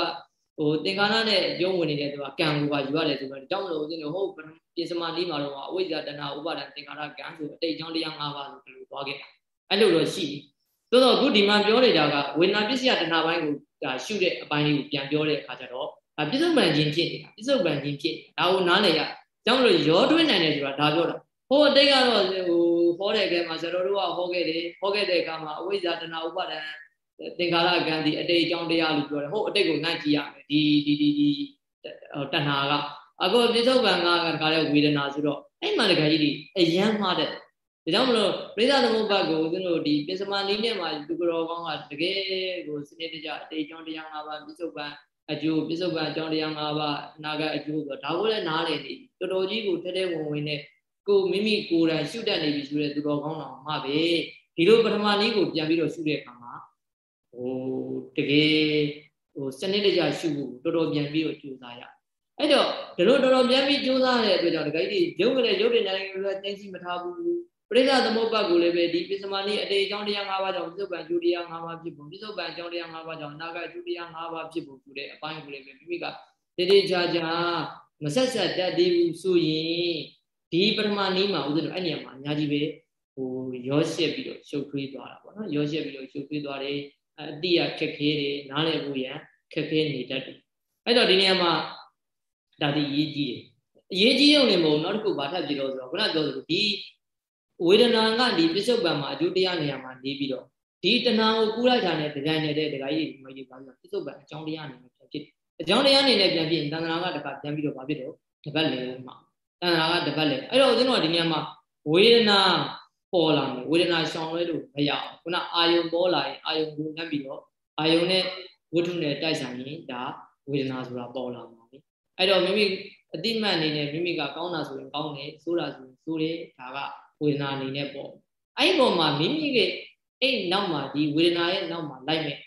ဟိုသင်္ခါရနဲ့အကျုံးဝင်နေတဲ့သူကကံကိုပါယူရတယ်ဆိုတော့တောင်းလို့ဦးဇင်းတို့ဟုတ်ပြင်စမာလေးမှာတော့အဝိဇ္ဇာတဏှာဥပါဒဏ်သင်္ခါရကံဆိုအတိတ်ကြောင့်တရား၅ပါးဆိုဒီလိုသွားခဲ့တာ။အဲ့လိုတော့ရှိတယ်။သို့တော့အခုဒီမှာပြောနေတာကဝေဒနာပစ္စယတဏှာပိုင်းကိုဒါရှုတဲ့အပိုင်းလေးကိုပြန်ပြောတဲ့အခါကျတော့ ပြစ္ဆုတ်ပံခြင်းဖြစ်နေတာပြစ္ဆုတ်ပံခြင်းဖြစ်ဒါကိုနားလည်ရကြောင့်လို့ရောတွင်းနိုင်တယ်ဆိုတာဒါပြောတာဟိုအတိတ်ကတော့ဟိုဟောတဲ့ကဲမှာဇတော်တို့ကဟောခဲ့တယ်ဟောခဲ့တဲ့အခါမှာအဝိဇ္ဇာတဏှာဥပါဒံသင်္ခါရကံဒီအတိတ်အကြောင်းတရားလို့ပြောတယ်ဟိုအတိတ်ကိုနိုင်ကြည့်ရမယ်ဒီဒီဒီဒီတဏှာကအခုပြစ္ဆုတ်ပံကကလည်းဝေဒနာဆိုတော့အဲ့မှတခါကြီးဒီအယမ်းမှားတဲ့ဒါကြောင့်မလို့ပရိသသမုပ္ပါကိုဦးဇင်းတို့ဒီပစ္စမနည်းနဲ့မှာသူကတော်ကောင်းကတကယ်ကိုစနစ်တကျအတိတ်အကြောင်းတရား၅ပါးပြစ္ဆုတ်ပံ အကျိုးပြစ္ဆုတ်ပံအကြောင်းတရား၅ပါးအနာကအကျိုးဆိုတော့ဒါကိုလည်းနားလည်နေတော်တော်ကြီးကိုထဲထဲဝင်ဝင်နဲ့ကိုမိမိကိုယ်တိုင်ရှုတတ်နေပြီဆိုတဲ့သူတော်ကောင်းတော်မှပဲဒီလိုပထမနည်းကိုပြန်ပြီးတော့ရှုတဲ့အခါမှာဟိုတကယ်ဟိုစနစ်တကျရှုဖို့တော်တော်ပြန်ပြီးတော့ကြိုးစားရအဲ့တော့ဒီလိုတော်တော်ပြန်ပြီးကြိုးစားတဲ့အတွက်ကြောင့်ဒီကိစ္စရုပ်ကလေးရုပ်တွေနိုင်လည်းတိုင်းစီမထားဘူး ပရိသသမုပ္ပါကိုလည်းပဲဒီပစ္စမနည်းအတေအကြောင်းတရား၅ပါးကြောင့်ပြစ္ဆုတ်ပံကျိုးတရား၅ပါးဖြစ်ပုံပြစ္ဆုတ်ပံအကြောင်းတရား၅ပါးကြောင့်နာဂကျိုးတရား၅ပါးဖြစ်ပုံဆိုတဲ့အပိုင်းကိုလည်းပဲမိမိကတေတေချာချာမဆက်ဆက်တတ်သေးဘူးဆိုရင်ဒီပထမနည်းမှာဦးဇင်းတို့အဲ့နေရာမှာအများကြီးပဲဟိုရောရှက်ပြီးတော့ရှုပ်ထွေးသွားတာပေါ့နော်ရောရှက်ပြီးတော့ရှုပ်ထွေးသွားတယ်အတိရခက်ခဲတယ်နားလည်ဖို့ရန်ခက်ခဲနေတတ်တယ်အဲ့တော့ဒီနေရာမှာဒါဒီရေးကြည့်တယ်အရေးကြီးရုံနဲ့မဟုတ်နောက်တစ်ခုဘာထပ်ကြည့်တော့ဆိုတော့ခုနပြောသလိုဒီ ဝေဒနာကဒီပစ္စုပန်မှာအကျိုးတရားနေရာမှာနေပြီးတော့ဒီတဏှာကိုကူးလိုက်တာနဲ့တရားနေတဲ့ဒကာကြီးဒီမကြီးပါပြီးပစ္စုပန်အကြောင်းတရားအနေနဲ့ပြန်ဖြစ်အကြောင်းတရားအနေနဲ့ပြန်ဖြစ်ရင်တဏှာကတခါပြန်ပြီးတော့ဘာဖြစ်တော့တပတ်လေမှာတဏှာကတပတ်လေအဲ့တော့ဦးဇင်းတို့ကဒီနေရာမှာဝေဒနာပေါ်လာမယ်ဝေဒနာရှောင်လဲလို့မရအောင်ခုနအာယုံပေါ်လာရင်အာယုံကိုနှက်ပြီးတော့အာယုံနဲ့ဝိထုနဲ့တိုက်ဆိုင်ရင်ဒါဝေဒနာဆိုတာပေါ်လာမှာပဲအဲ့တော့မိမိအတိမတ်အနေနဲ့မိမိကကောင်းတာဆိုရင်ကောင်းတယ်ဆိုးတာဆိုရင်ဆိုးတယ်ဒါက ဝေဒနာအနေနဲ့ပေါ့အဲ့ဒီပေါ်မှာမိမိကအဲ့နောက်မှာဒီဝေဒနာရဲ့နောက်မှာလိုက်မယ်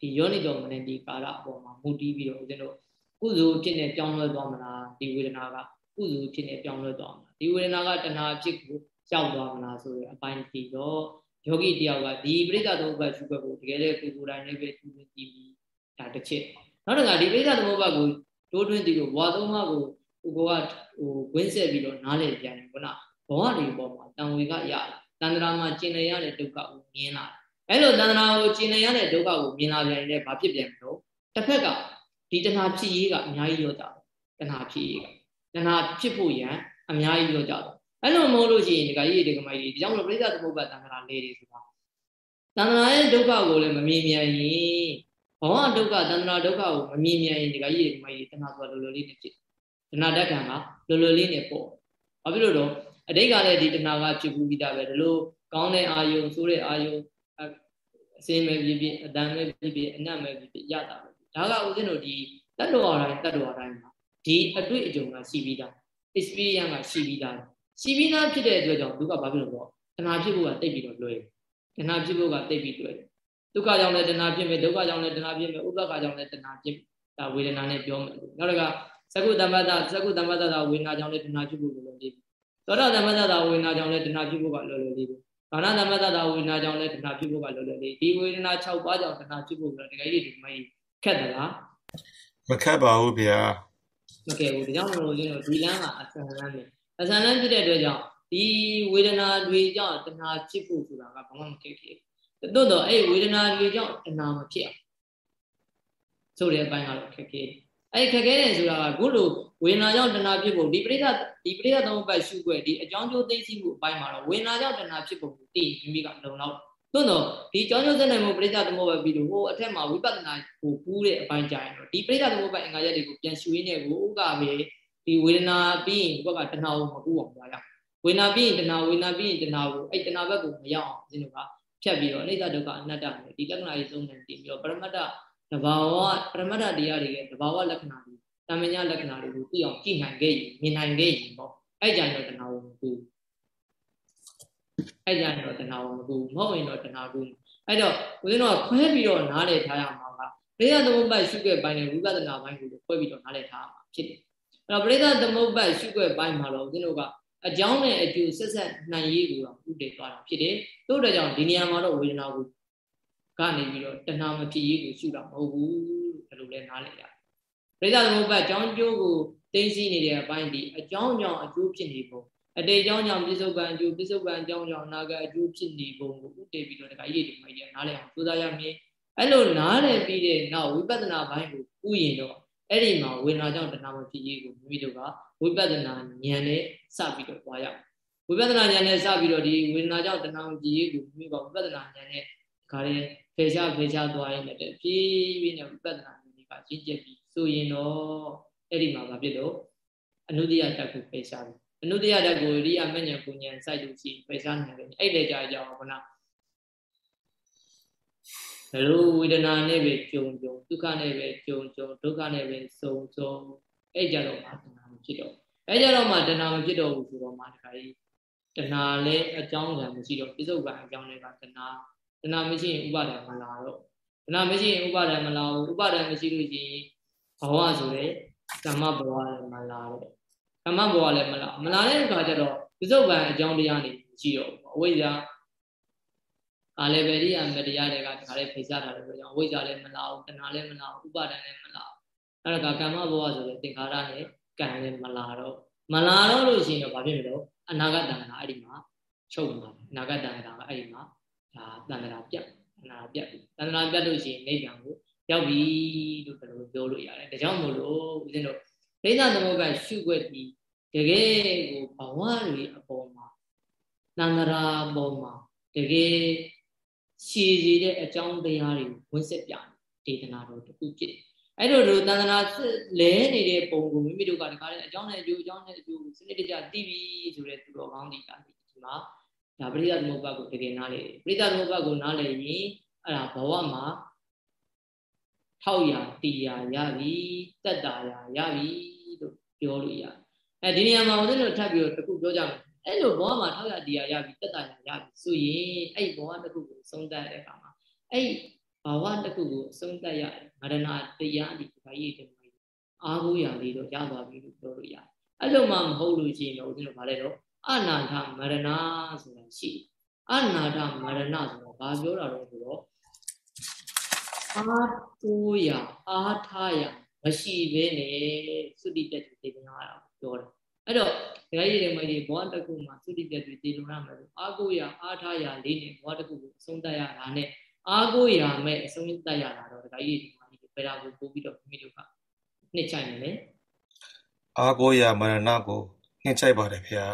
ဒီယောနိတော်မနဲ့ဒီကာရအပေါ်မှာမူတည်ပြီးတော့ဦးဇင်းတို့ကုသိုလ်ဖြစ်နေပြောင်းလဲသွားမလားဒီဝေဒနာကကုသိုလ်ဖြစ်နေပြောင်းလဲသွားမလားဒီဝေဒနာကတဏှာဖြစ်ကိုရောက်သွားမလားဆိုရအပိုင်းတည်တော့ယောဂီတယောက်ကဒီပရိသတ်သုံးဘတ်ရှုခွက်ကိုတကယ်လည်းကိုယ်ကိုယ်တိုင်လည်းပဲသူဝင်ကြည့်ပြီးဒါတစ်ချက်နောက်တစ်ခါဒီပရိသတ်သုံးဘတ်ကိုတိုးတွင်းတည်လို့ဘဝသုံးပါးကိုကိုကဟိုဝင်းဆက်ပြီးတော့နားလည်ပြန်တယ်ခုန ဘဝတွေပေါ်မှာတန်ဝေကရလာတန်တရာမှာကျင်လည်ရတဲ့ဒုက္ခကိုမြင်လာအဲ့လိုတန်တရာကိုကျင်လည်ရတဲ့ဒုက္ခကိုမြင်လာပြန်ရင်လည်းဘာဖြစ်ပြန်မလို့တစ်ဖက်ကဒီတဏှာဖြစ်ရေးကအများကြီးရောကြတယ်တဏှာဖြစ်ရေးကတဏှာဖြစ်ဖို့ရန်အများကြီးရောကြတယ်အဲ့လိုမဟုတ်လို့ရှိရင်ဒီကကြီးဒီကမကြီးဒီကြောင့်လို့ပြိဿသမုပ္ပါတန်တရာလေးတွေဆိုတာတန်တရာရဲ့ဒုက္ခကိုလည်းမမြင်မြန်ရင်ဘဝဒုက္ခတဏ္ဍာဒုက္ခကိုမမြင်မြန်ရင်ဒီကကြီးဒီမကြီးတဏ္ဍာဆိုတာလိုလိုလေးနဲ့ဖြစ်တဏ္ဍာဓကံကလိုလိုလေးနဲ့ပေါ့ဘာဖြစ်လို့တော့ အတိတ်ကလည်းဒီတဏှာကဖြစ်ဘူးပြီးသားပဲဒီလိုကောင်းတဲ့အာယုံဆိုးတဲ့အာယုံအစင်းမဲ့ဖြစ်ဖြစ်အတန်မဲ့ဖြစ်ဖြစ်အနတ်မဲ့ဖြစ်ဖြစ်ရတာပဲဒါကဦးဇင်းတို့ဒီတတ္တဝါတိုင်းတတ္တဝါတိုင်းမှာဒီအတွေ့အကြုံကရှိပြီးသား experience ကရှိပြီးသားရှိပြီးသားဖြစ်တဲ့အတွက်ကြောင့်ဒုက္ခဘာဖြစ်လို့ပေါ့တဏှာဖြစ်ဖို့ကတိတ်ပြီးတော့လွယ်တဏှာဖြစ်ဖို့ကတိတ်ပြီးလွယ်ဒုက္ခကြောင့်လည်းတဏှာဖြစ်မယ်ဒုက္ခကြောင့်လည်းတဏှာဖြစ်မယ်ဥပ္ပခါကြောင့်လည်းတဏှာဖြစ်ဒါဝေဒနာနဲ့ပြောမယ်နောက်တစ်ခါသကုတမ္ပတသကုတမ္ပတတာဝေဒနာကြောင့်လည်းတဏှာဖြစ်ဖို့လိုလိုလေး သောတာတမ္ပတတာဝေဒနာကြောင့်လည်းတဏှာဖြစ်ဖို့ကလိုလိုလေးဘာနာတမ္ပတတာဝေဒနာကြောင့်လည်းတဏှာဖြစ်ဖို့ကလိုလိုလေးဒီဝေဒနာ6ပါးကြောင့်တဏှာဖြစ်ဖို့ဆိုတော့တကယ်ကြီးဒီမိုင်းခက်သလားမခက်ပါဘူးဗျာမခက်ဘူးဒါကြောင့်မလို့ကျွန်တော်ဒီလမ်းကအဆန်လမ်းပဲအဆန်လမ်းဖြစ်တဲ့အတွက်ကြောင့်ဒီဝေဒနာတွေကြောင့်တဏှာဖြစ်ဖို့ဆိုတာကဘာမှမခက်ခဲ့ဘူးတိုးတော့အဲ့ဝေဒနာတွေကြောင့်တဏှာမဖြစ်အောင်ဆိုတဲ့အပိုင်းကတော့ခက်ခဲ အဲ့ခက်ခဲတယ်ဆိုတာကခုလိုဝေဒနာကြောင့်တဏှာဖြစ်ဖို့ဒီပရိသဒီပရိသသုံးပတ်ရှုွက်ဒီအကြောင်းကျိုးသိသိမှုအပိုင်းမှာတော့ဝေဒနာကြောင့်တဏှာဖြစ်ဖို့ကိုသိမိမိကလုံလောက်သို့တော့ဒီကြောင်းကျိုးစက်နိုင်မှုပရိသသမုပ္ပါပြီးလို့ဟိုအထက်မှာဝိပဿနာကိုကူးတဲ့အပိုင်းကြရင်တော့ဒီပရိသသမုပ္ပါအင်္ဂါရက်တွေကိုပြန်ရှုရင်းနဲ့ကိုဥကပဲဒီဝေဒနာပြီးရင်ဘက်ကတဏှာကိုမကူအောင်သွားရဝေဒနာပြီးရင်တဏှာဝေဒနာပြီးရင်တဏှာကိုအဲ့တဏှာဘက်ကိုမရောက်အောင်ဒီလိုကဖြတ်ပြီးတော့အနိစ္စဒုက္ခအနတ္တနဲ့ဒီလက္ခဏာကြီးသုံးနေပြီးတော့ပရမတ္တ တဘာဝပရမတ္တတရားတွေရဲ့တဘာဝလက္ခဏာတွေတမညာလက္ခဏာတွေကိုသိအောင်ကြည့်နိုင်ခဲ့ရင်မြင်နိုင်ခဲ့ရင်ပေါ့အဲ့ကြရင်တော့တဏှာကိုမကူအဲ့ကြရင်တော့တဏှာကိုမကူမဟုတ်ရင်တော့တဏှာကူအဲ့တော့ဦးဇင်းတို့ကခွဲပြီးတော့နားလည်ထားရမှာကပရိသသမုပ္ပါရှုခဲ့ပိုင်းနဲ့ဝိပဿနာပိုင်းကိုခွဲပြီးတော့နားလည်ထားရမှာဖြစ်တယ်အဲ့တော့ပရိသသမုပ္ပါရှုခဲ့ပိုင်းမှာတော့ဦးဇင်းတို့ကအကြောင်းနဲ့အကျိုးဆက်ဆက်နိုင်ရေးကိုတော့ဥတည်သွားတာဖြစ်တယ်တို့တဲ့ကြောင့်ဒီနေရာမှာတော့ဝေဒနာကို ကနေပြီးတော့တဏှာမဖြစ်ရေးကိုရှုတာမဟုတ်ဘူးလို့ဘယ်လိုလဲနားလည်ရပရိသသမုပ္ပါအကြောင်းကျိုးကိုသိသိနေတဲ့အပိုင်းဒီအကြောင်းကြောင့်အကျိုးဖြစ်နေပုံအတေအကြောင်းကြောင့်ပြစ္ဆုတ်ပံအကျိုးပြစ္ဆုတ်ပံအကြောင်းကြောင့်အနာကအကျိုးဖြစ်နေပုံကိုဥတည်ပြီးတော့တခါကြီးဒီမိုင်းရနားလည်အောင်ကြိုးစားရမယ်အဲ့လိုနားလည်ပြီးတဲ့နောက်ဝိပဿနာဘိုင်းကိုဥယင်တော့အဲ့ဒီမှာဝေဒနာကြောင့်တဏှာမဖြစ်ရေးကိုမိမိတို့ကဝိပဿနာဉာဏ်နဲ့စပြီးတော့သွားရအောင်ဝိပဿနာဉာဏ်နဲ့စပြီးတော့ဒီဝေဒနာကြောင့်တဏှာမဖြစ်ရေးကိုမိမိကဝိပဿနာဉာဏ်နဲ့ခါရဲ ဖေချဖေချသွားရင်လည်းဖြည်းဖြည်းနဲ့ဝိပဿနာဉာဏ်ကရင့်ကျက်ပြီးဆိုရင်တော့အဲ့ဒီမှာဘာဖြစ်လို့အနုတ္တိယတက်ကိုဖေချတယ်အနုတ္တိယတက်ကိုရိယမဉ္ဇဉ်ပူဉ္ဇဉ်စိုက်လို့ရှိဖေချနိုင်တယ်အဲ့လေကြာကြအောင်ခဏဘယ်လိုဝေဒနာနဲ့ပဲကြုံကြုံဒုက္ခနဲ့ပဲကြုံကြုံဒုက္ခနဲ့ပဲစုံစုံအဲ့ကြတော့မှတဏှာမဖြစ်တော့အဲ့ကြတော့မှတဏှာမဖြစ်တော့ဘူးဆိုတော့မှတခါကြီးတဏှာလည်းအကြောင်းကမရှိတော့ပြစ္ဆုတ်ကအကြောင်းလည်းကတဏှာတ ဏှာမရှိရင်ဥပါဒံမလာတော့တဏှာမရှိရင်ဥပါဒံမလာဘူးဥပါဒံမရှိလို့ရှိရင်ဘဝဆိုတဲ့ကမ္မဘဝလည်းမလာတော့ကမ္မဘဝလည်းမလာမလာတဲ့အခါကျတော့ပြစ္ဆုတ်ကံအကြောင်းတရားတွေရှိတော့အဝိဇ္ဇာကာလေဗေရိယမတရားတွေကဒါလည်းဖိစားတာလည်းကြောင့်ဝိဇ္ဇာလည်းမလာဘူးတဏှာလည်းမလာဘူးဥပါဒံလည်းမလာဘူးအဲ့ဒါကကမ္မဘဝဆိုတဲ့သင်္ခါရနဲ့ကံလည်းမလာတော့မလာတော့လို့ရှိရင်တော့ဘာဖြစ်မလို့အနာဂတ်တဏ္ဍာအဲ့ဒီမှာချုပ်မှာအနာဂတ်တဏ္ဍာကအဲ့ဒီမှာ ဒါတဏ္ဍာပြတ်အနာပြတ်ပြီတဏ္ဍာပြတ်လို့ရှိရင်နိဗ္ဗာန်ကိုရောက်ပြီလို့ဘယ်လိုပြောလို့ရတယ်ဒါကြောင့်မို့လို့ဦးဇင်းတို့ဒိဋ္ဌသမုပ္ပါရှုွက်ပြီးတကယ်ကိုဘဝတွေအပေါ်မှာနန္ဒရာပေါ်မှာတကယ်ရှည်စီတဲ့အကြောင်းတရားတွေကိုဝင်ဆက်ပြဒေသနာတော်တစ်ခုဖြစ်အဲ့လိုလိုတန်တနာလဲနေတဲ့ပုံကိုမိမိတို့ကဒီကားတဲ့အကြောင်းနဲ့အကျိုးအကြောင်းနဲ့အကျိုးစနစ်တကျသိပြီဆိုတဲ့သူတော်ကောင်းဒီကဒီမှာ ဒါပရိသတ်သမုပ္ပါကိုတကယ်နားလေပရိသတ်သမုပ္ပါကိုနားလေရင်အဲ့ဒါဘဝမှာထောက်ရတီရရပြီတက်တာရရပြီလို့ပြောလို့ရတယ်အဲဒီနေရာမှာဦးဇင်းတို့ထပ်ပြီးတော့တခုပြောကြမယ်အဲ့လိုဘဝမှာထောက်ရတီရရပြီတက်တာရရပြီဆိုရင်အဲ့ဘဝတစ်ခုကိုဆုံးတတ်တဲ့အခါမှာအဲ့ဘာဝတစ်ခုကိုအဆုံးသတ်ရတယ်မရဏတရားဒီဘာကြီးတယ်မို့အားကိုးရလေးတော့ရသွားပြီလို့ပြောလို့ရတယ်အဲ့လိုမှမဟုတ်လို့ရှိရင်တော့ဦးဇင်းတို့ဗါလဲတော့ အနာထမရဏဆိုတာရှိအနာထမရဏဆိုတာဘာပြောတာလဲဆိုတော့အားကိုးရအားထားရမရှိဘဲနဲ့သုတိတက်တွေတင်လာတာပြောတယ်အဲ့တော့ဒကာကြီးတွေမိုက်တွေဘဝတစ်ခုမှာသုတိတက်တွေတင်လို့ရမယ်လို့အားကိုးရအားထားရလေးနဲ့ဘဝတစ်ခုကိုအဆုံးသတ်ရတာနဲ့အားကိုးရမယ်အဆုံးသတ်ရတာတော့ဒကာကြီးဒီမှာဒီဘယ်တာကိုပို့ပြီးတော့မိမိတို့ကနှစ်ချိုင်တယ်လေအားကိုးရမရဏကိုနှင်းချိုက်ပါတယ်ခင်ဗျာ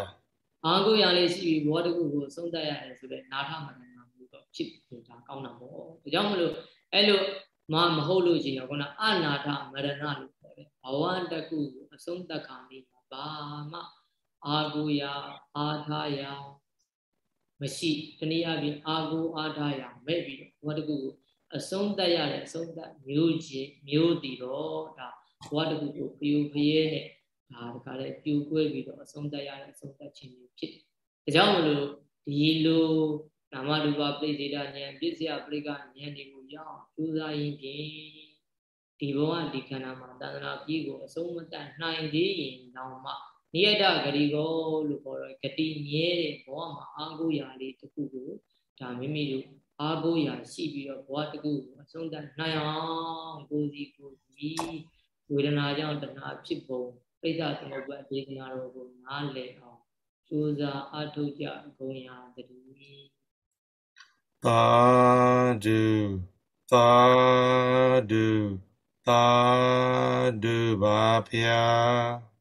အားကိုးရလေးရှိပြီးဘောတခုကိုဆုံးသတ်ရတယ်ဆိုတော့နာထမရဏမျိုးတော့ဖြစ်နေတာကောင်းတာပေါ့ဒါကြောင့်မလို့အဲ့လိုမမဟုတ်လို့ရှိရင်ခုနအနာထမရဏလို့ခေါ်တယ်ဘဝတခုကိုအဆုံးသတ်ခါနေဘာမှအားကိုးရအားထားရမရှိတနည်းအားဖြင့်အာကိုအားထားရမဲ့ပြီးတော့ဘဝတခုကိုအဆုံးသတ်ရတဲ့အဆုံးသတ်မျိုးချင်းမျိုးတည်တော့ဒါဘဝတခုကိုဖျူဖျဲနဲ့ ဒါတခါလေပြူကွဲပြီးတော့အဆုံးသတ်ရတဲ့အဆုံးသတ်ခြင်းမျိုးဖြစ်တယ်။ဒါကြောင့်မလို့ဒီလိုနာမရူပပြိစေတာဉာဏ်ပြည့်စရာပြိကဉာဏ်တွေကိုရအောင်ကြိုးစားရင်ဖြင့်ဒီဘဝဒီခန္ဓာမှာတဏှာပြည့်ကိုအဆုံးမတတ်နိုင်သေးရင်တော့မှနိယတဂရိကောလို့ခေါ်တော့ဂတိမြဲတဲ့ဘဝမှာအာဟုရာလေးတစ်ခုကိုဒါမိမိတို့အာဟုရာရှိပြီးတော့ဘဝတစ်ခုကိုအဆုံးသတ်နိုင်အောင်ကိုယ်စီကိုယ်စီဝေဒနာကြောင့်တဏှာဖြစ်ပုံ ပိဋကသမုပ္ပါဒေသနာတော်ကိုနားလည်အောင်ကြိုးစားအထောက်ကြဂုံရာတည်းသာဓုသာဓုသာဓုပါဖျား